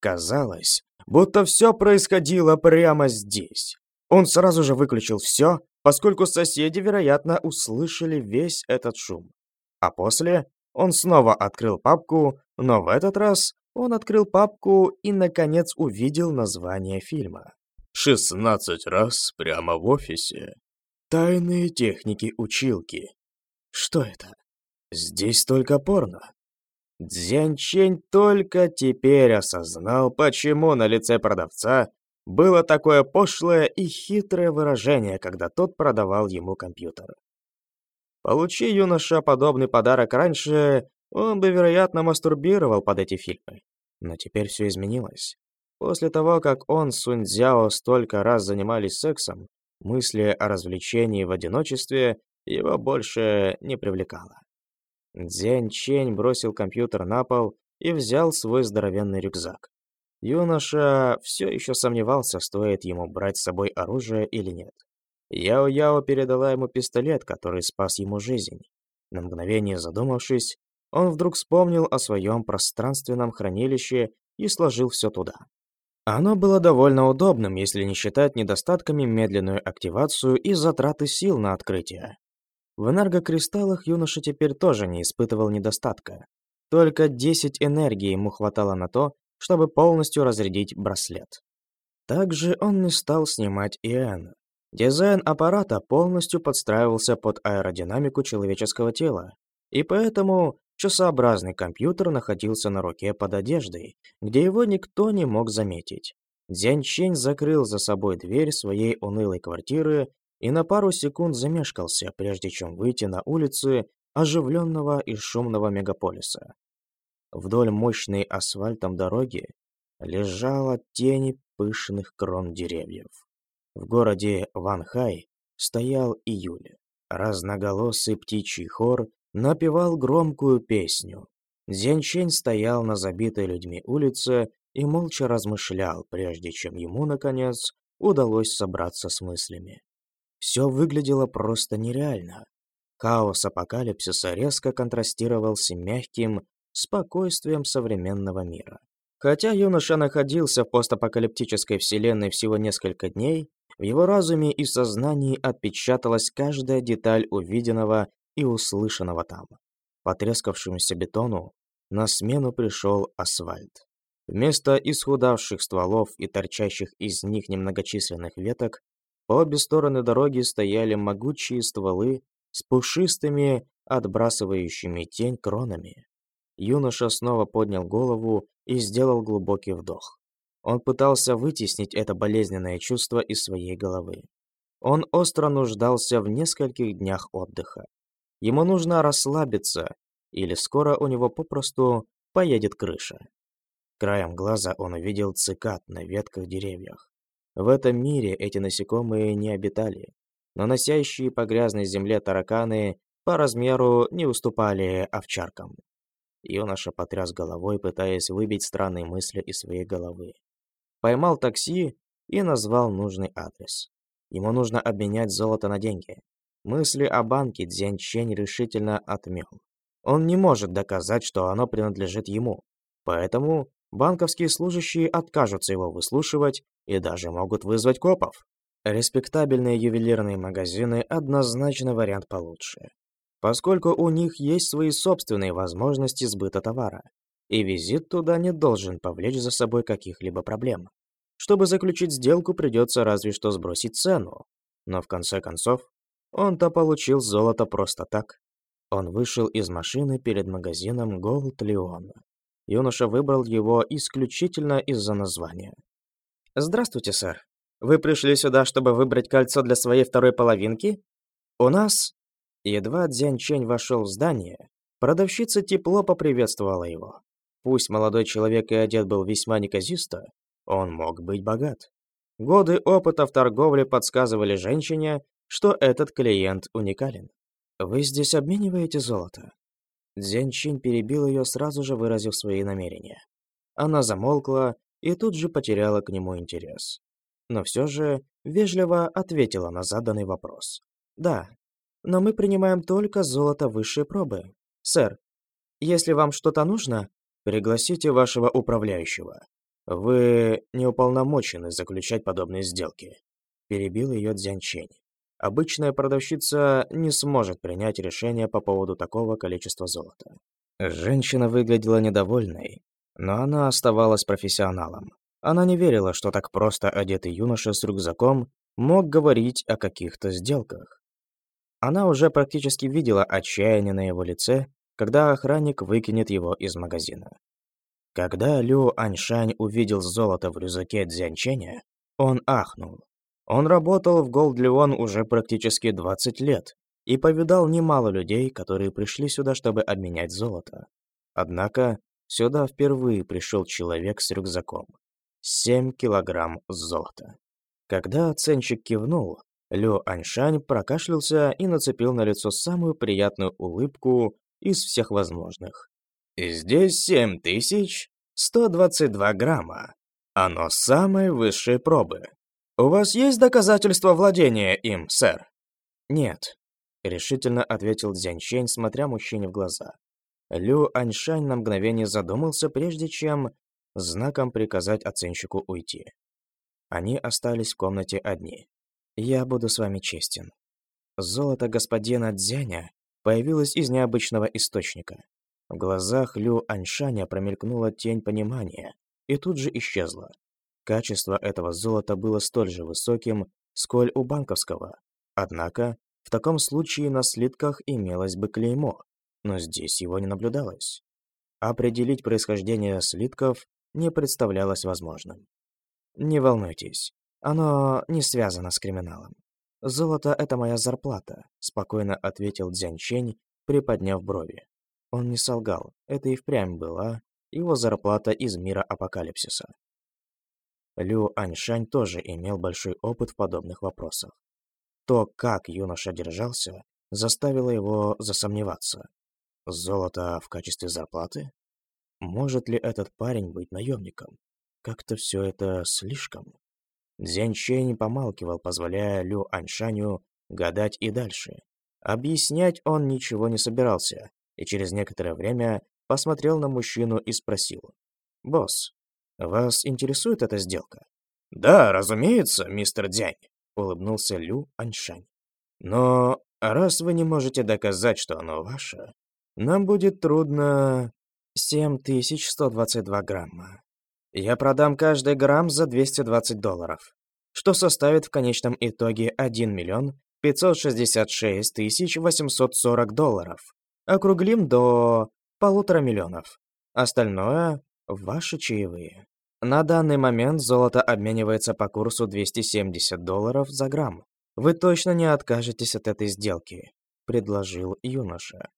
Казалось, будто все происходило прямо здесь. Он сразу же выключил все, поскольку соседи, вероятно, услышали весь этот шум. А после он снова открыл папку, но в этот раз он открыл папку и, наконец, увидел название фильма. Шестнадцать раз прямо в офисе. Тайные техники училки. Что это? Здесь только порно. Дзянчень только теперь осознал, почему на лице продавца было такое пошлое и хитрое выражение, когда тот продавал ему компьютер. Получи юноша подобный подарок раньше, он бы, вероятно, мастурбировал под эти фильмы. Но теперь все изменилось. После того, как он с Сунцзяо столько раз занимались сексом, мысли о развлечении в одиночестве его больше не привлекало. Дзянь Чень бросил компьютер на пол и взял свой здоровенный рюкзак. Юноша все еще сомневался, стоит ему брать с собой оружие или нет. Яо-Яо передала ему пистолет, который спас ему жизнь. На мгновение задумавшись, он вдруг вспомнил о своем пространственном хранилище и сложил все туда. Оно было довольно удобным, если не считать недостатками медленную активацию и затраты сил на открытие. В энергокристаллах юноша теперь тоже не испытывал недостатка. Только 10 энергии ему хватало на то, чтобы полностью разрядить браслет. Также он не стал снимать ИН. Дизайн аппарата полностью подстраивался под аэродинамику человеческого тела, и поэтому часообразный компьютер находился на руке под одеждой, где его никто не мог заметить. Дзянь Чень закрыл за собой дверь своей унылой квартиры и на пару секунд замешкался, прежде чем выйти на улицы оживленного и шумного мегаполиса. Вдоль мощной асфальтом дороги лежала тени пышных крон деревьев. В городе Ванхай стоял июль. Разноголосый птичий хор напевал громкую песню. Зенчень стоял на забитой людьми улице и молча размышлял, прежде чем ему, наконец, удалось собраться с мыслями. Все выглядело просто нереально. Хаос апокалипсиса резко контрастировал с мягким спокойствием современного мира. Хотя юноша находился в постапокалиптической вселенной всего несколько дней, в его разуме и сознании отпечаталась каждая деталь увиденного и услышанного там. Потрескавшемуся бетону на смену пришел асфальт. Вместо исхудавших стволов и торчащих из них немногочисленных веток по обе стороны дороги стояли могучие стволы с пушистыми, отбрасывающими тень кронами. Юноша снова поднял голову и сделал глубокий вдох. Он пытался вытеснить это болезненное чувство из своей головы. Он остро нуждался в нескольких днях отдыха. Ему нужно расслабиться, или скоро у него попросту поедет крыша. Краем глаза он увидел цикад на ветках деревьях. В этом мире эти насекомые не обитали, но носящие по грязной земле тараканы по размеру не уступали овчаркам. Юноша потряс головой, пытаясь выбить странные мысли из своей головы. Поймал такси и назвал нужный адрес. Ему нужно обменять золото на деньги. Мысли о банке Дзянь Чень решительно отмел. Он не может доказать, что оно принадлежит ему. Поэтому банковские служащие откажутся его выслушивать и даже могут вызвать копов. Респектабельные ювелирные магазины однозначно вариант получше, поскольку у них есть свои собственные возможности сбыта товара, и визит туда не должен повлечь за собой каких-либо проблем. Чтобы заключить сделку, придется разве что сбросить цену, но в конце концов, он-то получил золото просто так. Он вышел из машины перед магазином Gold Leon. Юноша выбрал его исключительно из-за названия. «Здравствуйте, сэр. Вы пришли сюда, чтобы выбрать кольцо для своей второй половинки? У нас...» Едва Дзянь Чэнь вошел в здание, продавщица тепло поприветствовала его. Пусть молодой человек и одет был весьма неказисто, он мог быть богат. Годы опыта в торговле подсказывали женщине, что этот клиент уникален. «Вы здесь обмениваете золото?» Дзянь Чин перебил ее, сразу же выразив свои намерения. Она замолкла и тут же потеряла к нему интерес. Но все же вежливо ответила на заданный вопрос. «Да, но мы принимаем только золото высшей пробы. Сэр, если вам что-то нужно, пригласите вашего управляющего. Вы не уполномочены заключать подобные сделки», перебил ее Дзянчень. Обычная продавщица не сможет принять решение по поводу такого количества золота. Женщина выглядела недовольной, но она оставалась профессионалом. Она не верила, что так просто одетый юноша с рюкзаком мог говорить о каких-то сделках. Она уже практически видела отчаяние на его лице, когда охранник выкинет его из магазина. Когда Лю Аньшань увидел золото в рюкзаке Дзянченя, он ахнул. Он работал в Голдлеон уже практически 20 лет и повидал немало людей, которые пришли сюда, чтобы обменять золото. Однако, Сюда впервые пришел человек с рюкзаком. 7 килограмм золота. Когда оценщик кивнул, Лю Аньшань прокашлялся и нацепил на лицо самую приятную улыбку из всех возможных. «Здесь 7122 грамма. Оно самой высшей пробы. У вас есть доказательства владения им, сэр?» «Нет», — решительно ответил Дзяньчень, смотря мужчине в глаза. Лю Аньшань на мгновение задумался, прежде чем знаком приказать оценщику уйти. Они остались в комнате одни. «Я буду с вами честен. Золото господина Дзяня появилось из необычного источника. В глазах Лю Аньшаня промелькнула тень понимания и тут же исчезла. Качество этого золота было столь же высоким, сколь у банковского. Однако, в таком случае на слитках имелось бы клеймо, но здесь его не наблюдалось. Определить происхождение слитков не представлялось возможным. Не волнуйтесь, оно не связано с криминалом. Золото — это моя зарплата, спокойно ответил Дзянчень, приподняв брови. Он не солгал, это и впрямь была его зарплата из мира апокалипсиса. Лю Аньшань тоже имел большой опыт в подобных вопросах. То, как юноша держался, заставило его засомневаться. Золото в качестве зарплаты? Может ли этот парень быть наемником? Как-то все это слишком. Дзянь Чэнь помалкивал, позволяя Лю Аньшаню гадать и дальше. Объяснять он ничего не собирался, и через некоторое время посмотрел на мужчину и спросил. «Босс, вас интересует эта сделка?» «Да, разумеется, мистер Дзянь», — улыбнулся Лю Аньшань. «Но раз вы не можете доказать, что оно ваше, нам будет трудно...» «7122 грамма. Я продам каждый грамм за 220 долларов, что составит в конечном итоге 1 миллион 566 тысяч 840 долларов. Округлим до полутора миллионов. Остальное – ваши чаевые. На данный момент золото обменивается по курсу 270 долларов за грамм. Вы точно не откажетесь от этой сделки, предложил юноша.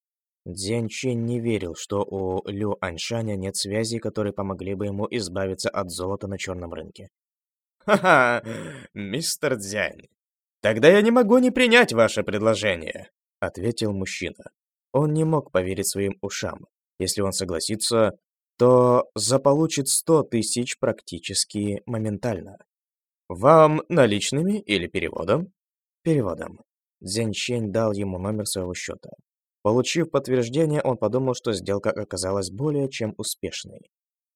Дзянь Чин не верил, что у Лю Аньшаня нет связей, которые помогли бы ему избавиться от золота на черном рынке. «Ха-ха, мистер Дзянь, тогда я не могу не принять ваше предложение», — ответил мужчина. Он не мог поверить своим ушам. Если он согласится, то заполучит сто тысяч практически моментально. «Вам наличными или переводом?» «Переводом». Дзянь дал ему номер своего счета. Получив подтверждение, он подумал, что сделка оказалась более чем успешной.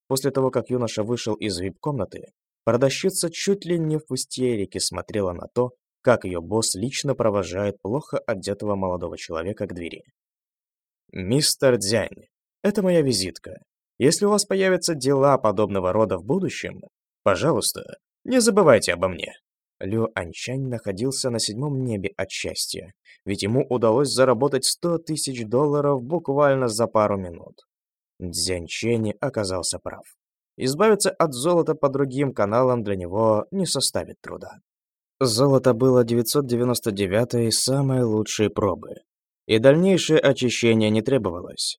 После того, как юноша вышел из вип-комнаты, продавщица чуть ли не в истерике смотрела на то, как ее босс лично провожает плохо одетого молодого человека к двери. «Мистер Дзянь, это моя визитка. Если у вас появятся дела подобного рода в будущем, пожалуйста, не забывайте обо мне». Лю Анчань находился на седьмом небе от счастья, ведь ему удалось заработать 100 тысяч долларов буквально за пару минут. Дзянчени оказался прав. Избавиться от золота по другим каналам для него не составит труда. Золото было 999-й самой лучшей пробы, и дальнейшее очищение не требовалось.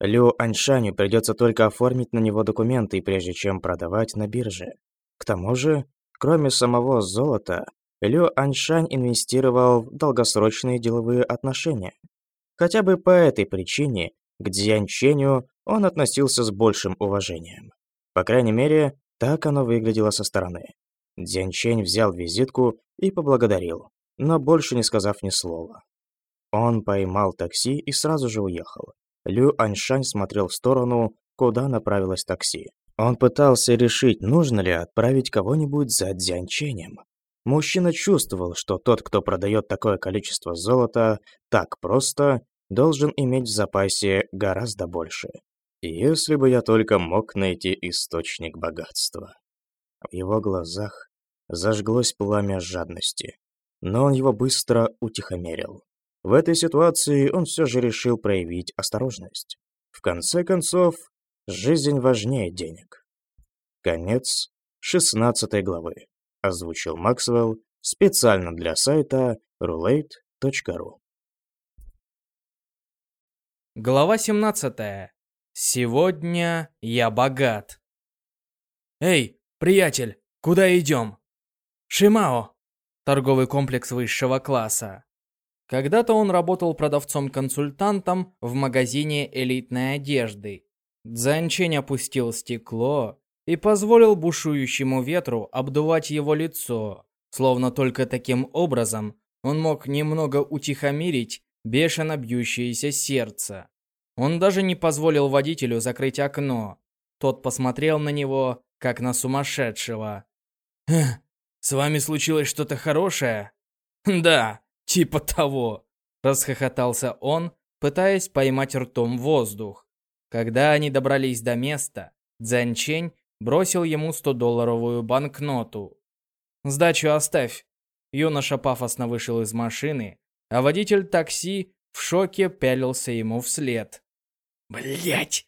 Лю Аньшаню придется только оформить на него документы, прежде чем продавать на бирже. К тому же, кроме самого золота, Лю Аньшань инвестировал в долгосрочные деловые отношения. Хотя бы по этой причине к Дзянь Ченю он относился с большим уважением. По крайней мере, так оно выглядело со стороны. Дзянь Чень взял визитку и поблагодарил, но больше не сказав ни слова. Он поймал такси и сразу же уехал. Лю Аньшань смотрел в сторону, куда направилось такси. Он пытался решить, нужно ли отправить кого-нибудь за Дзянь Ченем. Мужчина чувствовал, что тот, кто продает такое количество золота так просто, должен иметь в запасе гораздо больше. Если бы я только мог найти источник богатства. В его глазах зажглось пламя жадности, но он его быстро утихомирил. В этой ситуации он все же решил проявить осторожность. В конце концов, жизнь важнее денег. Конец 16 главы озвучил Максвелл специально для сайта roulette.ru. Глава 17. Сегодня я богат. Эй, приятель, куда идем? Шимао. Торговый комплекс высшего класса. Когда-то он работал продавцом-консультантом в магазине элитной одежды. Цзанчень опустил стекло и позволил бушующему ветру обдувать его лицо, словно только таким образом он мог немного утихомирить бешено бьющееся сердце. Он даже не позволил водителю закрыть окно. Тот посмотрел на него, как на сумасшедшего. «С вами случилось что-то хорошее?» «Да, типа того», — расхохотался он, пытаясь поймать ртом воздух. Когда они добрались до места, Цзэнчень бросил ему 100-долларовую банкноту. «Сдачу оставь». Юноша пафосно вышел из машины, а водитель такси в шоке пялился ему вслед. Блять!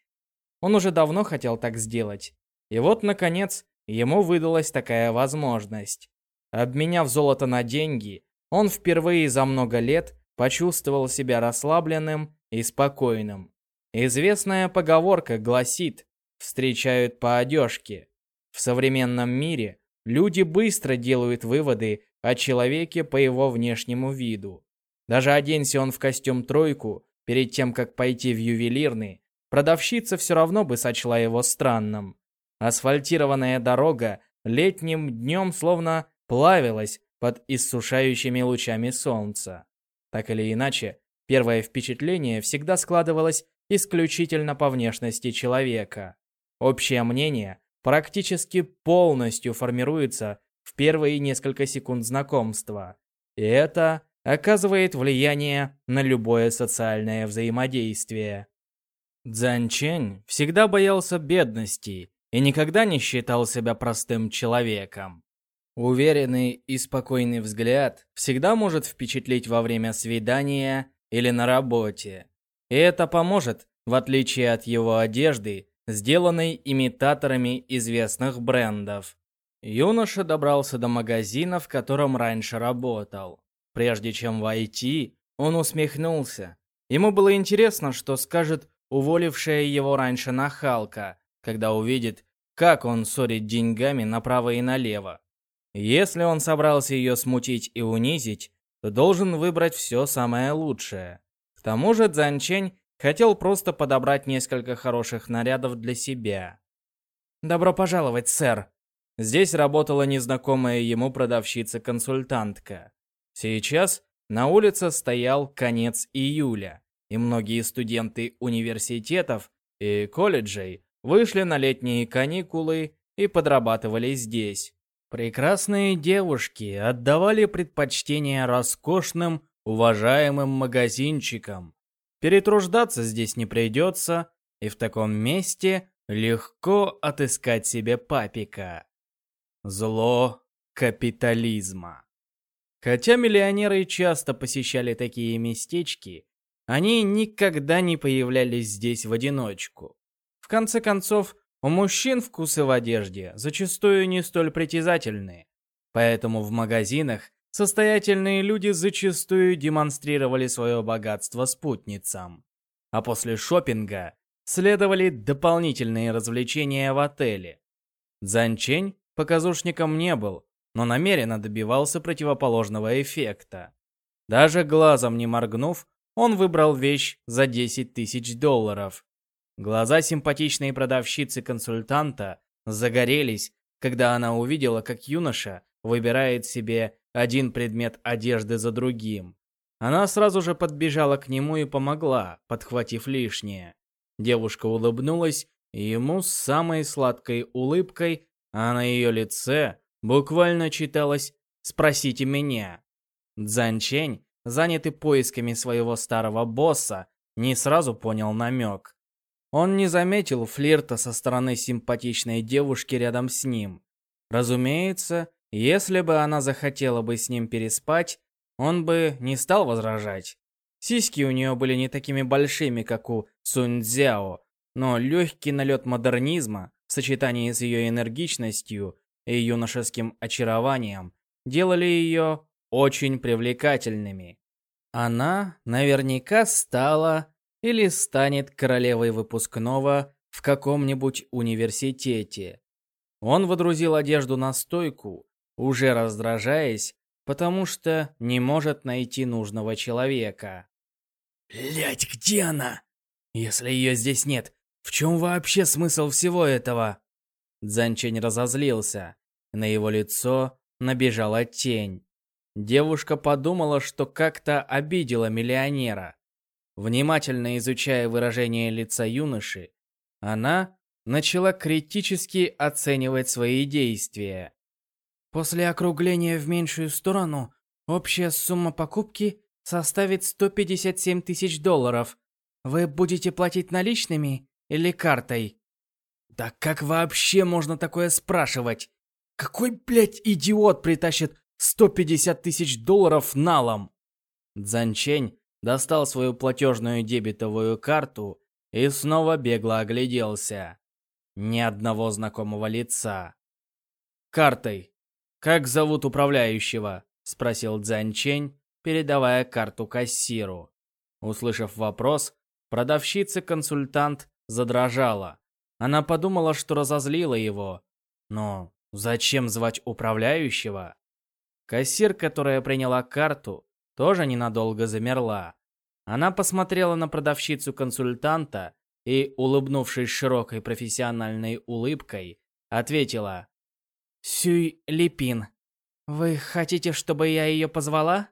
Он уже давно хотел так сделать. И вот, наконец, ему выдалась такая возможность. Обменяв золото на деньги, он впервые за много лет почувствовал себя расслабленным и спокойным. Известная поговорка гласит «встречают по одежке». В современном мире люди быстро делают выводы о человеке по его внешнему виду. Даже оденься он в костюм-тройку, Перед тем, как пойти в ювелирный, продавщица все равно бы сочла его странным. Асфальтированная дорога летним днем словно плавилась под иссушающими лучами солнца. Так или иначе, первое впечатление всегда складывалось исключительно по внешности человека. Общее мнение практически полностью формируется в первые несколько секунд знакомства. И это оказывает влияние на любое социальное взаимодействие. Цзанчэнь всегда боялся бедности и никогда не считал себя простым человеком. Уверенный и спокойный взгляд всегда может впечатлить во время свидания или на работе. Это поможет, в отличие от его одежды, сделанной имитаторами известных брендов. Юноша добрался до магазина, в котором раньше работал. Прежде чем войти, он усмехнулся. Ему было интересно, что скажет уволившая его раньше нахалка, когда увидит, как он ссорит деньгами направо и налево. Если он собрался ее смутить и унизить, то должен выбрать все самое лучшее. К тому же Цзанчень хотел просто подобрать несколько хороших нарядов для себя. «Добро пожаловать, сэр!» Здесь работала незнакомая ему продавщица-консультантка. Сейчас на улице стоял конец июля, и многие студенты университетов и колледжей вышли на летние каникулы и подрабатывали здесь. Прекрасные девушки отдавали предпочтение роскошным, уважаемым магазинчикам. Перетруждаться здесь не придется, и в таком месте легко отыскать себе папика. Зло капитализма. Хотя миллионеры часто посещали такие местечки, они никогда не появлялись здесь в одиночку. В конце концов, у мужчин вкусы в одежде зачастую не столь притязательные. Поэтому в магазинах состоятельные люди зачастую демонстрировали свое богатство спутницам. А после шопинга следовали дополнительные развлечения в отеле. Занчень показушником не был, но намеренно добивался противоположного эффекта. Даже глазом не моргнув, он выбрал вещь за 10 тысяч долларов. Глаза симпатичной продавщицы-консультанта загорелись, когда она увидела, как юноша выбирает себе один предмет одежды за другим. Она сразу же подбежала к нему и помогла, подхватив лишнее. Девушка улыбнулась ему с самой сладкой улыбкой, а на ее лице Буквально читалось «Спросите меня». Цзанчень, занятый поисками своего старого босса, не сразу понял намек. Он не заметил флирта со стороны симпатичной девушки рядом с ним. Разумеется, если бы она захотела бы с ним переспать, он бы не стал возражать. Сиськи у нее были не такими большими, как у Сунь Цзяо, но легкий налет модернизма в сочетании с ее энергичностью и юношеским очарованием делали ее очень привлекательными. Она наверняка стала или станет королевой выпускного в каком-нибудь университете. Он водрузил одежду на стойку, уже раздражаясь, потому что не может найти нужного человека. «Блядь, где она? Если ее здесь нет, в чем вообще смысл всего этого?» Дзанчень разозлился. На его лицо набежала тень. Девушка подумала, что как-то обидела миллионера. Внимательно изучая выражение лица юноши, она начала критически оценивать свои действия. После округления в меньшую сторону, общая сумма покупки составит 157 тысяч долларов. Вы будете платить наличными или картой? Да как вообще можно такое спрашивать? Какой, блядь, идиот притащит 150 тысяч долларов налом? Цзанчень достал свою платежную дебетовую карту и снова бегло огляделся. Ни одного знакомого лица. «Картой. Как зовут управляющего?» — спросил Цзанчень, передавая карту кассиру. Услышав вопрос, продавщица-консультант задрожала. Она подумала, что разозлила его. Но зачем звать управляющего? Кассир, которая приняла карту, тоже ненадолго замерла. Она посмотрела на продавщицу-консультанта и, улыбнувшись широкой профессиональной улыбкой, ответила. «Сюй Липин, вы хотите, чтобы я ее позвала?»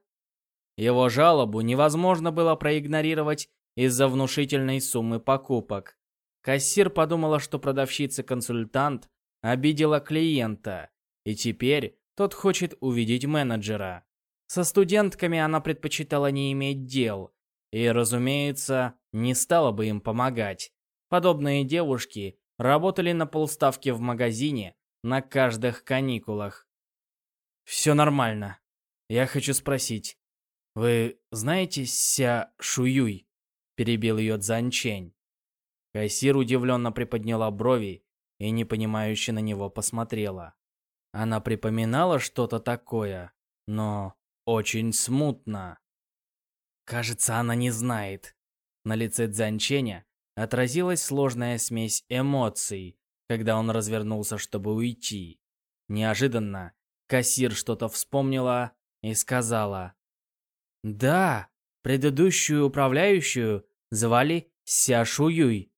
Его жалобу невозможно было проигнорировать из-за внушительной суммы покупок. Кассир подумала, что продавщица-консультант обидела клиента, и теперь тот хочет увидеть менеджера. Со студентками она предпочитала не иметь дел, и, разумеется, не стала бы им помогать. Подобные девушки работали на полставки в магазине на каждых каникулах. «Все нормально. Я хочу спросить, вы знаете Ся Шуюй?» Перебил ее Цзанчень. Кассир удивленно приподняла брови и непонимающе на него посмотрела. Она припоминала что-то такое, но очень смутно. Кажется, она не знает. На лице Цзанченя отразилась сложная смесь эмоций, когда он развернулся, чтобы уйти. Неожиданно кассир что-то вспомнила и сказала. «Да, предыдущую управляющую звали Ся Шуюй».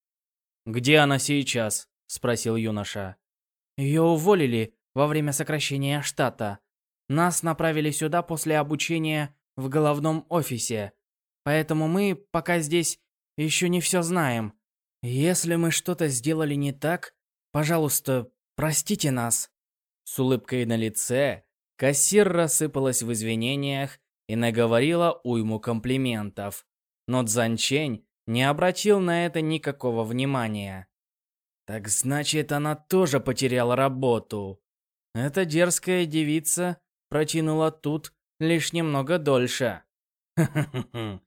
«Где она сейчас?» – спросил юноша. «Ее уволили во время сокращения штата. Нас направили сюда после обучения в головном офисе. Поэтому мы пока здесь еще не все знаем. Если мы что-то сделали не так, пожалуйста, простите нас». С улыбкой на лице кассир рассыпалась в извинениях и наговорила уйму комплиментов. Но Цзанчень не обратил на это никакого внимания. Так значит, она тоже потеряла работу. Эта дерзкая девица протянула тут лишь немного дольше.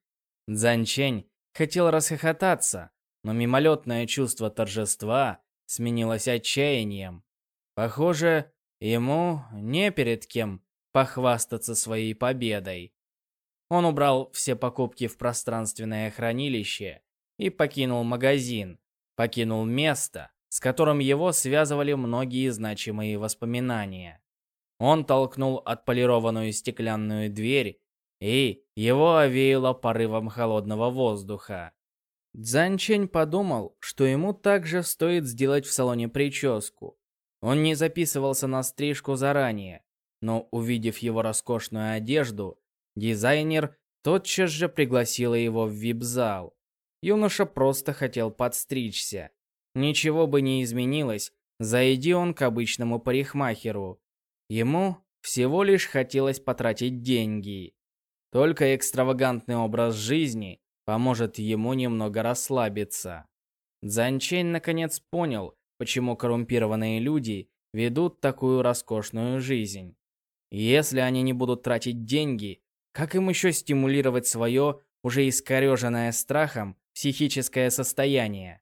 Цзанчень хотел расхохотаться, но мимолетное чувство торжества сменилось отчаянием. Похоже, ему не перед кем похвастаться своей победой. Он убрал все покупки в пространственное хранилище и покинул магазин, покинул место, с которым его связывали многие значимые воспоминания. Он толкнул отполированную стеклянную дверь, и его овеяло порывом холодного воздуха. Цзанчень подумал, что ему также стоит сделать в салоне прическу. Он не записывался на стрижку заранее, но увидев его роскошную одежду, дизайнер тотчас же пригласила его в вип-зал. Юноша просто хотел подстричься. Ничего бы не изменилось, зайди он к обычному парикмахеру. Ему всего лишь хотелось потратить деньги. Только экстравагантный образ жизни поможет ему немного расслабиться. Цзанчень наконец понял, почему коррумпированные люди ведут такую роскошную жизнь. Если они не будут тратить деньги, как им еще стимулировать свое, уже искореженное страхом, психическое состояние?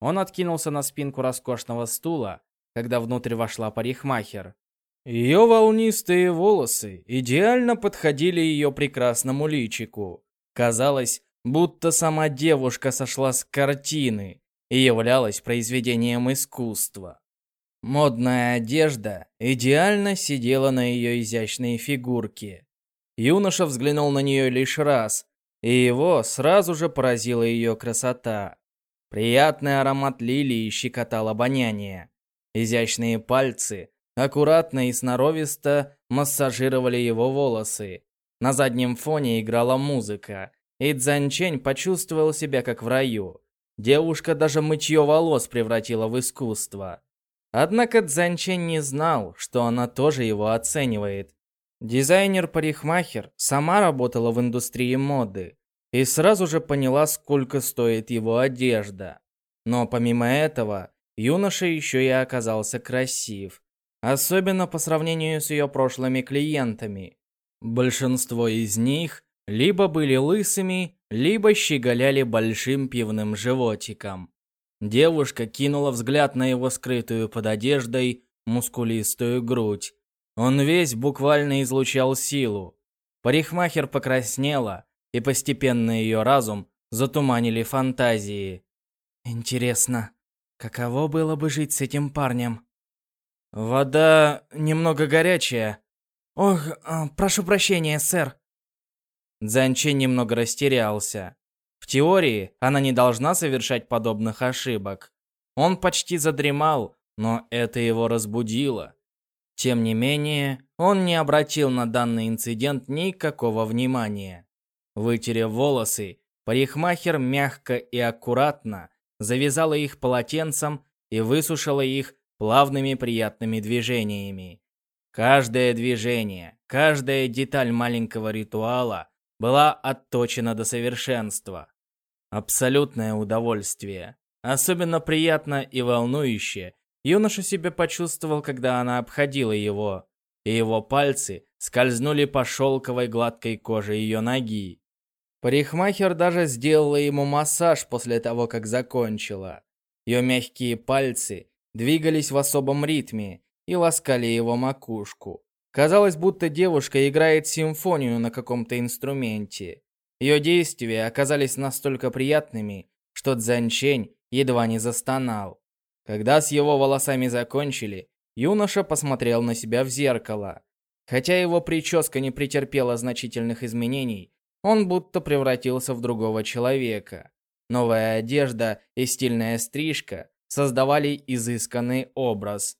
Он откинулся на спинку роскошного стула, когда внутрь вошла парикмахер. Ее волнистые волосы идеально подходили ее прекрасному личику. Казалось, будто сама девушка сошла с картины и являлась произведением искусства. Модная одежда идеально сидела на ее изящной фигурке. Юноша взглянул на нее лишь раз, и его сразу же поразила ее красота. Приятный аромат лилии щекотал обоняние. Изящные пальцы аккуратно и сноровисто массажировали его волосы. На заднем фоне играла музыка, и Цзанчень почувствовал себя как в раю. Девушка даже мытье волос превратила в искусство. Однако Цзанчень не знал, что она тоже его оценивает. Дизайнер-парикмахер сама работала в индустрии моды и сразу же поняла, сколько стоит его одежда. Но помимо этого, юноша еще и оказался красив. Особенно по сравнению с ее прошлыми клиентами. Большинство из них либо были лысыми, либо щеголяли большим пивным животиком. Девушка кинула взгляд на его скрытую под одеждой мускулистую грудь. Он весь буквально излучал силу. Парикмахер покраснела, и постепенно ее разум затуманили фантазии. Интересно, каково было бы жить с этим парнем? Вода немного горячая. Ох, а, прошу прощения, сэр. Дзанчен немного растерялся. В теории она не должна совершать подобных ошибок. Он почти задремал, но это его разбудило. Тем не менее, он не обратил на данный инцидент никакого внимания. Вытерев волосы, парикмахер мягко и аккуратно завязала их полотенцем и высушила их плавными приятными движениями. Каждое движение, каждая деталь маленького ритуала была отточена до совершенства. Абсолютное удовольствие. Особенно приятно и волнующе юноша себя почувствовал, когда она обходила его, и его пальцы скользнули по шелковой гладкой коже ее ноги. Парикмахер даже сделала ему массаж после того, как закончила. Ее мягкие пальцы двигались в особом ритме и ласкали его макушку. Казалось, будто девушка играет симфонию на каком-то инструменте. Ее действия оказались настолько приятными, что Цзанчень едва не застонал. Когда с его волосами закончили, юноша посмотрел на себя в зеркало. Хотя его прическа не претерпела значительных изменений, он будто превратился в другого человека. Новая одежда и стильная стрижка создавали изысканный образ.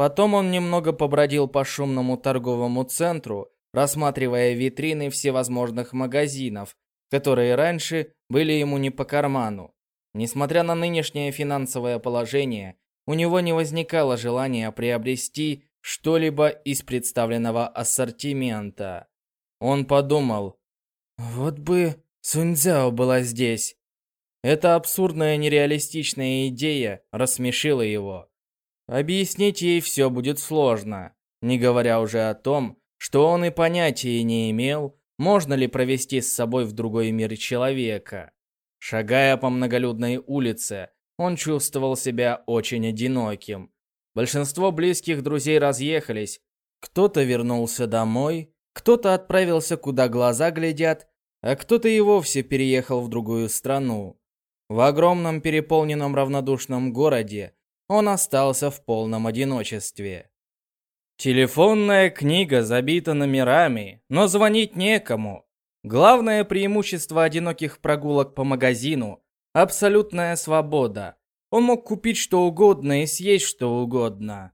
Потом он немного побродил по шумному торговому центру, рассматривая витрины всевозможных магазинов, которые раньше были ему не по карману. Несмотря на нынешнее финансовое положение, у него не возникало желания приобрести что-либо из представленного ассортимента. Он подумал, вот бы Суньцзяо была здесь. Эта абсурдная нереалистичная идея рассмешила его. Объяснить ей все будет сложно, не говоря уже о том, что он и понятия не имел, можно ли провести с собой в другой мир человека. Шагая по многолюдной улице, он чувствовал себя очень одиноким. Большинство близких друзей разъехались. Кто-то вернулся домой, кто-то отправился куда глаза глядят, а кто-то и вовсе переехал в другую страну. В огромном переполненном равнодушном городе он остался в полном одиночестве. Телефонная книга забита номерами, но звонить некому. Главное преимущество одиноких прогулок по магазину – абсолютная свобода. Он мог купить что угодно и съесть что угодно.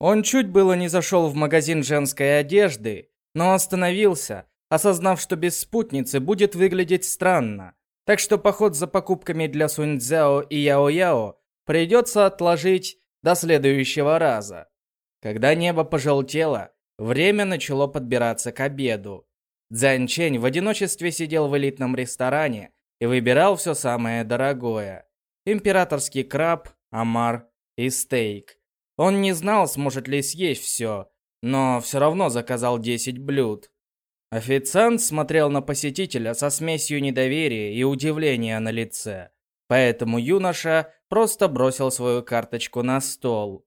Он чуть было не зашел в магазин женской одежды, но остановился, осознав, что без спутницы будет выглядеть странно. Так что поход за покупками для Суньцзяо и Яо-Яо Придется отложить до следующего раза. Когда небо пожелтело, время начало подбираться к обеду. Цзань Чень в одиночестве сидел в элитном ресторане и выбирал все самое дорогое. Императорский краб, омар и стейк. Он не знал, сможет ли съесть все, но все равно заказал 10 блюд. Официант смотрел на посетителя со смесью недоверия и удивления на лице. Поэтому юноша просто бросил свою карточку на стол.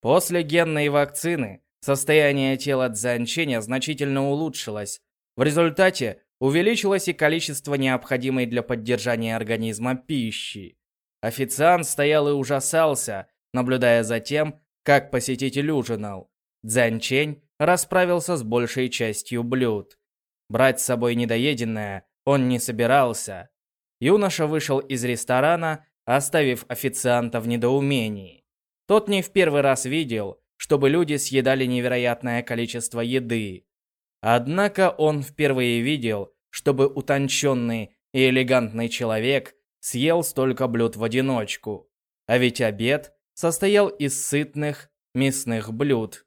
После генной вакцины состояние тела Цзанченя значительно улучшилось. В результате увеличилось и количество необходимой для поддержания организма пищи. Официант стоял и ужасался, наблюдая за тем, как посетитель ужинал. Цзянь расправился с большей частью блюд. Брать с собой недоеденное он не собирался. Юноша вышел из ресторана, оставив официанта в недоумении. Тот не в первый раз видел, чтобы люди съедали невероятное количество еды. Однако он впервые видел, чтобы утонченный и элегантный человек съел столько блюд в одиночку. А ведь обед состоял из сытных мясных блюд.